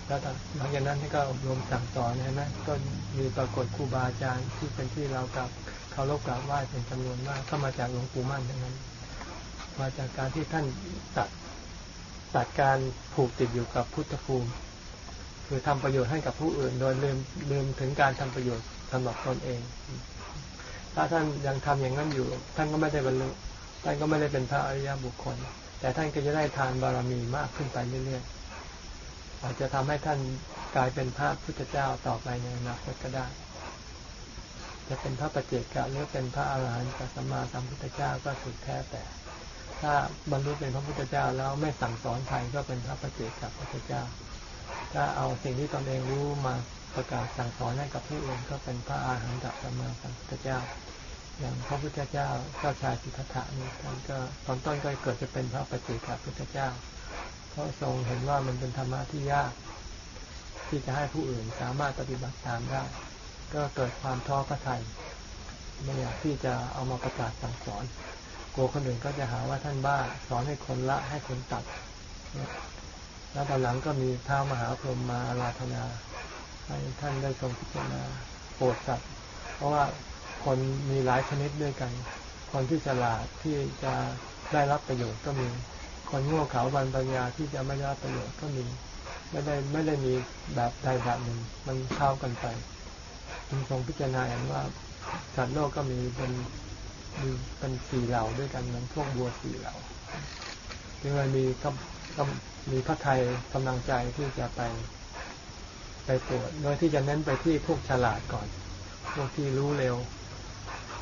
S1: แล้วหลังจากนั้นท่ก็อบรมสั่งสอนใช่ไหมก็มีปรากฏครูบาอาจารย์ที่เป็นที่เรากับเคารพกราบไหว้เป็นจำนวนมากเข้ามาจากหลวงปู่มั่นทั้งนั้น มาจากการที่ท่านตัดตัดการผูกติดอยู่กับพุทธภูมิ คือทำประโยชน์ให้กับผู้อื่น โดยลืมลืมถึงการทำประโยชน์สำหรับตนเอง ถ้าท่านยังทำอย่างนั้นอยู่ ท่านก็ไม่ได้บรรลุท่านก็ไม่ได้เป็นพระอริยบุคคล แต่ท่านก็จะได้ทานบารมีมากขึ้นไปเรื่อยๆ อาจจะทำให้ท่านกลายเป็นพระพุทธเจ้าต่อไปในอนาคตก็ได้ จะเป็นพระปเจกะหรือเป็นพระอาหารหันตสัมมาสัมพุทธเจ้าก็สุดแท้แต่ ถ้าบรรลุเป็นพระพุทธเจ้าแล้วไม่สั่งสอนใครก็เป็นพระปเจกพุทธเจ้า ถ้าเอาสิ่งที่ตนเองรู้มาประกาศสั่งสอนให้กับผู้อื่นก็เป็นพระอาหารหันตสัมมาสัมพุทธเจ้าอย่างพระพุทธเจ้าเจ้าชายสิทธัตถะนี่ท่านก็ตอนต้นก็เกิดจะเป็นพระปัจเจกพุทธเจ้า ราะทรงเห็นว่ามันเป็นธรรมะที่ยาก ที่จะให้ผู้อื่นสามารถปฏิบัติตามได้ ก็เกิดความท้อพระทัยไม่อยากที่จะเอามาประกาศสั่งสอน กลัวคนอื่นก็จะหาว่าท่านบ้า สอนให้คนละให้คนตัด แล้วตอนหลังก็มีท้ามหาพรหมมาอาราธนาให้ท่านได้ทรงพิจารณาโปรดสัตว์เพราะว่าคนมีหลายชนิดด้วยกัน คนที่ฉลาดที่จะได้รับประโยชน์ก็มี คนโง่เขลาบันปัญญาที่จะไม่ได้รับประโยชน์ก็มี ไม่ได้ไม่ได้มีแบบใดแบบหนึ่ง มันเท่ากันไปจึงทรงพิจารณาเห็นว่าสัตว์โลกก็มีเป็นมีเป็นสี่เหล่าด้วยกันเหมือนพวกบัวสี่เหล่าจึงเลยมีก็ก็มีพระไทยกำลังใจที่จะไปไปตรวจโดยที่จะเน้นไปที่พวกฉลาดก่อน พวกที่รู้เร็ว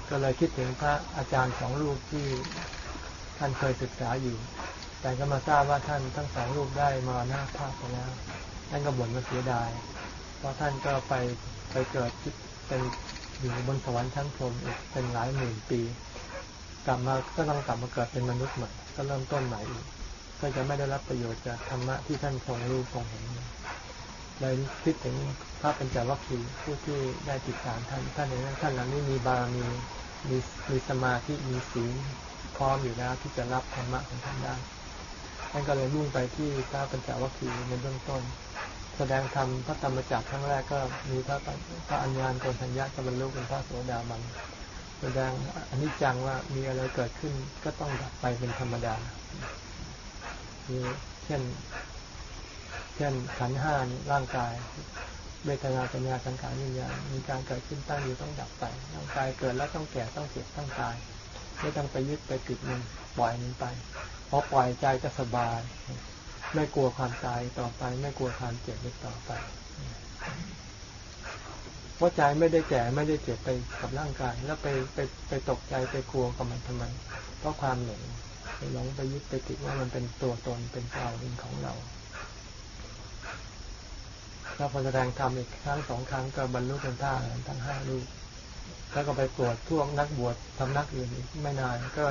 S1: ก็เลยคิดถึงพระอาจารย์สองรูปที่ท่านเคยศึกษาอยู่ แต่ก็มาทราบว่าท่านทั้งสองรูปได้มาหน้าภาพไปแล้ว ท่านก็บ่นมาเสียดาย เพราะท่านก็ไปไปเกิดเป็นอยู่บนสวรรค์ชั้นพรหมอีกเป็นหลายหมื่นปี กลับมาก็ต้องกลับมาเกิดเป็นมนุษย์ใหม่ก็เริ่มต้นใหม่อีกก็จะไม่ได้รับประโยชน์จากธรรมะที่ท่านทรงรู้ทรงเห็นเลยคิดถึงพระปัญจาวัคคีผู้ที่ได้ติดตามท่านท่านเองท่านหล่านี้มีบารมีมีมีสมาธิมีศีลพร้อมอยู่แล้วที่จะรับธรรมะของท่านได้ ท่านก็เลยมุ่งไปที่พระปัญจวัคคีย์ในเบื้องต้น แสดงธรรมพระธรรมจักรครั้งแรกก็มีพระพระอัญญาณโกนทัญญาจะบรรลุเป็นพระโสดาบันแสดงอนิจจังว่ามีอะไรเกิดขึ้นก็ต้องดับไปเป็นธรรมดามีเช่น เช่นขันห้านร่างกายเวทนาสัญญาสังขารวิญญาณมีการเกิดขึ้นตั้งอยู่ต้องดับไปร่างกายเกิดแล้วต้องแก่ต้องเจ็บต้องตาย ไม่ต้องไปยึดไปติดมันปล่อยมันไปพอปล่อยใจก็สบาย ไม่กลัวความตายต่อไป ไม่กลัวความเจ็บต่อไปเพราะใจไม่ได้แก่ไม่ได้เจ็บไปกับร่างกาย แล้วไปไปไปตกใจไปกลัวกับมันทำไมเพราะความหลงไปหลงไปยึดไปติดว่ามันเป็นตัวตนเป็นเราเป็นของเราแล้วพอแสดงธรรมอีกครั้งสองครั้งก็บรรลุเป็นท่าทั้งห้าลูก แล้วก็ไปตรวจพวกนักบวชทำนักอื่นอีกไม่นานก็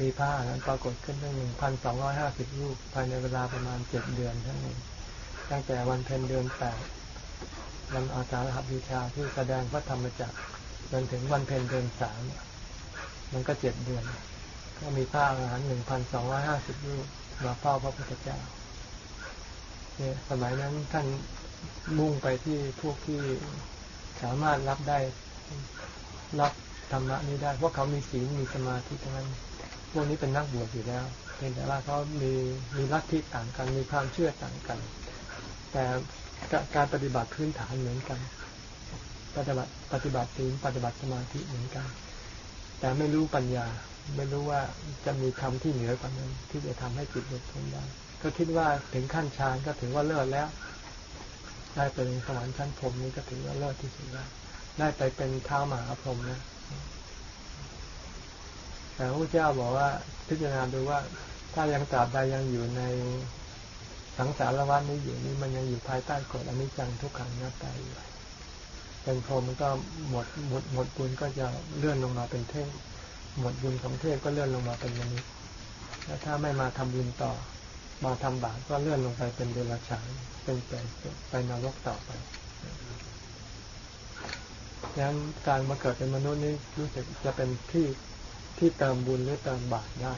S1: มีผ้านั้นปรากฏขึ้นได้หนึ่งพันสองร้อยห้าสิบลูกภายในเวลาประมาณเจ็ดเดือนทั้งนี้ตั้งแต่วันเพ็ญเดือนแปดวันอาสาฬหบูชาที่แสดงพระธรรมจักรจนถึงวันเพ็ญเดือนสามมันก็เจ็ดเดือน ก็มีผ้าอาหารหนึ่งพันสองร้อยห้าสิบลูกมาเฝ้าพระพุทธเจ้าเนี่ยสมัยนั้นท่านมุ่งไปที่พวกที่สามารถรับได้ รับธรรมะนี้ได้เพราะเขามีศีลมีสมาธิทั้งนั้นพวกนี้เป็นนักบวชอยู่แล้วเพียงแต่ว่าเขามีมีลัทธิต่างกันมีความเชื่อต่างกัน แต่การปฏิบัติพื้นฐานเหมือนกัน ปฏิบัติปฏิบัติศีลปฏิบัติสมาธิเหมือนกัน แต่ไม่รู้ปัญญาไม่รู้ว่าจะมีธรรมที่เหนือกว่านั้น ที่จะทำให้จิตหลุดพ้นได้ก็คิดว่าถึงขั้นฌานก็ถือว่าเลิศแล้ว ได้ไปเป็นสวรรค์ชั้นพรมนี่ก็ถือว่าเลิศที่สุดแล้ว ได้ไปเป็นเท้ามหาพรหมนะแต่พระเจ้าบอกว่าพิจารณาดูว่า ถ้ายังตราบใดยังอยู่ในสังสารวัฏนี้อยู่นี่มันยังอยู่ภายใต้กฎอนิจจังทุกขังนับตายอยู่เป็นพรหมก็หมดหมดหมดบุญก็จะเลื่อนลงมาเป็นเทพหมดบุญของเทพก็เลื่อนลงมาเป็นมนุษย์แล้วถ้าไม่มาทำบุญต่อ มาทำบาปก็เลื่อนลงไปเป็นเดรัจฉานเป็นไปไปนรกต่อไป งนั้นการมาเกิดเป็นมนุษย์นี่รู้สึกจะเป็นที่ที่เติมบุญหรือเติมบาปได้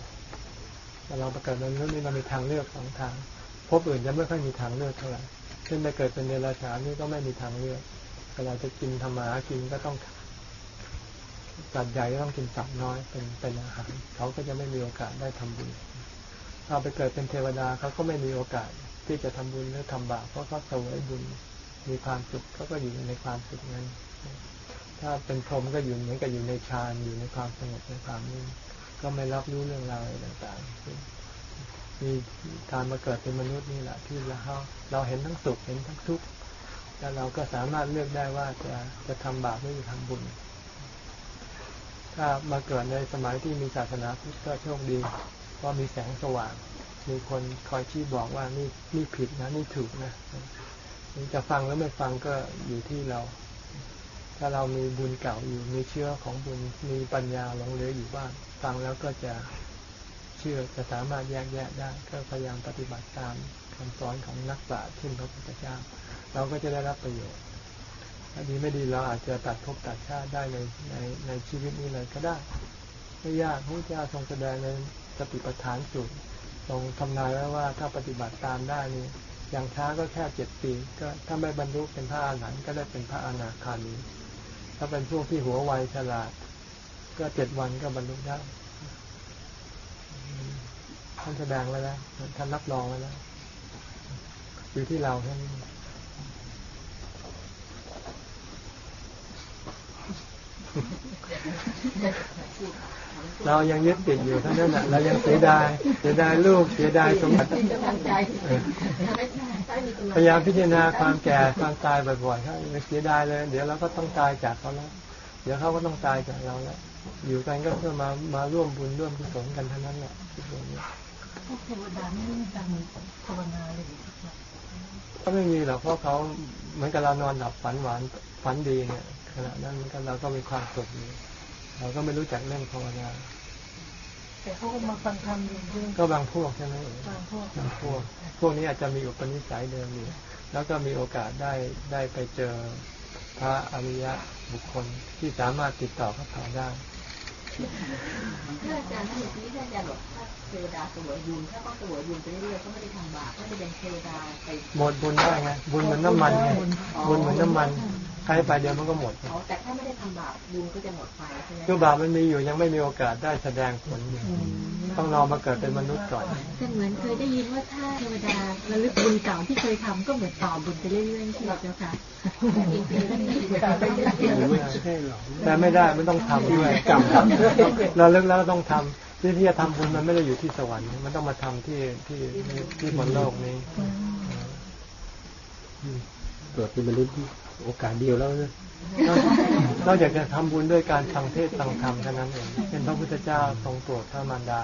S1: แต่เราประเกิดเป็นมนุษย์นี่เรามีทางเลือกสองทางพบอื่นจะไม่ค่อยมีทางเลือกเท่าไหร่เช่นไปเกิดเป็นเดรัจฉานนี่ก็ไม่มีทางเลือกเวลาจะกินธรรมะกินก็ต้องสัตว์ใหญ่ก็ต้องกินสัตว์น้อยเป็นเป็นอาหารเขาก็จะไม่มีโอกาสได้ทำบุญถ้าไปเกิดเป็นเทวดาเขาก็ไม่มีโอกาสที่จะทำบุญหรือทำบาปเพราะเขาเสวยบุญมีความสุขเขาก็อยู่ในความสุขนั้น ถ้าเป็นพรหมก็อยู่เหมือนกับอยู่ในฌานอยู่ในความสงบในความนิ่งก็ไม่รับรู้เรื่องราวต่างๆ มีการมาเกิดเป็นมนุษย์นี่แหละที่เราเราเห็นทั้งสุขเห็นทั้งทุกข์แล้วเราก็สามารถเลือกได้ว่าจะจะทำบาปหรือจะทำบุญ ถ้ามาเกิดในสมัยที่มีศาสนาพุทธก็โชคดีเพรามีแสงสว่าง มีคนคอยชี้บอกว่านี่นี่ผิดนะนี่ถูกนะจะฟังแล้วไม่ฟังก็อยู่ที่เรา ถ้าเรามีบุญเก่าอยู่มีเชื่อของบุญมีปัญญาหลงเหลืออยู่บ้างฟังแล้วก็จะเชื่อจะสามารถแยกแยะได้ ก็พยายามปฏิบัติตามคำสอนของนักปราชญ์ที่พระพุทธเจ้า เราก็จะได้รับประโยชน์ถ้าดีไม่ดีเราอาจจะตัดภพตัดชาติได้ในในในชีวิตนี้เลยก็ได้ไม่ยากพระเจ้าทรงแสดงในสติปัฏฐานสูตรทรงทำนายไว้ว่าถ้าปฏิบัติตามได้นี่อย่างช้าก็แค่เจ็ดปี ก็ถ้าไม่บรรลุเป็นพระอรหันต์ก็ได้เป็นพระอนาคามี ถ้าเป็นพวกที่หัวไวฉลาด ก็เจ็ดวันก็บรรลุได้ท่านแสดงไว้แล้วท่านรับรองไว้แล้วอยู่ที่เราแค่นี้ เรายังยึดติดอยู่ทั้งนั้นแหละเรายังเสียดายเสียดายลูกเสียดายสมบัติพยายามพิจารณาความแก่ความตายบ่อยๆครับไม่เสียดายเลย เดี๋ยวเราก็ต้องตายจากเขาแล้วเดี๋ยวเขาก็ต้องตายจากเราแล้วอยู่กันก็เพื่อมามาร่วมบุญร่วมกุศลกันเท่านั้นแหละคิดอย่างนี้
S4: เทวดาไม่มีการภาวนาเลย
S1: ก็ไม่มีหรอกเพราะเขาเหมือนกับเรานอนหลับฝันหวานฝันดีเนี่ย ขณะนั้นมันก็เราก็มีความสุขอยู่เราก็ไม่รู้จักเรื่องภาวนา
S4: แต่เขาก็มาฟังธรรมอยู่ด้วย
S1: ก็บางพวกใช่ไหมเอ่ย
S4: บางพวก
S1: บางพวก พวกนี้อาจจะมีอุปนิสัยเดิมอยู่แล้วก็มีโอกาสได้ได้ไปเจอพระอริยะบุคคลที่สามารถติดต่อกับเขาได้
S5: ถ้าอาจารย์ถ้าเมื่อกี้ท่านอาจารย์บอกถ้าเทวดาเสวยบุญถ้าเขาเสวยบุญไปเรื่อยๆเขาไม่ได้ทำบาปก็จะเป็นเทวดาไป
S1: หมดบุญได้ไงบุญเหมือนน้ำมันไงบุญเหมือนน้ำมัน ใช้ไปเดียวมันก็หมด
S5: เขาแต่ถ้าไม่ได้ทำบาปบุญก็จะหมดไปใช่ไหม
S1: คือบาปมันมีอยู่ยังไม่มีโอกาสได้แสดงผลอยู่ต้องรอมาเกิดเป็นมนุษย์ก่อน
S3: แต่เหมือนเคยได้ยินว่าถ้าเทวดาระลึกบุญเก่าที่เคยทำก็เหมือนต่อบุญไปเรื่อยๆใช่ไหมเจ้าค่ะ
S5: จริงๆแล้วนี่เทวดาไปเรื่อย
S2: ไม่ใช่หรอก
S1: แต่ไม่ได้มันต้องทำด้วย
S2: กรรมครับ
S1: เราเลิกแล้วต้องทำที่ที่จะทำบุญมันไม่ได้อยู่ที่สวรรค์มันต้องมาทำที่ที่ที่บนโลกนี้
S2: เกิดเป็นมนุษย์โอกาสเดียวแล้วนะ
S1: นอกจากจะทำบุญด้วยการฟังเทศฟังธรรมเท่านั้นเองเช่นพระพุทธเจ้าทรงโปรดพระมารดา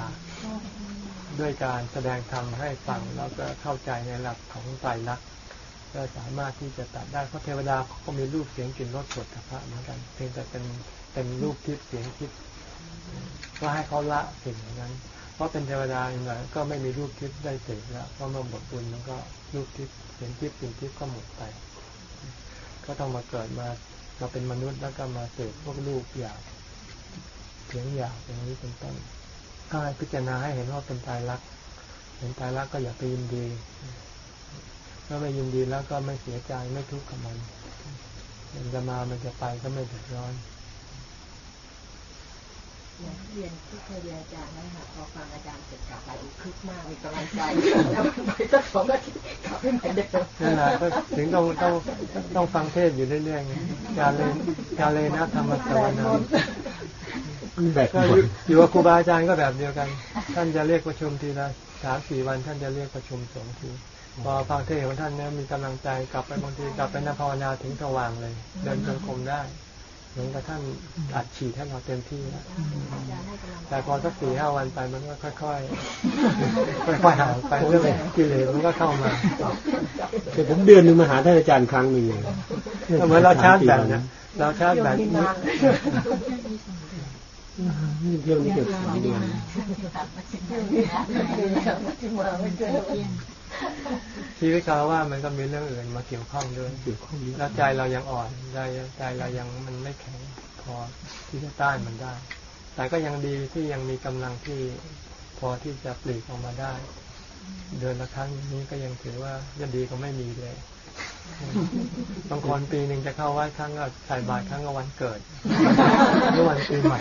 S1: ด้วยการแสดงธรรมให้ฟังแล้วก็เข้าใจในหลักของไตรลักษณ์ก็สามารถที่จะตัดได้เพราะเทวดาเขาก็มีรูปเสียงกลิ่นรสสดพระเหมือนกัน เพียงแต่เป็นเป็นรูปทิพย์เสียงทิพย์ก็ให้เขาละสิ่งนั้น เพราะเป็นเทวดาอย่างไรก็ไม่มีรูปทิพย์ได้เสกแล้วเพราะมื่อหมดบุญมันก็รูปทิพย์เสียงทิพย์กลิ่นทิพย์ก็หมดไป ก็ต้องมาเกิดมามาเป็นมนุษย์แล้วก็มาเสกพวกลูกอยากเสียงอยากอย่างนี้เป็นต้นถ้าพิจารณาให้เห็นว่าเป็นตายรักเห็นตายรักก็อย่าไปยินดีถ้าไม่ยินดีแล้วก็ไม่เสียใจไม่ทุกข์กับมันมันจะมามันจะไปก็ไม่เดือดร้อน
S5: อย่างที่เรียนที่เคยเรียนอาจารย์นั่นค่ะพอฟังอาจารย์เสร็จกลับไปคึกมากมีกำลังใจแล้วไปสักสองอาทิตย์กลับไม่เหมือนเดิม
S1: นั่นแหละก็ถึงต้องต้องต้องฟังเทศอยู่เรื่อยๆไงการเลนการเลนะธรรมสวนา
S2: แบบ
S1: ก็อยู่กับครูบาอาจารย์ก็แบบเดียวกัน ท่านจะเรียกประชุมทีละสามสี่วัน ท่านจะเรียกประชุมสองทีพอฟังเทศของท่านเนี่ยมีกำลังใจกลับไปบางทีกลับไปนภาวนาถึงสว่างเลย เดินจงกรมได้ เหมือนกับท่านอัดฉีดให้เราเต็มที่แล้ว
S5: อาจารย์ให้กำลังใจ
S1: แต่พอสักสี่ห้าวันไปมันก็ค่อยๆค่อยๆห่างไปเรื่องกิเลสมันก็เข้ามา
S2: แต่ผมเดือนหนึ่งมาหาท่านอาจารย์ครั้งหนึ่งเลย
S1: ก็เหมือนเราชาร์จแบตเนี่ยเราชาร์จแบต
S2: นี่เที่ยวนี้เกือบสามเดือน
S4: ที่มาไม่เจอ
S1: ชีวิตเราว่ามันก็มีเรื่องอื่นมาเกี่ยวข้องด้วย
S2: เกี่ยวข้องนี้
S1: แล้วใจเรายังอ่อนใจใจเรายังมันไม่แข็งพอที่จะต้านมันได้ แต่ก็ยังดีที่ยังมีกำลังที่พอที่จะปลีกออกมาได้ เดือนละครั้งนี้ก็ยังถือว่าจะดีกว่าไม่มีเลยบางคนปีหนึ่งจะเข้าวัดครั้งก็ใส่บาตรครั้งก็วันเกิดหรือวันปีใหม่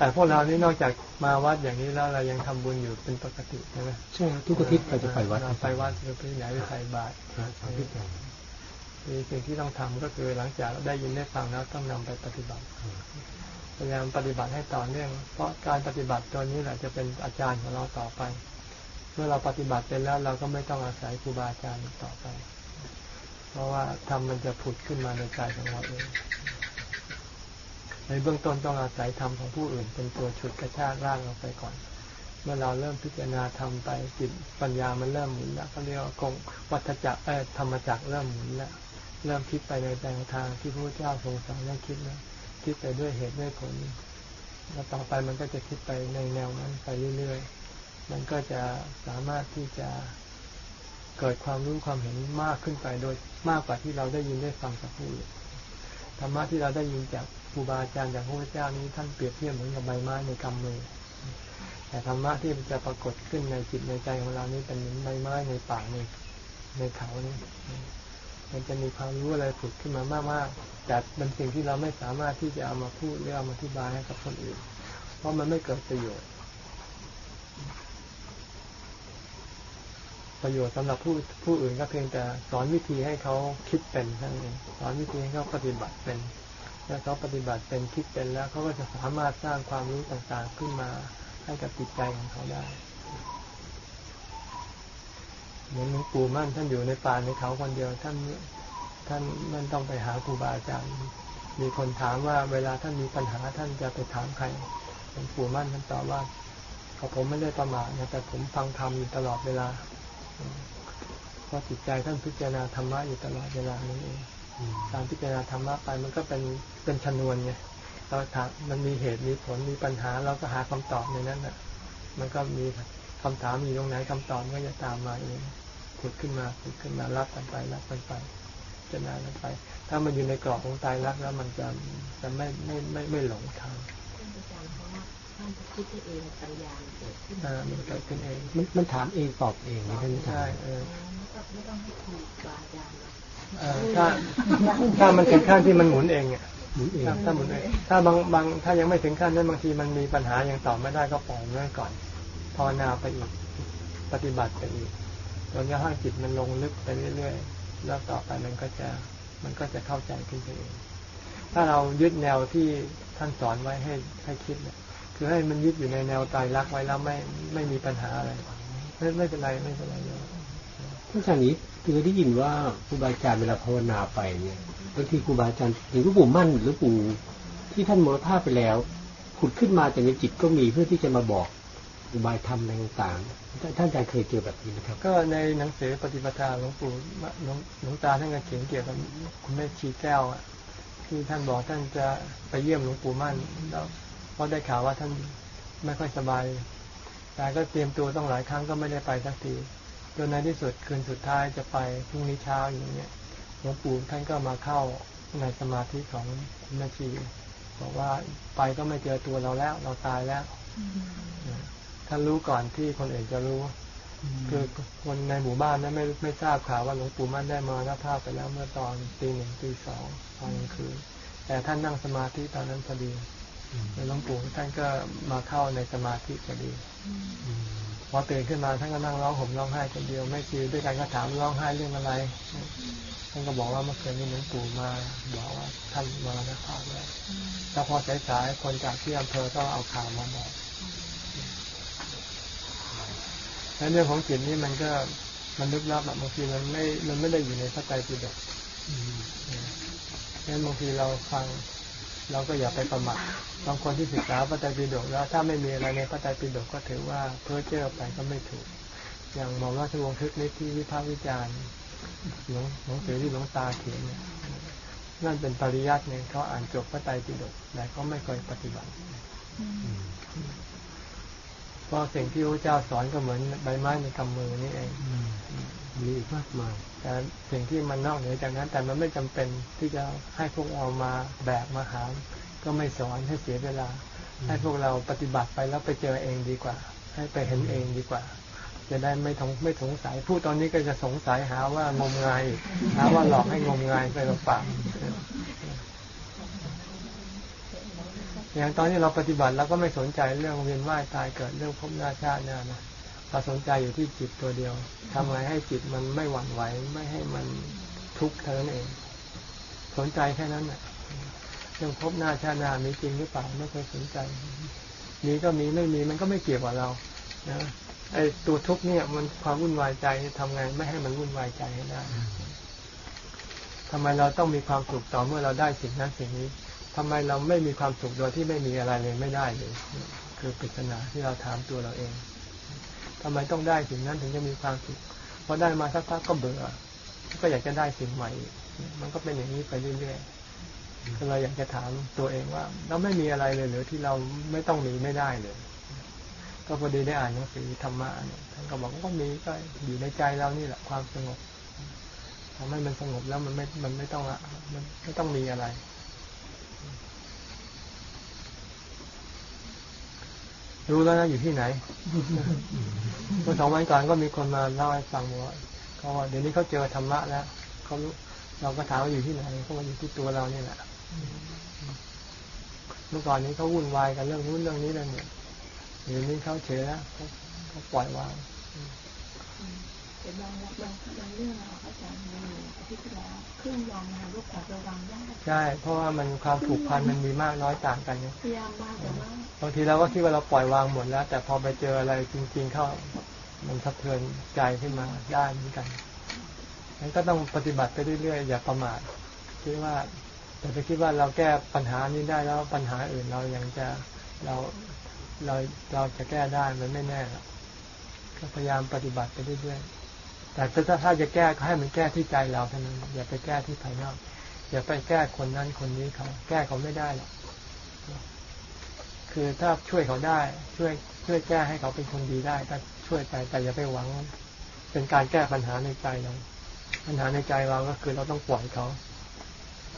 S1: แต่พวกเรานี่นอกจากมาวัดอย่างนี้แล้วเรายังทำบุญอยู่เป็นปกติใช่ไหม
S2: ใช่ครับทุกอาทิตย์เราจะไปวัด
S1: เราไปวัดหรือไปไหนไปใส่บาตร
S2: ครับอาทิตย์ละ
S1: คือสิ่งที่ต้องทำก็คือหลังจากได้ยินได้ฟังแล้วต้องนำไปปฏิบัติพยายามปฏิบัติให้ต่อเนื่อง เพราะการปฏิบัติตัวนี้แหละจะเป็นอาจารย์ของเราต่อไป เมื่อเราปฏิบัติเป็นแล้วเราก็ไม่ต้องอาศัยครูบาอาจารย์อีกต่อไป เพราะว่าธรรมมันจะผุดขึ้นมาในใจของเราเอง ในเบื้องต้นต้องอาศัยธรรมของผู้อื่น เป็นตัวฉุดกระชากร่างเราไปก่อน เมื่อเราเริ่มพิจารณาทำไปจิตปัญญามันเริ่มหมุนแล้วก็เรียกว่ากงวัฏจักรเอ่ธรรมจักรเริ่มหมุนแล้วเริ่มคิดไปในแนวทางที่พระพุทธเจ้าทรงสอนให้คิดแล้วคิดไปด้วยเหตุด้วยผลแล้วต่อไปมันก็จะคิดไปในแนวนั้นไปเรื่อยๆ มันก็จะสามารถที่จะเกิดความรู้ความเห็นมากขึ้นไปโดยมากกว่าที่เราได้ยินได้ฟังจากผู้อื่นธรรมะที่เราได้ยินจาก ครูบาอาจารย์จากพระพุทธเจ้านี้ท่านเปรียบเทียบเหมือนกับใบไม้ในกำมือ แต่ธรรมะที่จะปรากฏขึ้นในจิตในใจของเรานี่เป็นเหมือนใบไม้ในป่าในในเขานี่มันจะมีความรู้อะไรผุดขึ้นมามากๆ แต่เป็นสิ่งที่เราไม่สามารถที่จะเอามาพูดหรือเอามาอธิบายให้กับคนอื่น เพราะมันไม่เกิดประโยชน์ ประโยชน์สำหรับผู้ผู้อื่นก็เพียงแต่สอนวิธีให้เขาคิดเป็นเท่านั้นสอนวิธีให้เขาปฏิบัติเป็น ถ้าเขาปฏิบัติเป็นคิดเป็นแล้วเขาก็จะสามารถสร้างความรู้ต่างๆขึ้นมาให้กับจิตใจของเขาได้เหมือนหลวงปู่มั่นท่านอยู่ในป่าในเขาคนเดียวท่านท่านมันต้องไปหาครูบาอาจารย์ มีคนถามว่าเวลาท่านมีปัญหาท่านจะไปถามใครหลวงปู่มั่นท่านตอบว่าก็ผมไม่ได้ประมาทนะแต่ผมฟังธรรมอยู่ตลอดเวลาเพราะจิตใจท่านพิจารณาธรรมะอยู่ตลอดเวลานั่นเอง การพิจารณาธรรมะไปมันก็เป็นเป็นชนวนไงเราถามมันมีเหตุมีผลมีปัญหาเราก็หาคำตอบในนั้นน่ะ มันก็มีคำถามอยู่ตรงไหนคำตอบก็จะตามมาเองขุดขึ้นมาขุดขึ้นมารับกันไปรับกันไปจะนานกันไป ถ้ามันอยู่ในกรอบของตายรักแล้วมันจะจะไม่ไม่ไม่ไม่หลงทาง
S5: ท่านอาจารย์เพราะว่าท่านจะคิดได้เองปัญญามันเกิดขึ้น
S1: อ่ามันเกิดขึ้นเอง
S2: มันมันถามเองตอบเองนี่ท่านอาจาร
S1: ใช่
S2: ย์
S1: เออ
S5: ไม่ต้องไม่ต้องให้ครูบาอาจารย์นะ
S1: เออ ถ้าถ้ามันถึงขั้นที่มันหมุนเองอะ
S2: หมุนเอง
S1: ถ้าถ้าหมุนเองถ้าบางบางถ้ายังไม่ถึงขั้นนั้นบางทีมันมีปัญหายังตอบไม่ได้ก็ปล่อยไว้ก่อนภาวนาไปอีกปฏิบัติไปอีกจนกระทั่งจิตมันลงลึกไปเรื่อยๆแล้วต่อไปมันก็จะมันก็จะเข้าใจขึ้นไปเองถ้าเรายึดแนวที่ท่านสอนไว้ให้ให้คิดเนี่ยคือให้มันยึดอยู่ในแนวตายรักไว้แล้วไม่ไม่มีปัญหาอะไรไม่ไม่เป็นไรไม่เป็นไรเลย
S2: ท่านอาจารย์นี้คือได้ยินว่าครูบาอาจารย์เวลาภาวนาไปเนี่ยบางทีครูบาอาจารย์หรือหลวงปู่มั่นหรือปู่ที่ท่านมรณภาพไปแล้วขุดขึ้นมาแต่ในจิตก็มีเพื่อที่จะมาบอกอุบายธรรมอะไรต่างๆท่านอาจารย์เคยเจอแบบนี้ไหมครับ
S1: ก็ในหนังสือปฏิปทาหลวงปู่หลวงตาท่านก็เขียนเกี่ยวกับคุณแม่ชีแก้วอะที่ท่านบอกท่านจะไปเยี่ยมหลวงปู่มั่นแล้วเพราะได้ข่าวว่าท่านไม่ค่อยสบายแต่ก็เตรียมตัวต้องหลายครั้งก็ไม่ได้ไปสักที จนในที่สุดคืนสุดท้ายจะไปพรุ่งนี้เช้าอย่างเงี้ยหลวงปู่ท่านก็มาเข้าในสมาธิของคุณแม่ชีบอกว่าไปก็ไม่เจอตัวเราแล้ว เราตายแล้วท่านรู้ก่อนที่คนอื่นจะรู้คือคนในหมู่บ้านนั้นไม่ไม่ทราบข่าวว่าหลวงปู่มั่นได้มรณภาพไปแล้วเมื่อตอนตีหนึ่งตีสองตอนกลางคืนแต่ท่านนั่งสมาธิตอนนั้นพอดีแล้วหลวงปู่ท่านก็มาเข้าในสมาธิพอดี พอตื่นขึ้นมาท่านก็นั่งร้องห่มร้องไห้คนเดียวไม่ชีด้วยกันก็ถามร้องไห้เรื่องอะไรท่านก็บอกว่าเมื่อคืนนี้หลวงปู่มาบอกว่าท่านมรณภาพแล้วแล้วพอสายๆคนจากที่อำเภอก็เอาข่าวมาบอกและเรื่องของจิตนี่มันก็มันลึกลับอะบางทีมันไม่มันไม่ได้อยู่ในพระไตรปิฎกงั้นบางทีเราฟัง เราก็อย่าไปประมาทบางคนที่ศึกษาพระไตรปิฎกแล้ว ถ้าไม่มีอะไรในพระไตรปิฎกก็ถือว่าเพ้อเจ้อไปก็ไม่ถูก อย่างหมอราชวงศ์ทึกฤทธิ์ที่วิพากษ์วิจารณ์หลวงหลวงสือที่หลวงตาเขียนนั่นเป็นปริยัติเนี่ยเขาอ่านจบพระไตรปิฎกแต่เขาไม่เคยปฏิบัติเพราะสิ่งที่พระเจ้าสอนก็เหมือนใบไม้ในกำมือนี่เอง
S2: มีอีกมากมาย
S1: แต่สิ่งที่มันนอกเหนือจากนั้น แต่มันไม่จำเป็นที่จะให้พวกเรามาแบกมาหาม ก็ไม่สอนให้เสียเวลา ให้พวกเราปฏิบัติไปแล้วไปเจอเองดีกว่า ให้ไปเห็นเองดีกว่า จะได้ไม่ทงไม่สงสัยผู้ตอนนี้ก็จะสงสัยหาว่างมงายหาว่าหลอกให้งมงายไปเปล่าอย่างตอนนี้เราปฏิบัติเราก็ไม่สนใจเรื่องเวียนว่ายตายเกิดเรื่องภพหน้าชาติหน้านะ เราสนใจอยู่ที่จิตตัวเดียวทำไงให้จิตมันไม่หวั่นไหว ไม่ให้มันทุกข์เท่านั้นเอง สนใจแค่นั้นแหละเรื่องภพหน้าชาตินามีจริงหรือเปล่าไม่เคยสนใจมีก็มีไม่มีมันก็ไม่เกี่ยวกับเรานะไอ้ตัวทุกข์เนี่ยมันความวุ่นวายใจทำไงไม่ให้มันวุ่นวายใจให้ได้ทำไมเราต้องมีความสุขต่อเมื่อเราได้สิ่งนั้นสิ่งนี้ทำไมเราไม่มีความสุขโดยที่ไม่มีอะไรเลยไม่ได้เลย คือปริศนาที่เราถามตัวเราเอง ทำไมต้องได้สิ่งนั้นถึงจะมีความสุขพอได้มาสักพักก็เบื่อ ก็อยากจะได้สิ่งใหม่มันก็เป็นอย่างนี้ไปเรื่อยๆก็เราอยากจะถามตัวเองว่า เราไม่มีอะไรเลยหรือที่เราไม่ต้องมีไม่ได้เลยก็พอดีได้อ่านหนังสือธรรมะเนี่ยท่านก็บอกว่ามีก็อยู่ในใจเรานี่แหละความสงบทำให้มันสงบแล้วมันไม่ มันไม่ต้องอะมันไม่ต้องมีอะไร รู้แล้วนะอยู่ที่ไหนเมื่อสองวันก่อนก็มีคนมาเล่าให้ฟังว่าเขาว่าเดี๋ยวนี้เขาเจอธรรมะแล้วเขารู้เราก็ถามว่าอยู่ที่ไหนเขาว่าอยู่ที่ตัวเราเนี่ยแหละเมื่อก่อนนี้เขาวุ่นวายกันเรื่องนู้นเรื่องนี้เรื่องนี้เดี๋ยวนี้เขาเฉยแล้วเขาปล่อยวาง
S5: แต่บางบางบางเรื่องอะอาจารย์มีอาทิตย์ที่แล้วเครื่องยองนะคะลูกขอระวังยาก
S1: ใช่ เพราะว่ามันความผูกพันมันมีมากน้อยต่างกันไง
S5: พยายามมากแต่ว่า
S1: บางทีเราก็คิดว่าเราปล่อยวางหมดแล้ว แต่พอไปเจออะไรจริง ๆ เข้า มันสะเทือนใจขึ้นมาได้เหมือนกันงั้นก็ต้องปฏิบัติไปเรื่อยๆอย่าประมาทคิดว่าแต่ไปคิดว่าเราแก้ปัญหานี้ได้แล้วปัญหาอื่นเรายังจะเราเราเราจะแก้ได้มันไม่แน่หรอกก็พยายามปฏิบัติไปเรื่อยๆ แต่ถ้าถ้าจะแก้ก็ให้มันแก้ที่ใจเราเท่านั้นอย่าไปแก้ที่ภายนอก อย่าไปแก้คนนั้นคนนี้เขาแก้เขาไม่ได้หรอกคือถ้าช่วยเขาได้ ช่วยช่วยแก้ให้เขาเป็นคนดีได้ก็ช่วยไปแต่อย่าไปหวัง เป็นการแก้ปัญหาในใจเราปัญหาในใจเราก็คือเราต้องปล่อยเขา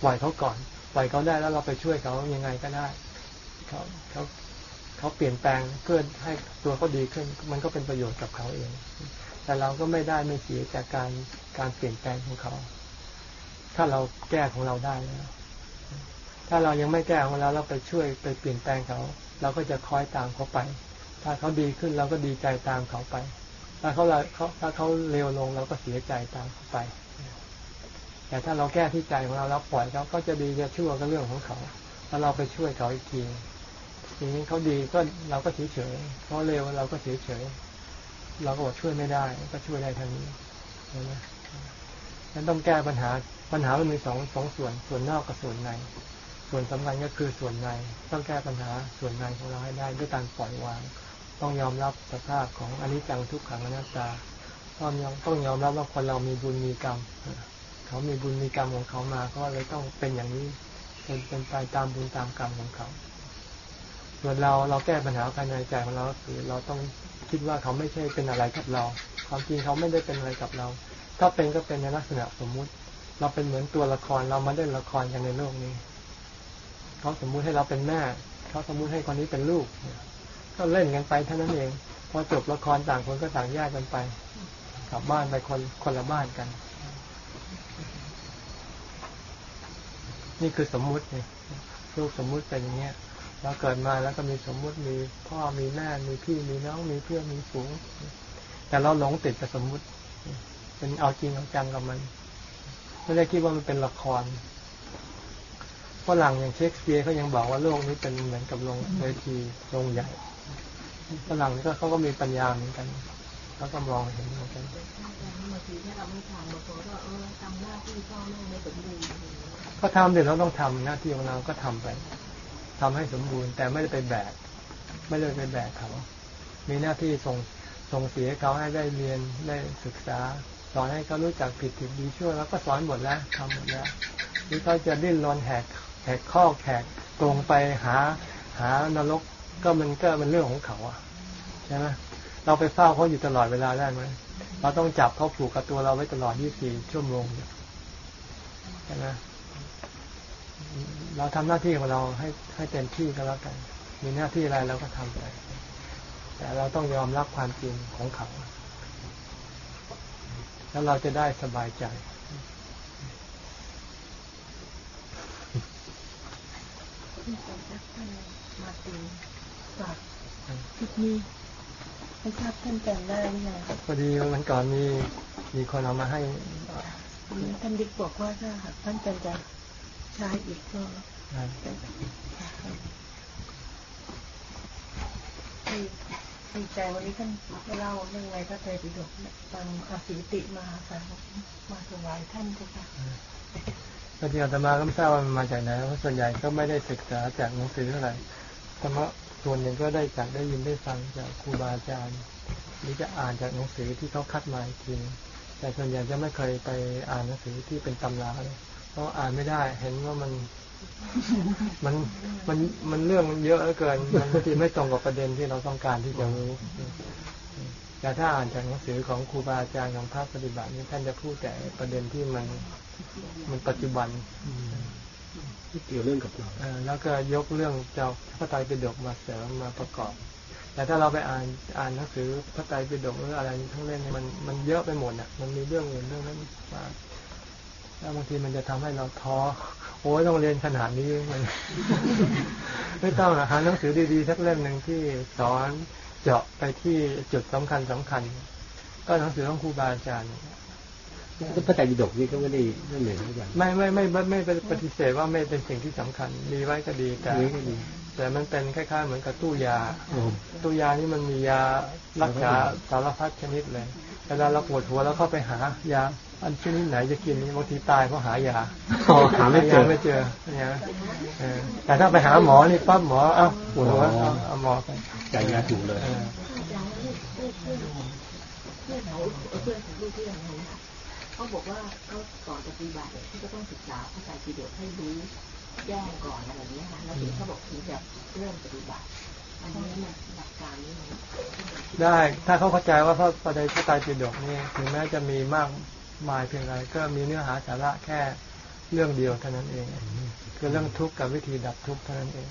S1: ปล่อยเขาก่อนปล่อยเขาได้แล้วเราไปช่วยเขายังไงก็ได้เขาเขาเขาเปลี่ยนแปลงเพื่อให้ตัวเขาดีขึ้น มันก็เป็นประโยชน์กับเขาเอง แต่เราก็ไม่ได้ไม่เสียจากการการเปลี่ยนแปลงของเขา ถ้าเราแก้ของเราได้แล้วถ้าเรายังไม่แก้ของเราเราไปช่วยไปเปลี่ยนแปลงเขา เราก็จะคอยตามเขาไป ถ้าเขาดีขึ้นเราก็ดีใจตามเขาไป ถ้าเขาเขาถ้าเขาเลวลงเราก็เสียใจตามเขาไป แต่ถ้าเราแก้ที่ใจของเราแล้วปล่อยเขาก็จะดีจะชั่วก็เรื่องของเขาแล้วเราไปช่วยเขาอีกทีทีนี้เขาดีก็เราก็เฉยเฉยเขาเลวเราก็เฉยเฉย เราก็บอกช่วยไม่ได้ ก็ช่วยได้ทางนี้เห็นไหมนั้นต้องแก้ปัญหาปัญหามันมีสองสองส่วน ส่วนนอกกับส่วนใน ส่วนสำคัญก็คือส่วนใน ต้องแก้ปัญหาส่วนในของเราให้ได้ด้วยการปล่อยวาง ต้องยอมรับสภาพของอนิจจังทุกขังอนัตตาต้องยอมต้องยอมรับว่าคนเรามีบุญมีกรรม เขามีบุญมีกรรมของเขามา ก็เลยต้องเป็นอย่างนี้เป็นเป็นไปตามบุญตามกรรมของเขา ส่วนเราเราแก้ปัญหาภายในใจของเราคือเราต้อง คิดว่าเขาไม่ใช่เป็นอะไรกับเรา ความจริงเขาไม่ได้เป็นอะไรกับเรา ถ้าเป็นก็เป็นในลักษณะสมมุติ เราเป็นเหมือนตัวละครเรามาเล่นละครกันในโลกนี้เขาสมมุติให้เราเป็นแม่เขาสมมุติให้คนนี้เป็นลูกก็เล่นกันไปเท่านั้นเองพอจบละครต่างคนก็ต่างแยกกันไป กลับบ้านไปคนคนละบ้านกัน นี่คือสมมุติเนี่ยลูกสมมุติเป็นอย่างเงี้ย เราเกิดมาแล้วก็มีสมมุติมีพ่อมีแม่มีพี่มีน้องมีเพื่อนมีฝูง แต่เราหลงติดกับสมมุติเป็นเอาจริงเอาจังกับมันไม่ได้คิดว่ามันเป็นละครฝรั่งอย่างเชคสเปียร์เขายังบอกว่าโลกนี้เป็นเหมือนกับโรงเวทีโรงใหญ่ฝรั่งนี่ก็เขาก็มีปัญญาเหมือนกันเขาก็มองเห็นเหมือนกัน
S5: บางทีถ้าเราไม่ทำบางคนก็เออทำหน้าที่พ่อแม่ไม่สมบูรณ์
S1: ก็ทำเดี๋ยวเราต้องทำหน้าที่ของเราก็ทำไป ทำให้สมบูรณ์ แต่ไม่ได้ไปแบกไม่ได้ไปแบกเขา มีหน้าที่ส่งส่งเสียเขาให้ได้เรียนได้ศึกษา สอนให้เขารู้จักผิดผิดดีชั่วแล้วก็สอนหมดแล้วทำหมดแล้วหรือเขาจะดิ้นรนแหกแหกข้อแหกตรงไปหาหานรกก็มันก็เป็นเรื่องของเขาอะใช่ไหมเราไปเฝ้าเขาอยู่ตลอดเวลาได้ไหมเราต้องจับเขาผูกกับตัวเราไว้ตลอด 24 ชั่วโมงใช่ไหม เราทำหน้าที่ของเราให้ให้เต็มที่ก็แล้วกัน มีหน้าที่อะไรเราก็ทำไป แต่เราต้องยอมรับความจริงของเขา แล้วเราจะได้สบายใจ
S4: มาตีฝากทิศนี้ไม่ทราบท่านจำได้หรือยัง
S1: พอดีวันก่อนมีมีคนเอามาให้
S4: ท่านดิกบอกว่าถ้าหากท่านจำ จะใช้อีกก็ดีใจวันนี้ท่านเล่าเรื่องอะไรก็ใจปิฎกฟังอาศิติมาค่ะมาถวายท่านทุกค่ะ
S1: พอดีอาตมาก็ไม่ทราบว่ามันมาจากไหนเพราะส่วนใหญ่ก็ไม่ได้ศึกษาจากหนังสือเท่าไหร่ธรรมะส่วนหนึ่งก็ได้จากได้ยินได้ฟังจากครูบาอาจารย์หรือจะอ่านจากหนังสือที่เขาคัดมาอีกทีแต่ส่วนใหญ่จะไม่เคยไปอ่านหนังสือที่เป็นตำราเลย เพราะอ่านไม่ได้ เห็นว่ามันมันมันมันเรื่องมันเยอะเหลือเกิน มันบางทีไม่ตรงกับประเด็นที่เราต้องการที่จะรู้แต่ถ้าอ่านจากหนังสือของครูบาอาจารย์ของภาคปฏิบัตินี่ท่านจะพูดแต่ประเด็นที่มันมันปัจจุบัน
S2: ที่เกี่ยวเรื่องกับเรา
S1: เออแล้วก็ยกเรื่องเจ้าพระไตรปิฎกมาเสริมมาประกอบ แต่ถ้าเราไปอ่านอ่านหนังสือพระไตรปิฎกหรืออะไรทั้งเล่มเนี่ยมันมันเยอะไปหมดอะ มันมีเรื่องอื่นเรื่องนั้นมา แล้วบางทีมันจะทำให้เราท้อโอ้ยต้องเรียนขนาดนี้มันไม่ต้องหรอกหาหนังสือดีๆสักเล่มหนึ่งที่สอนเจาะไปที่จุดสำคัญสำคัญ ก็หนังสือของครูบาอาจารย์
S2: พระไตรปิฎกนี่ก็ไม่ได้ไม่เหมือนกัน
S1: ไม่ไม่ไม่ไม่ไม่ไม่ปฏิเสธว่าไม่เป็นสิ่งที่สำคัญ มีไว้ก็ดีแต่
S2: นี่ก็ดี
S1: แต่มันเป็นคล้ายๆเหมือนกับตู้ยา
S2: โอ้
S1: ตู้ยานี่มันมียารักษาสารพัดชนิดเลยเวลาเราปวดหัวแล้วเข้าไปหายา อันชนิดไหนจะกินบางทีตายเพราะหายา
S2: อ๋อหาไม่เจอ
S1: ไม่เจอเนี่ยเออแต่ถ้าไปหาหมอนี่ปั๊บหมอเอ้าปวดหัวเอาเอาหมอไป
S2: จ่ายยาถูกเลย
S1: เออ
S5: อาจารย์เพื่อนเพื่อนเพื่อนเขาเพื่อนของลูกเพื่อนเขาเขาบอกว่าเขาก่อนจะปฏิบัติเนี่ยที่ก็ต้องศึกษาพระไตรปิฎกให้รู้แจ้งก่อนอะไรอย่างเงี้ยค่ะแล้วถึงเขาบอกถึงจะเริ่มปฏิบัติอันนี้มันหลักการนี้มัน
S1: ได้ถ้าเขาเข้าใจว่าพระปฏิพระไตรปิฎกนี่ถึงแม้จะมีมาก มายเพียงไรก็มีเนื้อหาสาระแค่เรื่องเดียวเท่านั้นเอง คือเรื่องทุกข์กับวิธีดับทุกข์เท่านั้นเอง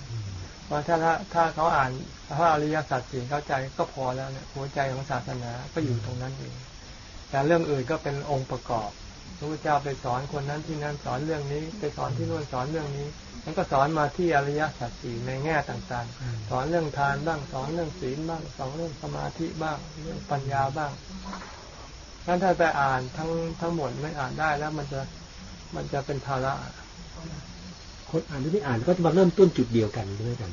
S1: เพราะถ้าถ้าถ้าเขาอ่านพระอริยสัจสี่เข้าใจก็พอแล้วเนี่ยหัวใจของศาสนาก็อยู่ตรงนั้นเอง แต่เรื่องอื่นก็เป็นองค์ประกอบพระพุทธเจ้าไปสอนคนนั้นที่นั้นสอนเรื่องนี้ไปสอนที่นู่นสอนเรื่องนี้มันก็สอนมาที่อริยสัจสี่ในแง่ต่างๆ สอนเรื่องทานบ้าง สอนเรื่องศีลบ้าง สอนเรื่องสมาธิบ้าง เรื่องปัญญาบ้าง งั้นถ้าไปอ่านทั้งทั้งหมดไม่อ่านได้แล้วมันจะมันจะเป็นภาระ
S2: คนอ่านหรือไม่อ่านก็จะมาเริ่มต้นจุดเดียวกันด้วยกัน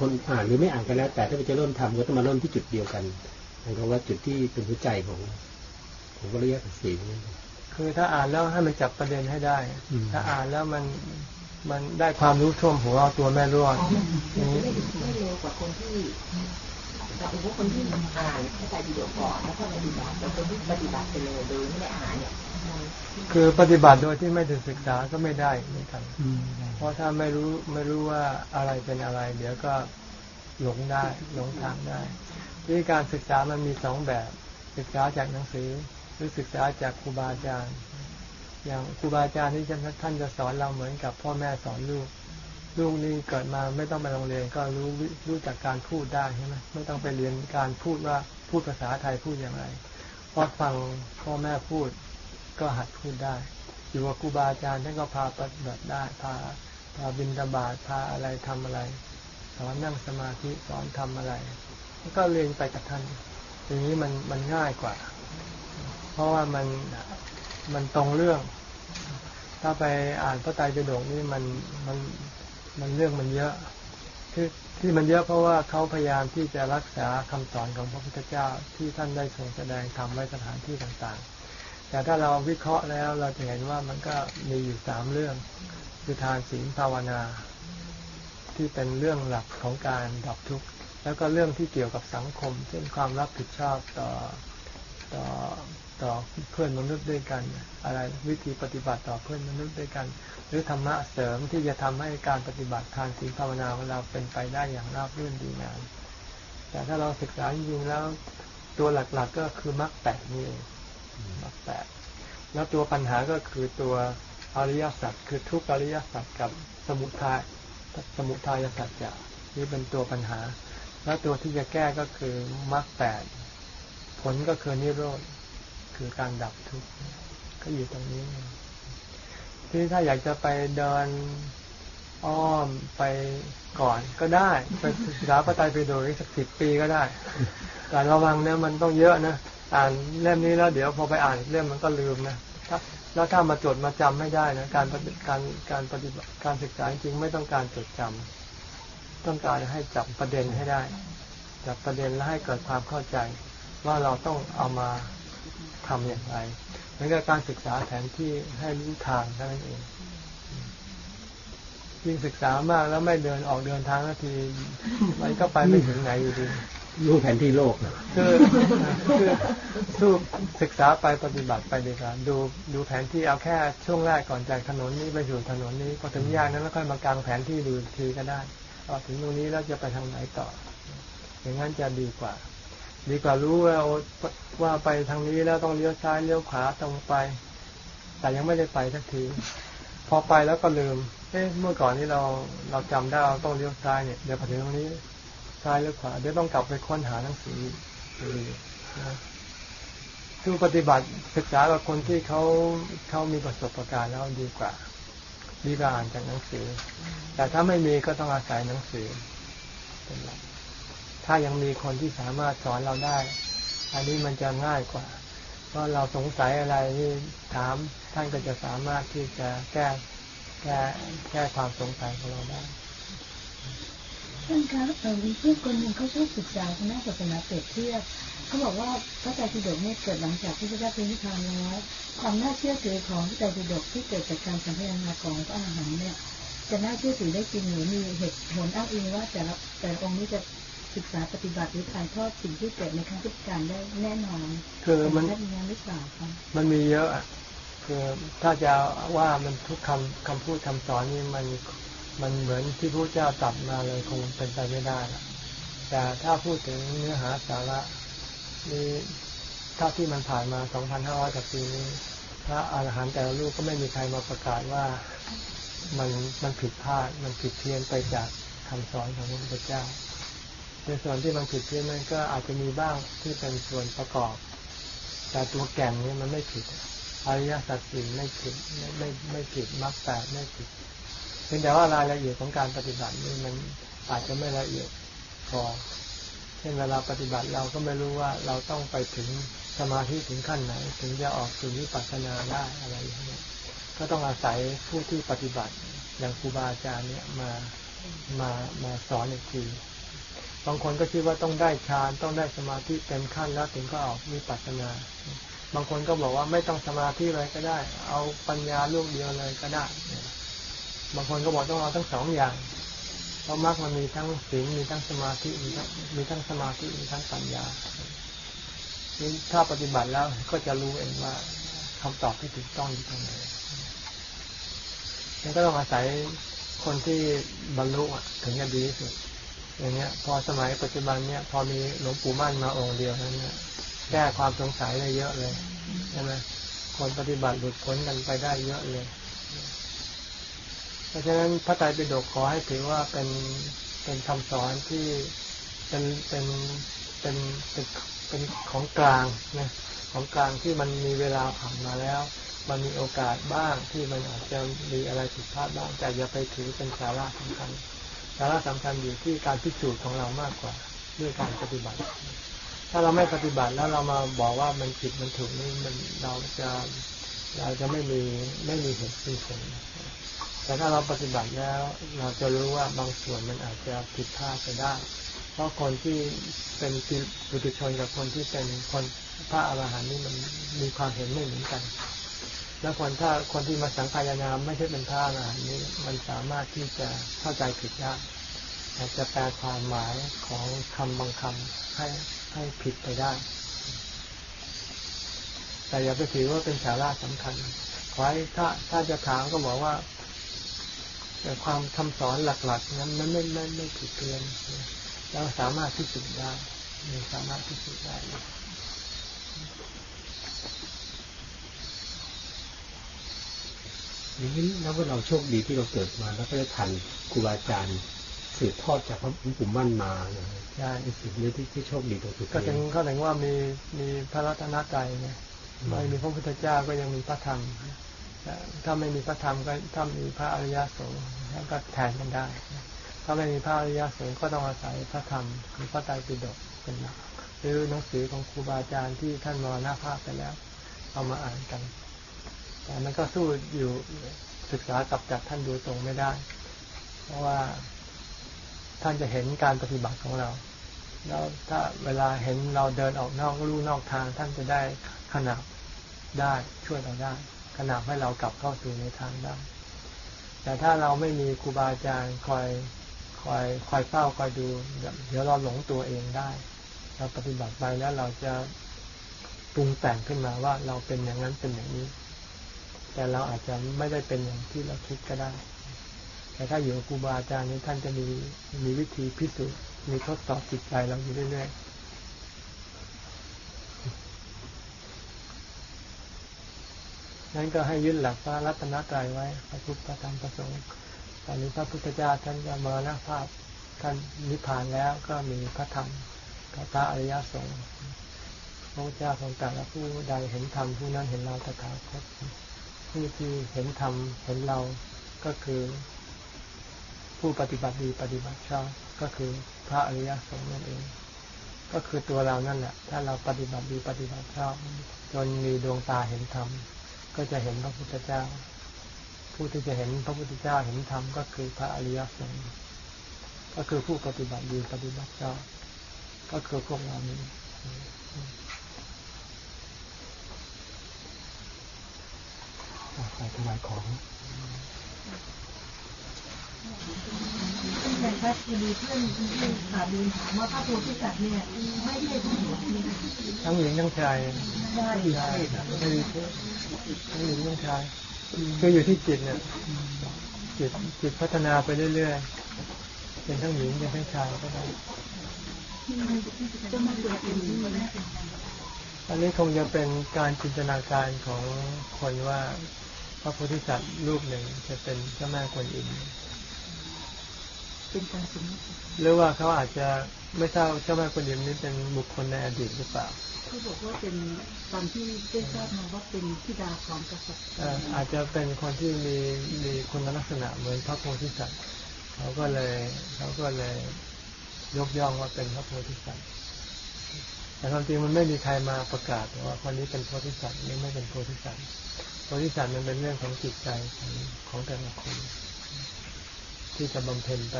S2: คนอ่านหรือไม่อ่านกันแล้ว แต่ถ้าจะเริ่มทำก็ต้องมาเริ่มที่จุดเดียวกันหมายความว่าจุดที่เป็นหัวใจของของวิริยะสีนี่
S1: คือถ้าอ่านแล้วให้มันจับประเด็นให้ได้
S2: อืม
S1: ถ้าอ่านแล้วมันมันได้ความรู้ท่วมหัวเอาตัวแม่ร่วง
S5: มัน
S1: นี้
S5: ไม่ไม่เร็วกว่าคนที่ แต่เป็นพวกคนที่อ่านพระไตรปิฎกก่อนแล้วก็ปฏิบัติแต่คนที่ปฏิบัติไปเลยโดยไม่ได้อ่านเนี่ยมัน
S1: คือปฏิบัติโดยที่ไม่ได้ศึกษาก็ไม่ได้เหมือนกันเพราะถ้าไม่รู้ไม่รู้ว่าอะไรเป็นอะไร เดี๋ยวก็หลงได้หลงทางได้วิธีการศึกษามันมีสองแบบ ศึกษาจากหนังสือ หรือศึกษาจากครูบาอาจารย์ อย่างครูบาอาจารย์ที่ท่านจะสอนเราเหมือนกับพ่อแม่สอนลูก ลูกนี่เกิดมาไม่ต้องไปโรงเรียนก็รู้รู้จากการพูดได้ใช่ไหมไม่ต้องไปเรียนการพูดว่าพูดภาษาไทยพูดอย่างไรเพราะฟังพ่อแม่พูดก็หัดพูดได้ อยู่กับครูบาอาจารย์ท่านก็พาปฏิบัติได้พาพาบินตบาตพาอะไรทำอะไรสอนนั่งสมาธิสอนทำอะไรแล้วก็เรียนไปกับท่านอย่างนี้มันมันง่ายกว่า เพราะว่ามันมันตรงเรื่อง ถ้าไปอ่านพระไตรปิฎกนี่มันมัน มันเรื่องมันเยอะที่ที่มันเยอะเพราะว่าเขาพยายามที่จะรักษาคำสอนของพระพุทธเจ้าที่ท่านได้ทรงแสดงทำไว้สถานที่ต่างๆ แต่ถ้าเราวิเคราะห์แล้วเราจะเห็นว่ามันก็มีอยู่สามเรื่อง คือทานศีลภาวนา ที่เป็นเรื่องหลักของการดับทุกข์แล้วก็เรื่องที่เกี่ยวกับสังคม เช่นความรับผิดชอบต่อต่อต่อเพื่อนมนุษย์ด้วยกัน อะไรวิธีปฏิบัติต่อเพื่อนมนุษย์ด้วยกัน หรือธรรมะเสริมที่จะทำให้การปฏิบัติทานศีลภาวนาของเราเป็นไปได้อย่างราบรื่นดีงามแต่ถ้าเราศึกษาจริงๆแล้วตัวหลักๆก็คือมรรคแปดนี่มรรคแปดแล้วตัวปัญหาก็คือตัวอริยสัจคือทุกอริยสัจกับสมุทัยสมุทัยสัจจะนี่เป็นตัวปัญหา แล้วตัวที่จะแก้ก็คือมรรคแปดผลก็คือนิโรธคือการดับทุกข์ก็อยู่ตรงนี้ ที่ถ้าอยากจะไปเดินอ้อมไปก่อนก็ได้ไปศึกษาพระไตรปิฎกสักสิบปีก็ได้ แต่ระวังเนี่ยมันต้องเยอะนะอ่านเล่มนี้แล้วเดี๋ยวพอไปอ่านเล่มมันก็ลืมนะแล้วถ้ามาจดมาจำไม่ได้นะการการการปฏิบัติการศึกษาจริงๆไม่ต้องการจดจำต้องการให้จับประเด็นให้ได้ จับประเด็นแล้วให้เกิดความเข้าใจว่าเราต้องเอามาทำอย่างไร เหมือนกับการศึกษาแผนที่ให้รู้ทางเท่านั้นเองยิ่งศึกษามากแล้วไม่เดินออกเดินทางนาที มันก็ไปไม่ถึงไหนอยู่ดี
S2: รู้แผนที่โลก
S1: คือคือสู้ศึกษาไปปฏิบัติไปดีกว่าดูดูแผนที่เอาแค่ช่วงแรกก่อนจากถนนนี้ไปสู่ถนนนี้พอถึงยากนั้นแล้วค่อยมากางแผนที่ดูอีกทีก็ได้พอถึงตรงนี้แล้วจะไปทางไหนต่อ อย่างนั้นจะดีกว่า ดีกว่ารู้ว่าว่าไปทางนี้แล้วต้องเลี้ยวซ้ายเลี้ยวขวาตรงไป แต่ยังไม่ได้ไปสักทีพอไปแล้วก็ลืมเอ๊ะเมื่อก่อนนี้เราเราจำได้เราต้องเลี้ยวซ้ายเนี่ยเดี๋ยวพอถึงตรงนี้ซ้ายหรือขวาเดี๋ยวต้องกลับไปค้นหาหนังสืออยู่ดีนะคือปฏิบัติศึกษากับคนที่เขาเขามีประสบการณ์แล้วดีกว่าดีกว่าอ่านจากหนังสือ แต่ถ้าไม่มีก็ต้องอาศัยหนังสือเป็นหลัก ถ้ายังมีคนที่สามารถสอนเราได้ อันนี้มันจะง่ายกว่า เพราะเราสงสัยอะไรนี่ถามท่านก็จะสามารถที่จะแก้แก้แก้ความสงสัยของเราได้
S3: ท่านคะเออมีเพื่อนคนหนึ่งเขาชอบศึกษาคณะศาสนาเปรียบเทียบเขาบอกว่าพระไตรปิฎกเนี่ยเกิดหลังจากที่พระเจ้าเป็นนิพพานแล้วความน่าเชื่อถือของพระไตรปิฎกที่เกิดจากการสัมพยานาของพระอรหันต์เนี่ยจะน่าเชื่อถือได้จริงหรือมีเหตุผลอ้างอิงว่าแต่ละแต่ละองค์นี้จะ ศึกษาปฏิบัติหรือถ่ายทอดสิ่งที่เกิดในครั้งพุทธกาลได้แน่นอน
S1: คือมัน
S3: ได้มีงานหรือเปล่าคะ
S1: มันมีเยอะอะคือถ้าจะว่ามันทุกคำคำพูดคำสอนนี่มันมันเหมือนที่พระเจ้าตรัสมาเลยคงเป็นไปไม่ได้ละแต่ถ้าพูดถึงเนื้อหาสาระนี่ถ้าที่มันผ่านมา 2,500 กว่าปีนี้พระอาหารหันต์แต่ละลูกก็ไม่มีใครมาประกาศว่ามันมันผิดพลาด มันผิดเพี้ยนไปจากคำสอนของพระพุทธเจ้า ในส่วนที่มันผิดเพี้ยนนั้นก็อาจจะมีบ้างที่เป็นส่วนประกอบ แต่ตัวแก่นนี้มันไม่ผิดอริยสัจสี่ไม่ผิดไม่ไม่ไม่ผิดมรรคแปดไม่ผิดเพียงแต่ว่ารายละเอียดของการปฏิบัตินี่มันอาจจะไม่ละเอียดพอเช่นเวลาปฏิบัติเราก็ไม่รู้ว่าเราต้องไปถึงสมาธิถึงขั้นไหน ถึงจะออกถึงวิปัสสนาได้อะไรอย่างเงี้ยก็ต้องอาศัยผู้ที่ปฏิบัติอย่างครูบาอาจารย์เนี่ยมามามาสอนอีกที บางคนก็คิดว่าต้องได้ฌานต้องได้สมาธิเต็มขั้นแล้วถึงก็ออกวิปัสสนา บางคนก็บอกว่าไม่ต้องสมาธิเลยก็ได้ เอาปัญญาลูกเดียวเลยก็ได้ บางคนก็บอกต้องเอาทั้งสองอย่าง เพราะมรรคมันมีทั้งศีลมีทั้งสมาธิมีทั้งมีทั้งสมาธิมีทั้งปัญญาถ้าปฏิบัติแล้วก็จะรู้เองว่าคำตอบที่ถูกต้องอยู่ตรงไหนนี่ก็ต้องอาศัยคนที่บรรลุถึงจะดีที่สุด อย่างเงี้ย พอสมัยปัจจุบันเนี้ยพอมีหลวงปู่มั่นมาองค์เดียวนั้นเนี่ยแก้ความสงสัยได้เยอะเลยใช่ไหมคนปฏิบัติหลุดพ้นกันไปได้เยอะเลย เพราะฉะนั้นพระไตรปิฎกขอให้ถือว่าเป็นเป็นคำสอนที่เป็นเป็นเป็นเป็นเป็นของกลางนะของกลางที่มันมีเวลาผ่านมาแล้ว มันมีโอกาสบ้างที่มันอาจจะมีอะไรผิดพลาดบ้างแต่อย่าไปถือเป็นสาระสำคัญ สาระสำคัญอยู่ที่การพิสูจน์ของเรามากกว่าด้วยการปฏิบัติ ถ้าเราไม่ปฏิบัติแล้วเรามาบอกว่ามันผิดมันถูกนี่มันเราจะเราจะไม่มีไม่มีเหตุมีผลแต่ถ้าเราปฏิบัติแล้วเราจะรู้ว่าบางส่วนมันอาจจะผิดพลาดไปได้ เพราะคนที่เป็นปุถุชนกับคนที่เป็นคนพระอรหันต์นี่มันมีความเห็นไม่เหมือนกัน แล้วคนถ้าคนที่มาสังขายนามไม่ใช่เป็นพระอรหันต์นี้ มันสามารถที่จะเข้าใจผิดได้อาจจะแปลความหมายของคำบางคำให้ให้ผิดไปได้ แต่อย่าไปถือว่าเป็นสาระสำคัญขอให้ถ้าถ้าจะถามก็บอกว่า แต่ความคำสอนหลักๆนั้นมันไม่ไม่ไม่ผิดเพี้ยนเราสามารถพิสูจน์ได้สามารถพิสูจน์ได้
S2: อย่างนี้นับว่าเราโชคดีที่เราเกิดมา แล้วก็ได้ทันครูบาอาจารย์สืบทอดจากพระหลวงปู่มั่นมานะ
S1: ใช่
S2: เป็นสิ่งนี้ที่ที่โชคดีตรงจุด
S1: ก็ถึง
S2: นี้
S1: ก็ถึงว่ามีมีพระรัตนตรัยไงไม่มีพระพุทธเจ้าก็ยังมีพระธรรมแต่ถ้าไม่มีพระธรรมก็ถ้ามีพระอริยสงฆ์ก็แทนกันได้ ถ้าไม่มีพระอริยสงฆ์ก็ต้องอาศัยพระธรรมคือพระไตรปิฎกเป็นหลักหรือหนังสือของครูบาอาจารย์ที่ท่านมรณภาพไปแล้ว เอามาอ่านกัน แต่มันก็สู้อยู่ศึกษากับจากท่านดยตรงไม่ได้ เพราะว่าท่านจะเห็นการปฏิบัติของเรา แล้วถ้าเวลาเห็นเราเดินออกนอกลู่นอกทาง ท่านจะได้ขนับได้ช่วยเราได้ ขนับให้เรากลับเข้าสู่ในทางได้ แต่ถ้าเราไม่มีครูบาอาจารย์คอยคอยคอยเฝ้าคอยดูเดี๋ยวเราหลงตัวเองได้ เราปฏิบัติไปแล้วเราจะปรุงแต่งขึ้นมาว่าเราเป็นอย่างนั้นเป็นอย่างนี้ แต่เราอาจจะไม่ได้เป็นอย่างที่เราคิดก็ได้ แต่ถ้าอยู่กับครูบาอาจารย์นี้ท่านจะมีมีวิธีพิสูจน์มีทดสอบจิตใจเราอยู่เรื่อยๆนั้นก็ให้ยึดหลักพระรัตนตรัยไว้พระพุทธพระธรรมพระสงฆ์ตอนนี้พระพุทธเจ้าท่านก็มรณภาพท่านนิพพานแล้วก็มีพระธรรมกับพระอริยสงฆ์พระเจ้าทรงแตรัสว่าผู้ใดเห็นธรรมผู้นั้นเห็นเราตถาคต ผู้ที่เห็นธรรมเห็นเราก็คือ ผู้ปฏิบัติดีปฏิบัติชอบก็คือพระอริยสงฆ์นั่นเอง ก็คือตัวเรานั่นแหละ ถ้าเราปฏิบัติดีปฏิบัติชอบจนมีดวงตาเห็นธรรมก็จะเห็นพระพุทธเจ้า ผู้ที่จะเห็นพระพุทธเจ้าเห็นธรรมก็คือพระอริยสงฆ์ก็คือผู้ปฏิบัติดีปฏิบัติชอบก็คือพวกเรานี้
S2: ไปถวายของ
S3: เอา
S4: จารย์คะพอดีเพื่อนที่ถามดีถามว่าพระโพธิสัตว์เนี่ยไม่ใช่ผู้หญิงนี่
S1: ทั้งหญิงทั้งชาย
S4: ได้
S1: ใช่ไม่มีเพศทั้งหญิงทั้งชายคืออยู่ที่จิตเนี่ยจิตจิตพัฒนาไปเรื่อยๆเป็นทั้งหญิงเป็นทั้งชายก็ได้
S3: จะมาเกิดเป็นที่นะ
S1: อันนี้คงจะเป็นการจินตนาการของคนว่าพ ระโพธิสัตว์รูปหนึ่งจะเป็นเจ้าแม่กวนอิม
S3: เป็นการสมมติ
S1: หรือว่าเขาอาจจะไม่ทราบเจ้าแม่กวนอิมนี้เป็นบุคคลในอดีตหรือเปล่า
S3: เขาบอกว่าเป็นตอนที่ได้ทราบมาว่าเป็นธิดาของกษัตริย์
S1: เอ่ออาจจะเป็นคนที่มีมีคุณลักษณะเหมือนพระโพธิสัตว์เขาก็เลยเขาก็เลยยกย่องว่าเป็นพระโพธิสัตว์แต่ความจริงมันไม่มีใครมาประกาศว่าคนนี้เป็นโพธิสัตว์หรือไม่เป็นโพธิสัตว์ โพธิสัตว์มันเป็นเรื่องของจิตใจของของแต่ละคนที่จะบำเพ็ญไป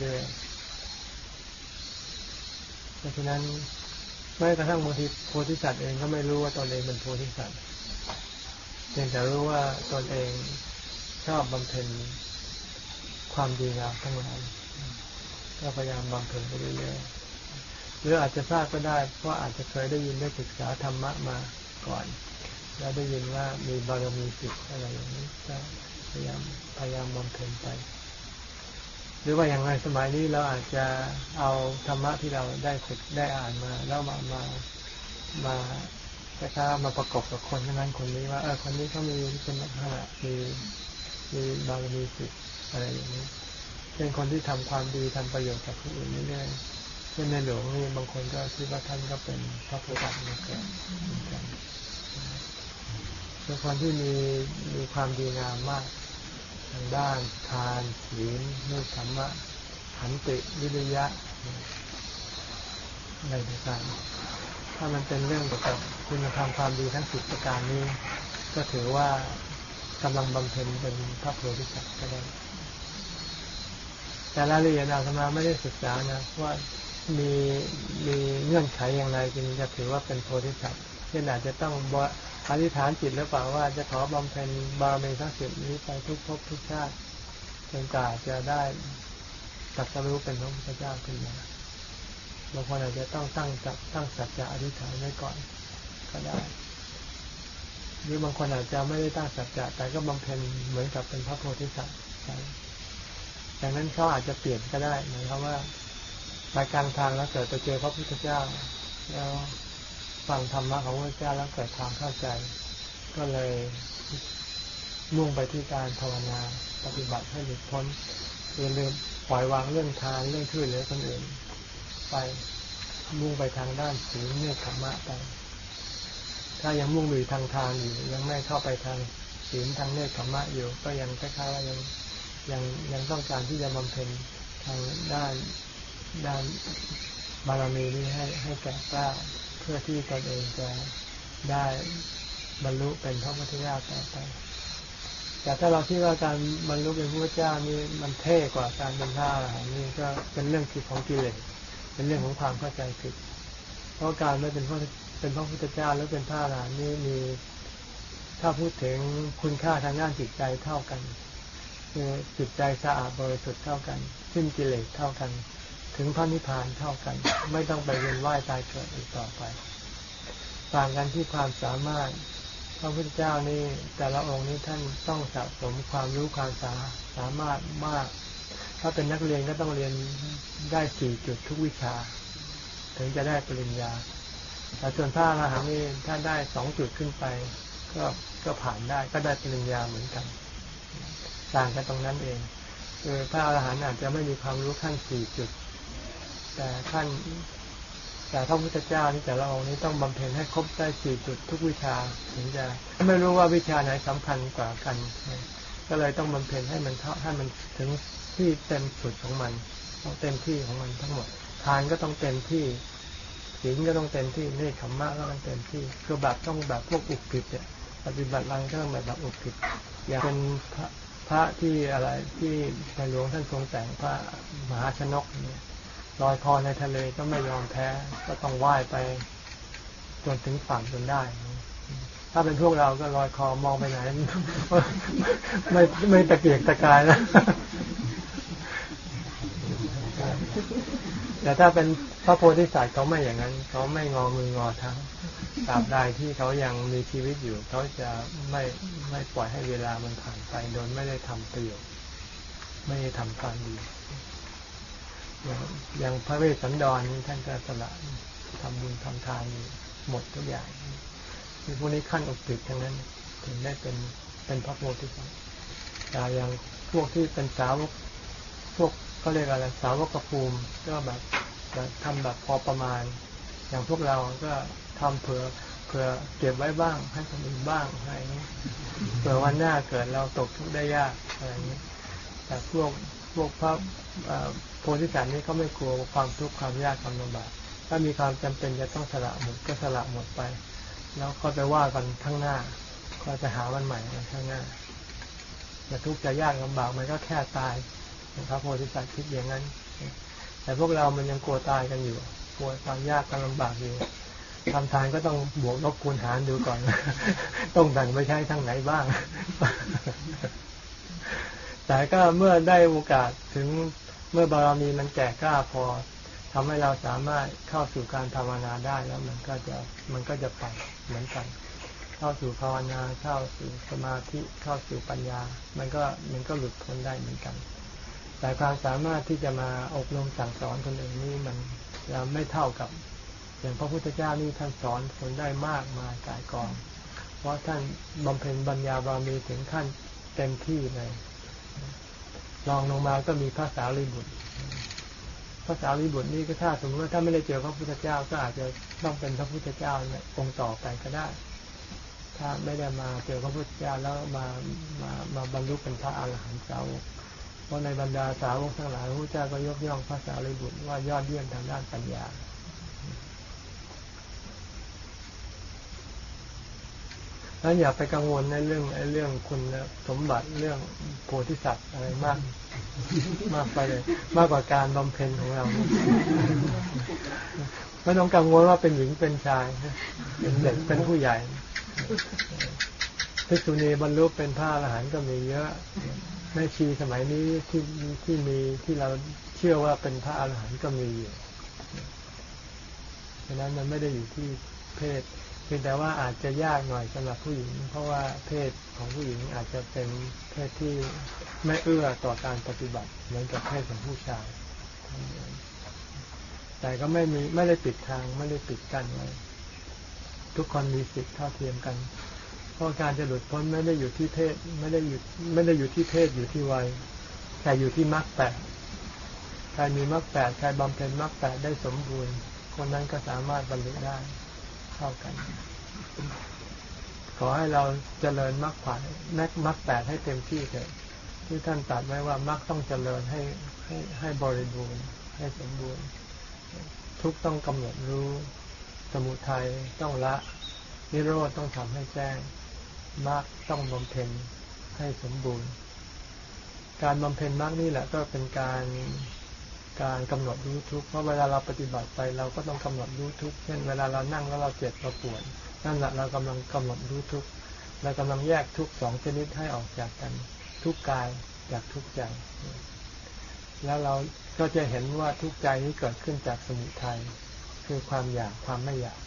S1: เรื่อยๆ เพราะฉะนั้นแม้กระทั่งบางทีโพธิสัตว์เองก็ไม่รู้ว่าตนเองเป็นโพธิสัตว์เพียงแต่รู้ว่าตนเองชอบบำเพ็ญความดีงามทั้งหลายก็พยายามบำเพ็ญไปเรื่อยๆหรืออาจจะทราบก็ได้ เพราะอาจจะเคยได้ยินได้ศึกษาธรรมะมาก่อน แล้วได้ยินว่ามีบารมีสิทธิ์อะไรอย่างนี้ก็พยายามพยายามบำเพ็ญไป หรือว่าอย่างไรสมัยนี้เราอาจจะเอาธรรมะที่เราได้ฝึกได้อ่านมา แล้วมามามาคล้ามาประกอบกับคนนั้นคนนี้ว่าเออคนนี้เขามีคุณลักษณะมีมีบารมีสิทธิ์อะไรอย่างนี้เป็นคนที่ทำความดีทำประโยชน์กับผู้อื่นเรื่อยๆเช่นในหลวงนี่บางคนก็คิดว่าท่านก็เป็นพระโพธิสัตว์มาเหมือนกัน เป็นคนที่มีมีความดีงามมาก ทางด้านทานศีลเมตธรรมะขันติวิริยะอะไรต่างๆถ้ามันเป็นเรื่องเกี่ยวกับคุณธรรมความดีทั้งสิบประการนี้ ก็ถือว่ากำลังบำเพ็ญเป็นพระโพธิสัตว์ก็ได้แต่รายละเอียดอาตมาไม่ได้ศึกษานะว่ามีมีเงื่อนไขอย่างไรจึงจะถือว่าเป็นโพธิสัตว์เช่นอาจจะต้องบ อธิษฐานจิตหรือเปล่าว่าจะขอบำเพ็ญบารมีทั้งสิบนี้ไปทุกภพทุกชาติจนกว่าจะได้ตรัสรู้เป็นพระพุทธเจ้าขึ้นมาบางคนอาจจะต้องตั้งจับตั้งสัจจะอธิษฐานไว้ก่อนก็ได้ หรือบางคนอาจจะไม่ได้ตั้งสัจจะแต่ก็บำเพ็ญเหมือนกับเป็นพระโพธิสัตว์ดังนั้นเขาอาจจะเปลี่ยนก็ได้หมายความว่าไปกลางทางแล้วเกิดไปเจอพระพุทธเจ้า แล้ว ฟังธรรมะของพระเจ้าแล้วเกิดความเข้าใจ ก็เลยมุ่งไปที่การภาวนาปฏิบัติให้หลุดพ้นคือลืมปล่อยวางเรื่องทานเรื่องช่วยเหลือคนอื่น ไปมุ่งไปทางด้านศีลเนคขมะไปถ้ายังมุ่งอยู่ทางทานอยู่ยังไม่เข้าไปทางศีลทางเนคขมะอยู่ ก็ยังคล้ายๆว่ายังยังยังต้องการที่จะบำเพ็ญทางด้านด้านบารมีนี้ให้ให้แก่กล้า เพื่อที่ตนเองจะได้บรรลุเป็นพระพุทธเจ้าต่อไป แต่ถ้าเราคิดว่าการบรรลุเป็นพระพุทธเจ้านี่มันเท่กว่าการเป็นพระอรหันต์นี่ก็เป็นเรื่องผิดของกิเลสเป็นเรื่องของความเข้าใจผิด เพราะการไม่เป็นพระเป็นพระพุทธเจ้าแล้วเป็นพระอรหันต์นี่มีถ้าพูดถึงคุณค่าทางด้านจิตใจเท่ากันคือจิตใจสะอาดบริสุทธิ์เท่ากัน สิ้นกิเลสเท่ากัน ถึงพระนิพพานเท่ากัน ไม่ต้องไปเวียนว่ายตายเกิดอีกต่อไป ต่างกันที่ความสามารถพระพุทธเจ้านี่แต่ละองค์นี้ท่านต้องสะสมความรู้ความสาสามารถมาก ถ้าเป็นนักเรียนก็ต้องเรียนได้สี่จุดทุกวิชา ถึงจะได้ปริญญา แต่ส่วนพระอรหันต์นี่ถ้าได้สองจุดขึ้นไป ก็ก็ผ่านได้ก็ได้ปริญญาเหมือนกัน ต่างกันตรงนั้นเองคือพระอรหันต์อาจจะไม่มีความรู้ขั้นสี่จุด แต่ขั้นแต่พระพุทธเจ้านี่แต่ละองค์นี้ต้องบำเพ็ญให้ครบได้สี่จุดทุกวิชาถึงจะไม่รู้ว่าวิชาไหนสำคัญกว่ากัน ก็เลยต้องบำเพ็ญให้มันเท่าให้มันถึงที่เต็มสุดของมันต้องเต็มที่ของมันทั้งหมด ทานก็ต้องเต็มที่ศีลก็ต้องเต็มที่เนคขมมะก็ต้องเต็มที่คือแบบต้องแบบพวกอุกฤษเนี่ยปฏิบัติรังก็ต้องแบบแบบอุกฤษอย่าเป็นพระพระที่อะไรที่ในหลวงท่านทรงแต่งพระมหาชนกเนี่ย ลอยคอในทะเลก็ไม่ยอมแพ้ ก็ต้องว่ายไปจนถึงฝั่งจนได้ ถ้าเป็นพวกเราก็ลอยคอมองไปไหน ไม่ไม่ตะเกียกตะกายนะแต่ถ้าเป็นพระโพธิสัตว์เขาไม่อย่างนั้น เขาไม่งอมืองอเท้าตราบใดที่เขายังมีชีวิตอยู่ เขาจะไม่ไม่ปล่อยให้เวลามันผ่านไป โดยไม่ได้ทำประโยชน์ไม่ได้ทำความดี อย่างอย่างพระเวสสันดรท่านก็สละทำบุญทำทานหมดทุกอย่างที่พวกนี้ขั้นอกติดทั้งนั้น ถึงได้เป็นเป็นพระโพธิสัตว์แต่อย่างพวกที่เป็นสาวกพวกก็เรียกอะไรสาวกภูมิก็แบบทำแบบพอประมาณ อย่างพวกเราก็ทำเผื่อเผื่อเก็บไว้บ้าง ให้คนอื่นบ้างอะไรนี้เผื่อวันหน้าเกิดเราตกทุกข์ได้ยากอะไรนี้แต่พวก พวกพระโพธิสัตว์นี่เขาไม่กลัวความทุกข์ความยากความลำบากถ้ามีความจำเป็นจะต้องสละหมดก็สละหมดไป แล้วก็ไปว่ากันข้างหน้า ก็จะหาวันใหม่กันข้างหน้าจะทุกข์จะยากลำบากมันก็แค่ตายพระโพธิสัตว์คิดอย่างนั้น แต่พวกเรามันยังกลัวตายกันอยู่ กลัวความยากความลำบากอยู่ทำทานก็ต้องบวกลบคูณหารดูก่อน ต้องแบ่งไปใช้ทั้งไหนบ้าง แต่ก็เมื่อได้โอกาสถึงเมื่อบารมีมันแก่กล้าพอทำให้เราสามารถเข้าสู่การภาวนาได้แล้วมันก็จะมันก็จะไปเหมือนกัน เข้าสู่ภาวนาเข้าสู่สมาธิเข้าสู่ปัญญา มันก็มันก็หลุดพ้นได้เหมือนกัน แต่ความสามารถที่จะมาอบรมสั่งสอนคนอื่นนี่มันเราไม่เท่ากับอย่างพระพุทธเจ้านี่ท่านสอนคนได้มากมายกายกอง เพราะท่านบำเพ็ญบัญญาบารมีถึงขั้นเต็มที่เลย ลองลงมาก็มีพระสารีบุตรพระสารีบุตรนี่ก็ถ้าสมมติว่าถ้าไม่ได้เจอพระพุทธเจ้าก็อาจจะต้องเป็นพระพุทธเจ้าเนี่ยองค์ต่อไปก็ได้ ถ้าไม่ได้มาเจอพระพุทธเจ้าแล้วมามามาบรรลุเป็นพระอาหารหันต์สาวกเพราะในบรรดาสาวกทั้งหลายพระเจ้าก็ยกย่องพระสารีบุตรว่ายอดเยี่ยมทางด้านปัญญา แล้วอย่าไปกังวลในเรื่องไอ้เรื่องคุณสมบัติเรื่องโพธิสัตว์อะไรมาก มากไปเลย มากกว่าการบำเพ็ญของเราไม่ต้องกังวลว่าเป็นหญิงเป็นชายเป็นเด็กเป็นผู้ใหญ่พิษุณีบรรลุเป็นพระอรหันต์ก็มีเยอะแม่ชีสมัยนี้ที่ที่มีที่เราเชื่อว่าเป็นพระอรหันต์ก็มีอยู่ฉะนั้นมันไม่ได้อยู่ที่เพศ พียงแต่ว่าอาจจะยากหน่อยสำหรับผู้หญิง เพราะว่าเพศของผู้หญิงอาจจะเป็นเพศที่ไม่เอื้อต่อการปฏิบัติเหมือนกับเพศของผู้ชาย แต่ก็ไม่มีไม่ได้ปิดทางไม่ได้ปิดกั้นไว้ทุกคนมีสิทธิ์เท่าเทียมกัน เพราะการจะหลุดพ้นไม่ได้อยู่ที่เพศ ไม่ได้อยู่ไม่ได้อยู่ที่เพศอยู่ที่วัยแต่อยู่ที่มรรคแปดใครมีมรรคแปดใครบำเพ็ญมรรคแปดได้สมบูรณ์ คนนั้นก็สามารถบรรลุได้ เท่ากัน ขอให้เราเจริญมรรคผลนักมรรคแปดให้เต็มที่เถิดที่ท่านตัดไว้ว่ามรรคต้องเจริญให้ให้ให้บริบูรณ์ให้สมบูรณ์ ทุกต้องกำหนดรู้ สมุทัยต้องละ นิโรธต้องทำให้แจ้งมรรคต้องบำเพ็ญให้สมบูรณ์ การบำเพ็ญมรรคนี่แหละก็เป็นการ การกำหนดรู้ทุกข์เพราะเวลาเราปฏิบัติไปเราก็ต้องกำหนดรู้ทุกข์เช่นเวลาเรานั่งแล้วเราเจ็บเราปวดนั่นแหละเรากำลังกำหนดรู้ทุกข์เรากำลังแยกทุกสองชนิดให้ออกจากกัน ทุกกายจากทุกใจ แล้วเราก็จะเห็นว่าทุกใจนี้เกิดขึ้นจากสมุทัยคือความอยากความไม่อยาก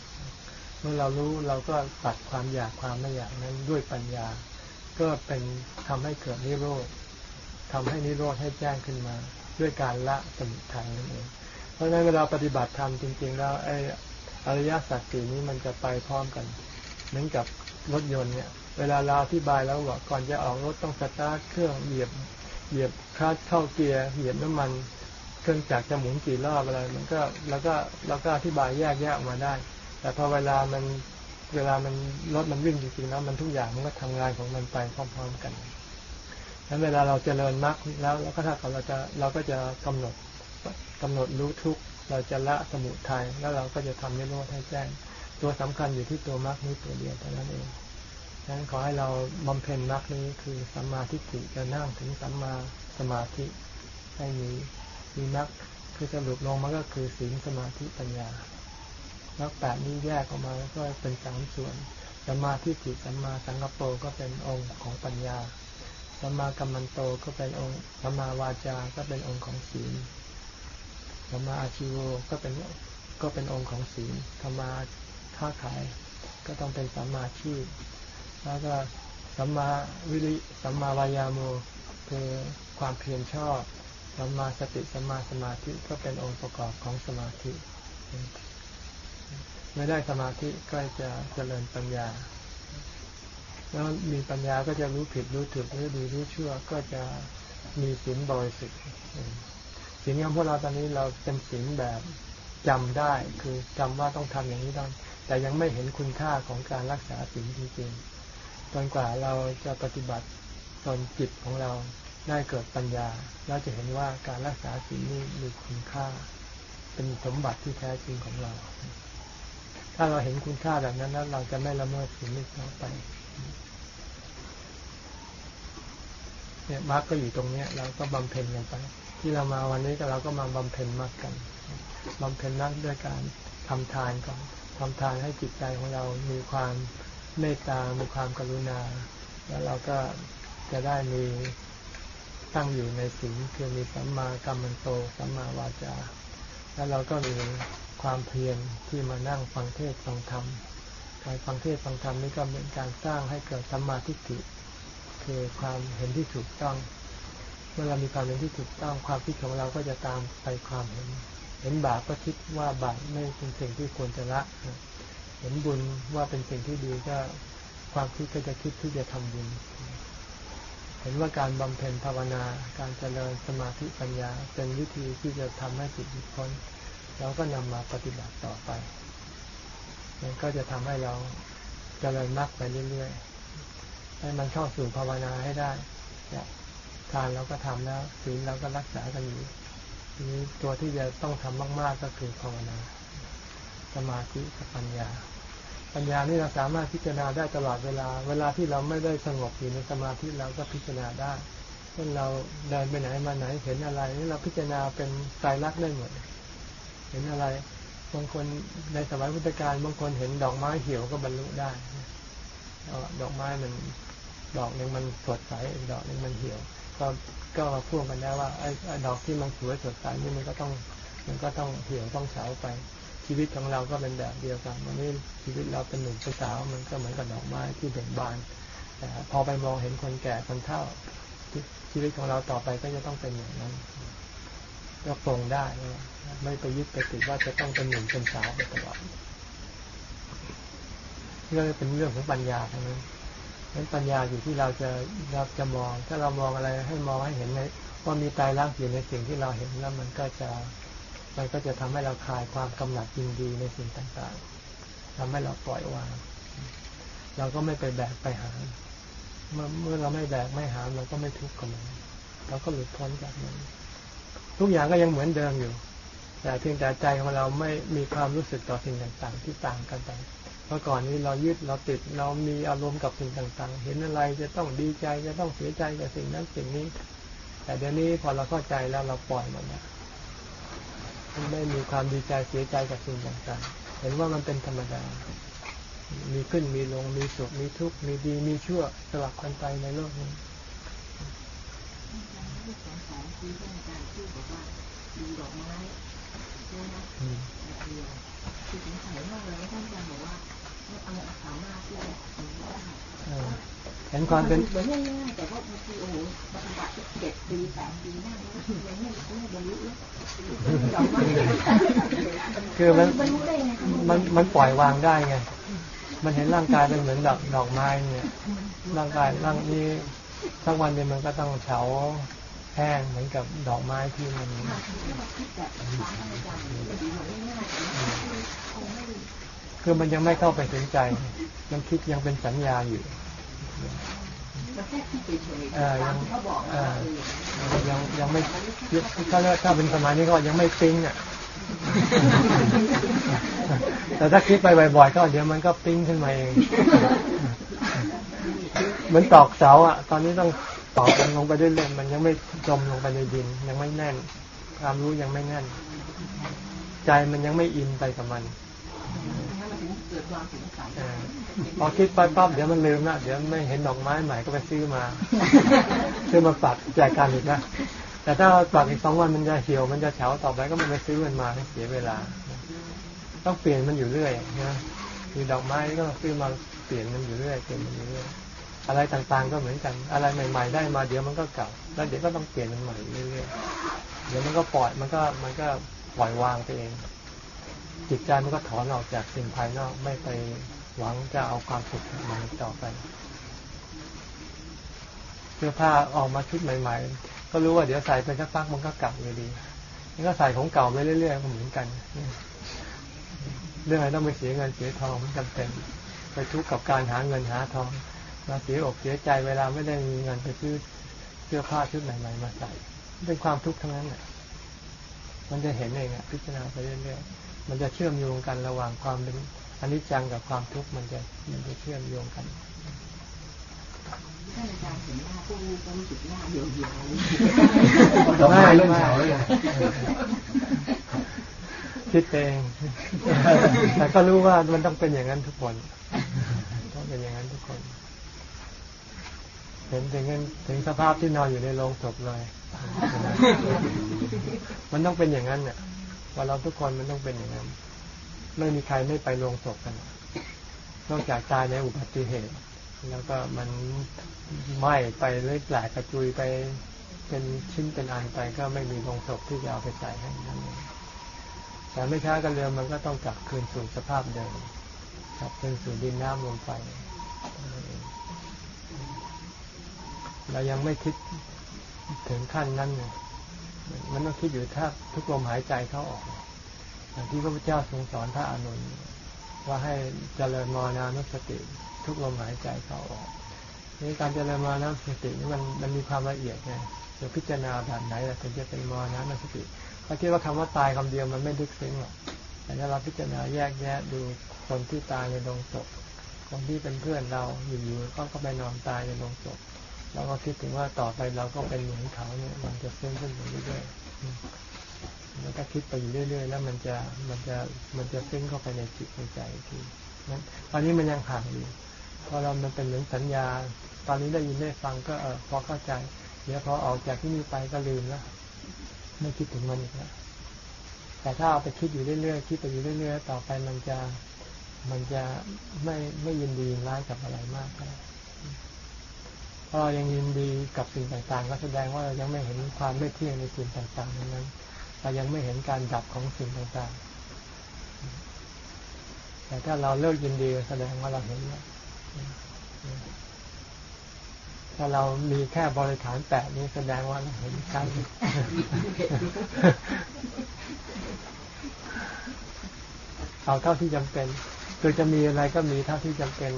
S1: เมื่อเรารู้เราก็ตัดความอยากความไม่อยากนั้นด้วยปัญญา ก็เป็นทำให้เกิดนิโรธทำให้นิโรธให้แจ้งขึ้นมา ด้วยการละสมุทัยนั่นเอง เพราะฉะนั้นเวลาปฏิบัติธรรมจริง ๆ แล้วไอ้อริยสัจสี่นี้มันจะไปพร้อมกัน เหมือนกับรถยนต์เนี่ย เวลาเราอธิบายแล้วว่าก่อนจะออกรถต้องสตาร์ทเครื่องเหยียบเหยียบคลัตช์เข้าเกียร์เหยียบน้ำมันเครื่องจักรจะหมุนกี่รอบอะไร มันก็แล้วก็เราก็อธิบายแยกแยกออกมาได้ แต่พอเวลามันเวลามันรถมันวิ่งจริงๆแล้วมันทุกอย่างมันก็ทำงานของมันไปพร้อม ๆ กัน นั้นเวลาเราจเจริญมรรคแล้วแล้วก็ถ้าเราจะเราก็จะกำหนดกำหนดรู้ทุกเราจะละสมุทัยแล้วเราก็จะทำนิโรธให้แจ้ง ตัวสำคัญอยู่ที่ตัวมรรคนี้ตัวเดียวเท่านั้นเองดังนั้นขอให้เราบำเพ็ญมรรคนี้คือสัมมาทิฏฐิจะนั่งถึงสัมมาสมาธิให้มีมีมรรคคือสรุปลงมันก็คือศีลสมาธิปัญญามรรคแปดนี้แยกออกมาแล้วก็เป็นสามส่วนสัมมาทิฏฐิสัมมาสังกปรก็เป็นองค์ของปัญญา สัมมากัมมันโตก็เป็นองค์สัมมาวาจาก็เป็นองค์ของศีลสัมมาอาชีโวก็เป็นก็เป็นองค์ของศีลธรรมาค้าขาย ก็ต้องเป็นสัมมาชีพ แล้วก็สัมมาวิริสัมมาวายาโมคือความเพียรชอบสัมมาสติสัมมาสมาธิก็เป็นองค์ประกอบของสมาธิ ไม่ได้สมาธิก็จะเจริญปัญญา แล้วมีปัญญาก็จะรู้ผิดรู้ถูกรู้ดีรู้ชั่วก็จะมีศีลบริสุทธิ์ศีลของพวกเราตอนนี้เราเป็นศีลแบบจำได้คือจำว่าต้องทำอย่างนี้ต้อง แต่ยังไม่เห็นคุณค่าของการรักษาศีลจริงๆจนกว่าเราจะปฏิบัติตนจิตของเราได้เกิดปัญญาเราจะเห็นว่าการรักษาศีลนี้มีคุณค่า เป็นสมบัติที่แท้จริงของเรา ถ้าเราเห็นคุณค่าแบบนั้นแล้วเราจะไม่ละเมิดศีลนี้ต่อไป เนี่ยมรรคก็อยู่ตรงเนี้ยเราก็บำเพ็ญกันไป ที่เรามาวันนี้ก็เราก็มาบำเพ็ญมรรคกันบำเพ็ญมรรคด้วยการทำทานก่อนทำทานให้จิตใจของเรามีความเมตตา มีความกรุณา แล้วเราก็จะได้มีตั้งอยู่ในศีลคือมีสัมมากัมมันโตสัมมาวาจา แล้วเราก็มีความเพียรที่มานั่งฟังเทศฟังธรรมการฟังเทศฟังธรรมนี่ก็เป็นการสร้างให้เกิดสัมมาทิฏฐิ คือความเห็นที่ถูกต้อง เมื่อเรามีความเห็นที่ถูกต้อง ความคิดของเราก็จะตามไปความเห็น เห็นบาปก็คิดว่าบาปไม่เป็นสิ่งที่ควรจะละ เห็นบุญว่าเป็นสิ่งที่ดีก็ความคิดก็จะคิดที่จะทำบุญ เห็นว่าการบำเพ็ญภาวนา การเจริญสมาธิปัญญา เป็นวิธีที่จะทำให้จิตหลุดพ้นเราก็นำมาปฏิบัติต่อไป มันก็จะทำให้เราเจริญมรรคไปเรื่อยๆ ให้มันเข้าสู่ภาวนาให้ได้ทานเราก็ทำแล้วศีลเราก็รักษากันอยู่ทีนี้ตัวที่จะต้องทำมาก ๆก็คือภาวนา สมาธิกับปัญญา ปัญญานี่เราสามารถพิจารณาได้ตลอดเวลา เวลาที่เราไม่ได้สงบอยู่ในสมาธิเราก็พิจารณาได้เช่นเราเดินไปไหนมาไหนเห็นอะไรนี่เราพิจารณาเป็นใจรักได้หมด เห็นอะไรบางคนในสมัยพุทธกาลบางคนเห็นดอกไม้เหี่ยวก็บรรลุได้ดอกไม้มัน ดอกหนึ่งมันสดใสอีกดอกหนึ่งมันเหี่ยว ก็ก็มาพูดกันได้ว่าไอ้ดอกที่มันสวยสดใสนี่มันก็ต้องมันก็ต้องเหี่ยวต้องเฉาไป ชีวิตของเราก็เป็นแบบเดียวกันวันนี้ชีวิตเราเป็นหนุ่มเป็นสาวมันก็เหมือนกับดอกไม้ที่เบ่งบานแต่พอไปมองเห็นคนแก่คนเฒ่าชีวิตของเราต่อไปก็จะต้องเป็นอย่างนั้นก็ปรงได้ไม่ไปยึดไปติดว่าจะต้องเป็นหนุ่มเป็นสาวไปตลอดนี่ก็เป็นเรื่องของปัญญาทั้งนั้น นั้นปัญญาอยู่ที่เราจะเราจะมอง ถ้าเรามองอะไรให้มองให้เห็นในว่ามีตายรักอยู่ในสิ่งที่เราเห็นแล้วมันก็จะมันก็จะทำให้เราคลายความกำหนัดยินดีในสิ่งต่างๆทำให้เราปล่อยวาง เราก็ไม่ไปแบกไปหา เมื่อเมื่อเราไม่แบกไม่หาเราก็ไม่ทุกข์กับมันเราก็หลุดพ้นจากมันทุกอย่างก็ยังเหมือนเดิมอยู่ แต่เพียงแต่ใจของเราไม่มีความรู้สึกต่อสิ่งต่างๆ ที่ต่างกันไป เมื่อก่อนนี้เรายึดเราติดเรามีอารมณ์กับสิ่งต่างๆ เห็นอะไรจะต้องดีใจจะต้องเสียใจกับสิ่งนั้นสิ่งนี้ แต่เดี๋ยวนี้พอเราเข้าใจแล้วเราปล่อยมันแล้วไม่มีความดีใจเสียใจกับสิ่งต่างๆ เห็นว่ามันเป็นธรรมดา มีขึ้นมีลงมีสุขมีทุกข์มีดีมีชั่วสลับกันไปในโลกนี้
S5: ดูดอกไม้ใช่ไหมคือสงสัยมากเลยท่านอาจารย์บอกว่า เอาสามารถที่จะทำได้
S1: เห็นความเป็น
S5: เหมือนง่ายๆแต่ว่าบางทีโอ้โหปฏิบัติเจ็ดปีแปดปีมากแล้วยังไม่ไม่บรรลุเลย
S1: คือมันมันมันปล่อยวางได้ไงมันเห็นร่างกายเป็นเหมือนดอกดอกไม้เนี่ย ร่างกายร่างนี้สักวันเดียวมันก็ต้องเฉาแห้งเหมือนกับดอกไม้ที่มัน คือมันยังไม่เข้าไปถึงใจ มันคิดยังเป็นสัญญาอยู่ยังยังยังไม่ถ้าถ้าเป็นสมัยนี้ก็ยังไม่ปิ้งอะแต่ถ้าคิดไปบ่อยๆก็เดี๋ยวมันก็ปิ้งขึ้นมาเองเหมือนตอกเสาอะ ตอนนี้ต้องตอกมันลงไปด้วยเล่นมันยังไม่จมลงไปในดิน ยังไม่แน่น ความรู้ยังไม่แน่น ใจมันยังไม่อินไปกับมัน พอคิดไปปั๊บเดี๋ยวมันลืมละเดี๋ยวไม่เห็นดอกไม้ใหม่ก็ไปซื้อมา ซื้อมาปัดแจกการอีกนะแต่ถ้าปากอีกสองวันมันจะเหี่ยวมันจะเฉาต่อไปก็มันไปซื้อมันมาให้เสียเวลา ต้องเปลี่ยนมันอยู่เรื่อยนะมีดอกไม้ก็ซื้อมาเปลี่ยนมันอยู่เรื่อยเปลี่ยนมันอยู่เรื่อยอะไรต่างๆก็เหมือนกัน อะไรใหม่ ๆ ได้มาเดี๋ยวมันก็เก่า แล้วเดี๋ยวก็ต้องเปลี่ยนมันใหม่เรื่อยๆเดี๋ยวมันก็ปล่อยมันก็มันก็ปล่อยวางไปเอง จิตใจมันก็ถอนออกจากสิ่งภายนอกไม่ไปหวังจะเอาความสุขมันต่อไปเสื้อผ้าออกมาชุดใหม่ ๆ ก็รู้ว่าเดี๋ยวใส่ไปสักพักมันก็เก่าอยู่ดีมันก็ใส่ของเก่าไปเรื่อยๆก็เหมือนกันเรื่องอะไรต้องไปเสียเงินเสียทองมันจำเป็นไปทุกข์กับการหาเงินหาทองมาเสียอกเสียใจเวลาไม่ได้มีเงินไปซื้อเสื้อผ้าชุดใหม่ๆมาใส่เป็นความทุกข์ทั้งนั้นแหละมันจะเห็นเองอะพิจารณาไปเรื่อยๆ มันจะเชื่อมโยงกันระหว่างความเป็นอนิจจังกับความทุกข์มันจะมันจะเชื่อมโยงกัน
S5: ท่านอาจารย์เห็นหน้าพวกนี้ก็รู้สึกหน้าเหี่ยว
S2: ดอกไม้เริ่มเฉาแล้วไง
S1: คิดเองแต่ก็รู้ว่ามันต้องเป็นอย่างนั้นทุกคนต้องเป็นอย่างนั้นทุกคน เห็นถึงนั้นถึงสภาพที่นอนอยู่ในโรงศพเลย มันต้องเป็นอย่างนั้นเนี่ย ว่าเราทุกคนมันต้องเป็นอย่างนั้น ไม่มีใครไม่ไปโรงศพกัน นอกจากตายในอุบัติเหตุ แล้วก็มันไหม้ไปเลือดแหลกกระจุยไปเป็นชิ้นเป็นอันไปก็ไม่มีโรงศพที่จะเอาไปใส่ให้นั่นเองแต่ไม่ช้ากันเร็วมันก็ต้องกลับคืนสู่สภาพเดิมกลับคืนสู่ดินน้ำลมไฟเรายังไม่คิดถึงขั้นนั้นเนี่ย มันต้องคิดอยู่ถ้าทุกลมหายใจเข้าออกอย่างที่พระพุทธเจ้าทรงสอนพระอานนท์ว่าให้เจริญมรณานุสติ ทุกลมหายใจเข้าออกนี่การเจริญมรณานุสตินี่มันมันมีความละเอียดไงจะพิจารณาแบบไหนเราถึงจะเป็นมรณานุสติเขาคิดว่าคำว่าตายคำเดียวมันไม่ลึกซึ้งหรอกแต่ถ้าเราพิจารณาแยกแยะดูคนที่ตายในโรงศพคนที่เป็นเพื่อนเราอยู่ๆก็ก็ไปนอนตายในโรงศพ เราก็คิดถึงว่าต่อไปเราก็เป็นเหมือนเขาเนี่ยมันจะซึ้งขึ้นไปเรื่อยๆแล้วถ้าคิดไปอยู่เรื่อย ๆ แล้วมันจะมันจะมันจะซึ้งเข้าไปในจิตในใจทีนั้นตอนนี้มันยังห่างอยู่พอเรามันเป็นเหมือนสัญญา ตอนนี้ได้ยินได้ฟังก็เออพอเข้าใจ เดี๋ยวพอออกจากที่นี่ไปก็ลืมแล้วไม่คิดถึงมันอีกแล้วแต่ถ้าเอาไปคิดอยู่เรื่อยๆคิดไปอยู่เรื่อย ๆ ต่อไปมันจะมันจะไม่ไม่ยินดีร้ายกับอะไรมากก็เพ ราเรายังยินดีกับสิ่งต่างๆ ก็แสดงว่าเรายังไม่เห็นความไม่เที่ยงในสิ่งต่างๆนั้นเรายังไม่เห็นการดับของสิ่งต่างๆ แต่ถ้าเราเลิกยินดีแสดงว่าเราเห็นแล้วถ้าเรามีแค่บริฐานแปดนี้แสดงว่าเราเห็นการเอาเท่าที่จำเป็นคือจะมีอะไรก็มีเท่าที่จำเป็น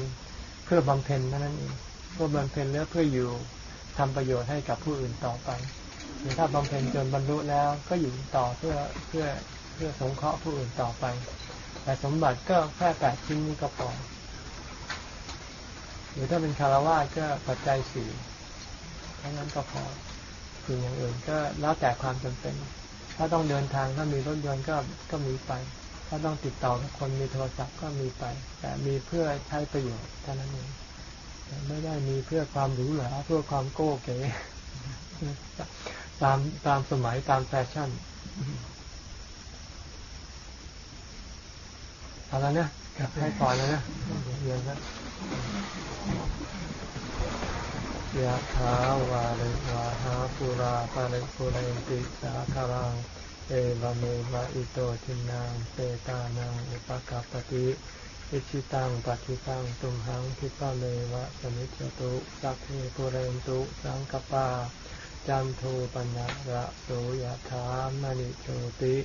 S1: เพื่อบำเพ็ญเท่านั้นเอง เพื่อบำเพ็ญแล้วเพื่ออยู่ทำประโยชน์ให้กับผู้อื่นต่อไป หรือถ้าบำเพ็ญจนบรรลุแล้วก็อยู่ต่อเพื่อเพื่อเพื่อสงเคราะห์ผู้อื่นต่อไป แต่สมบัติก็แค่แปดชิ้นนี้ก็พอหรือถ้าเป็นคารวะก็ปัจจัยสี่เท่านั้นก็พอสิ่งอย่างอื่นก็แล้วแต่ความจำเป็น ถ้าต้องเดินทางถ้ามีรถยนต์ก็ก็มีไป ถ้าต้องติดต่อกับคนมีโทรศัพท์ก็มีไป แต่มีเพื่อใช้ประโยชน์เท่านั้นเอง ไม่ได้มีเพื่อความหรูหราเพื่อความโก้เก๋ตามตามสมัยตามแฟชั่นเอาแล้วนะให้ก่อนแล้วนะเรียนนะยะถาวาริวาหาปุราปาริปุเรนติสาคารังเอวเมวะอิโตทินังเปตานังอุปกัปติ อิจฉิตังปัตถิตังตุมหัง ขิปปะเมวะ สะมิชฌะตุสัพเพปูเรนตุสังกัปปา จันโทปัณณะระโส ยะถา มะณิโชติ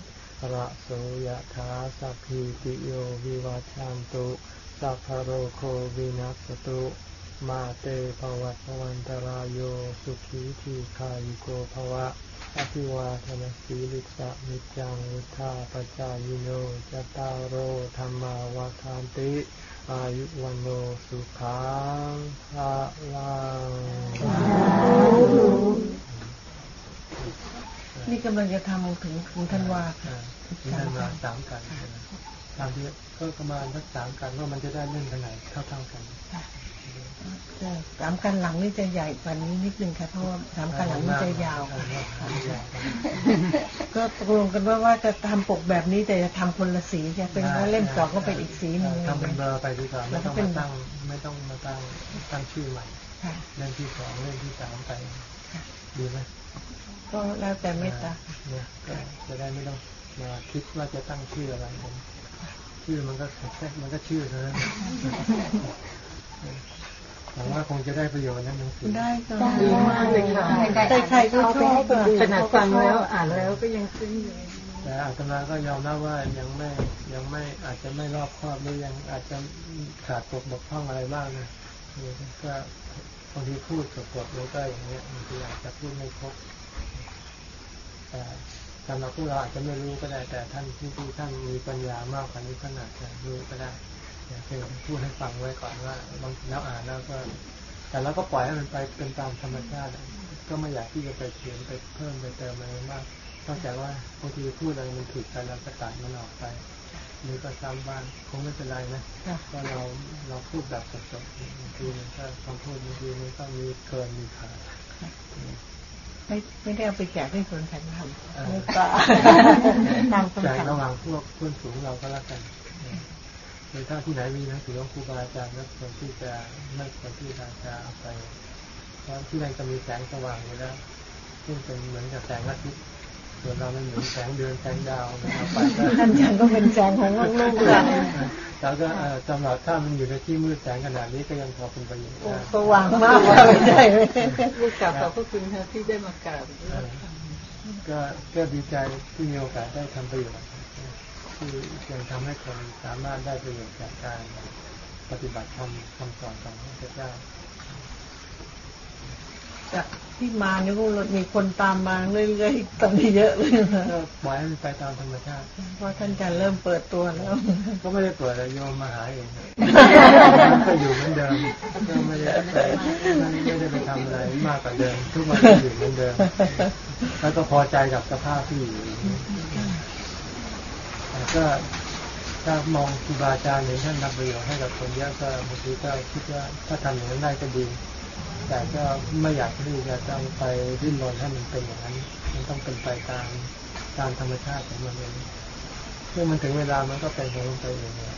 S1: ระโส ยะถาสัพพีติโยวิวัชชันตุสัพพะโรโควินัสสะตุมาเต ภะวัตวันตะราโยสุขีทีฆายุโก ภะวะ อะภิวาทะนะสีลิสสะ นิจจังวุฑฒาปะจายิโนจตารโรธรรมาวาทานติ อายุวันโนสุขังภาลัง
S4: นี่กำลังจะทำถึงถึงธันวา
S1: อ่ามีท่านมาสามกันตามที่ก็ประมาณสักสามกันว่ามันจะได้เล่นกันไหนเท่าๆกัน
S4: สามกันหลังนี่จะใหญ่กว่านี้นิดนึงค่ะเพราะว่าสามกันหลังนี่จะยาวก็ตกลงกันว่าว่าจะทำปกแบบนี้แต่จะทำคนละสีจะเป็นเล่มสองก็เป็นอีกสีหนึ่ง
S1: ทำเป็นเบอร์ไปดีกว่าไม่ต้องมาตั้งไม่ต้องมาตั้งตั้งชื่อใหม่เล่มที่สองเล่มที่สามไปดีไหม
S4: ก็แล้วแต่เมตตา
S1: เนี่ยจะได้ไม่ต้องมาคิดว่าจะตั้งชื่ออะไรผมชื่อมันก็แค่มันก็ชื่อเท่านั้น หวังว่าคงจะได้ประโยชน์นะหนังสือ
S4: ได้ก็
S3: ดีมากเลยค่ะ
S4: ใครใครๆก็ชอบอะ
S3: ขนาดฟังแล้วอ่านแล้วก็ยังซึ้งอยู่
S1: แต่อาตมาก็ยอมรับว่ายังไม่ยังไม่อาจจะไม่รอบคอบหรือยังอาจจะขาดตกบกพร่องอะไรบ้างนะเออก็บางทีพูดสดๆแล้วก็อย่างเงี้ยบางทีอาจจะพูดไม่ครบแต่สำหรับพวกเราอาจจะไม่รู้ก็ได้แต่ท่านที่ที่ท่านมีปัญญามากกว่านี้ท่านอาจจะรู้ก็ได้ อย่างเช่นพูดให้ฟังไว้ก่อนว่าบางแล้วอ่านแล้วก็ แต่เราก็ปล่อยให้มันไปเป็นตามธรรมชาติอะก็ไม่อยากที่จะไปเขียนไปเพิ่มไปเติมอะไรมากนอกจากว่าบางทีพูดอะไรมันผิดไปเราก็ตัดมันออกไปหรือก็ซ้ำบ้างคงไม่เป็นไรนะ
S4: ค่ะ
S1: เพราะเราเราพูดแบบสดๆบางทีมันก็คำพูดบางทีมันก็มีเกินมีขาด
S4: ไม่ไม่ได้เอาไปแจกให้คนแข่งทำ
S1: เออ
S4: เมตตาตาม
S1: ใจ
S4: คำถาม
S1: ระหว่างพวกเพื่อนสูงเราก็แล้วกัน หรือถ้าที่ไหนมีหนังสือของครูบาอาจารย์ก็ควรที่จะไม่ควรที่จะจะเอาไปเพราะที่นั่นจะมีแสงสว่างอยู่แล้วซึ่งเป็นเหมือนกับแสงอาทิตย์ส่วนเรามันเหมือนแสงเดือนแสงดาวนะครับไปก็
S4: ท่านอาจารย์ก็เป็นแสงของโลกโลกค่ะ
S1: แล้วก็เอ่อสำหรับถ้ามันอยู่ในที่มืดแสงขนาดนี้ก็ยังพอเป็นประโยชน์
S4: โอ้
S1: ได้
S4: สว่างมากเลยใช่ไหม
S3: ลูกกราบขอบพระคุณค่ะที่ได้มากราบ
S1: เออก็ก็ดีใจที่มีโอกาสได้ทำประโยชน์ ที่ยังทำให้คนสามารถได้ประโยชน์จากการปฏิบัติธรรมคำสอนของพระพุทธเจ้า
S4: จากที่มาเนี่ยก็มีคนตามมาเรื่อยๆตอนนี้เยอะเลยนะ
S1: ก็ปล่อยให้มันไปตามธรรมชาติ
S4: เพราะท่านอาจารย์เริ่มเปิดตัวแล้ว
S1: ก็ไม่ได้เปิดอะไรโยมมาหาเองก็อยู่เหมือนเดิมก็ไม่ได้ไปไม่ได้ไปทำอะไรมากกว่าเดิม ทุกวันก็อยู่เหมือนเดิม แล้วก็พอใจกับสภาพที่อยู่แต่ ก็ถ้ามองครูบาอาจารย์เห็นท่านทำประโยชน์ให้กับคนเยอะก็บางทีก็คิดว่าถ้าทำอย่างนั้นได้ก็ดี แต่ก็ไม่อยากที่จะต้องไปดิ้นรนให้มันเป็นอย่างนั้น มันต้องเป็นไปตามตามธรรมชาติของมันเองซึ่งมันถึงเวลามันก็เป็นของมันไปเองเลย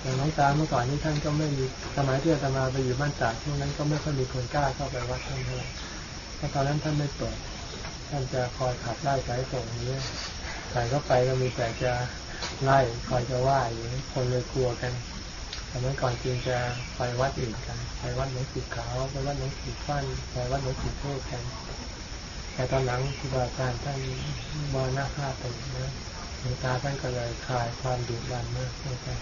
S1: อย่างน้องตาเมื่อก่อนนี้ท่านก็ไม่มีสมัยที่อาตมาไปอยู่บ้านตากช่วงนั้นก็ไม่ค่อยมีคนกล้าเข้าไปวัดท่านเท่าไหร่ตอนนั้นท่านไม่เปิดท่านจะคอยขับไล่สายส่งอย่างนี้ยใครก็ไปก็มีแต่จะ ไล่คอยจะว่าอย่างนี้คนเลยกลัวกันสมัยก่อนจริงจะไปวัดอื่นกัน ไปวัดหลวงปู่ขาวไปวัดหลวงปู่ฟั่นไปวัดหลวงปู่เทศกัน แต่ตอนหลังครูบาอาจารย์ท่านมรณภาพไปนะหลวงตาท่านก็เลยคลายความดุดันมากไม่ค่อย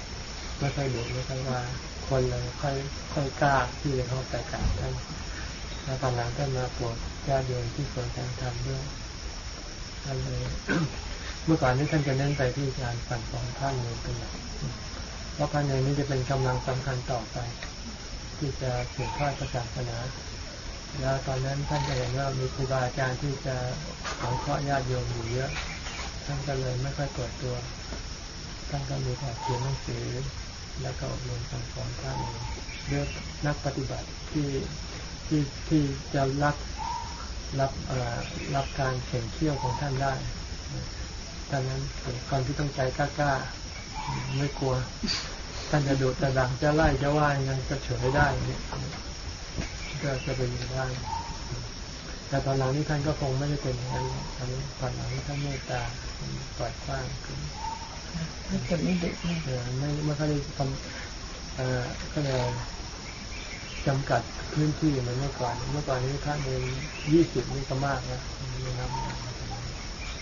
S1: ไม่ค่อยดุไม่ค่อยว่าคนเลยค่อยค่อยกล้าที่จะเข้าไปกราบท่านแล้วตอนหลังท่านมาโปรดญาติโยมที่สวนการทำด้วยท่านเลย เมื่อก่อนนี้ท่านจะเน้นไปที่การสั่งสอนท่านเลยเป็นหลักเพราะการเงินนี้จะเป็นกำลังสำคัญต่อไป ที่จะสืบทอดศาสนาแล้วตอนนั้นท่านก็เห็นว่ามีครูบาอาจารย์ที่จะสอนเคราะห์ญาติโยมอยู่เยอะ ท่านก็เลยไม่ค่อยเปิดตัว ท่านก็มีแต่เขียนหนังสือ แล้วก็อบรมสั่งสอนท่านเองเลือกนักปฏิบัติที่ที่ที่จะรับรับเอ่อรับการเข็นเที่ยวของท่านได้ ตอนนั้นเป็นคนที่ต้องใจกล้าๆไม่กลัว ท่านจะดุจะดังจะไล่จะว่ายังไงก็เฉยได้เนี่ยก็จะเป็นอย่างได้ แต่ตอนหลังนี้ท่านก็คงไม่ได้เป็นอย่างนั้นตอนนี้ตอนหลังนี้ท่านเมตตาปล่อยกว้างขึ้น
S4: ถ้าเกิดไม่ดุนะ
S1: เออไม่ไม่ค่อยได้ทำเอ่อก็เลยจำกัดพื้นที่เหมือนเมื่อก่อน เมื่อก่อนนี้ท่านเองยี่สิบนี่ก็มากนะไม่นับ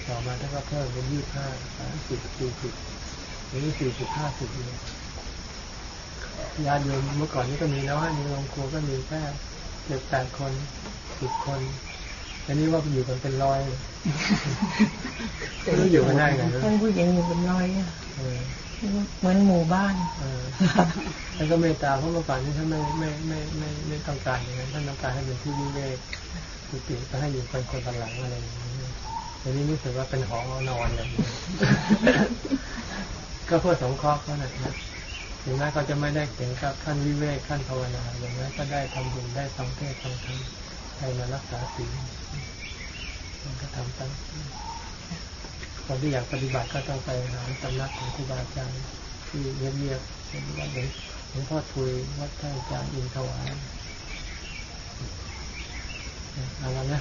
S1: ต่อมาท่านก็เพิ่มเป็นยี่ห้าสามสิบสี่สิบนี้สี่สิบห้าสิบเลยญาติโยมเมื่อก่อนนี้ก็มีน้อยในโรงครัวก็มีแค่เจ็ดแปดคนสิบคนอันนี้ว่าอยู่กันเป็นร้อยไม่รู้อยู่กันได้ไงนะ
S4: ท่านผู้หญิงอยู่เป็นร้อยอะ
S1: เออ
S4: เหมือนหมู่บ้าน
S1: เออท่านก็เมตตาเพราะเมื่อก่อนนี้ท่านไม่ไม่ไม่ไม่ไม่ต้องการอย่างนั้นท่านต้องการให้เป็นที่วิเวกกุฏิก็ให้อยู่เป็นคนกันหลังอะไรอย่างนี้ แต่นี้รู้สึกว่าเป็นหอนอนอย่างนี้ก็เพื่อสงเคราะห์เขาหน่อยนะถึงแม้เขาจะไม่ได้ถึงกับขั้นวิเวกขั้นภาวนาอย่างนั้นก็ได้ทำบุญได้ฟังเทศน์ฟังธรรมได้มารักษาศีลมันก็ทำไปคนที่อยากปฏิบัติก็ต้องไปหาสำนักของครูบาอาจารย์ที่เงียบๆเป็นวัดหลวงหลวงพ่อทุยวัดท่านอาจารย์อินทวายเอาละนะ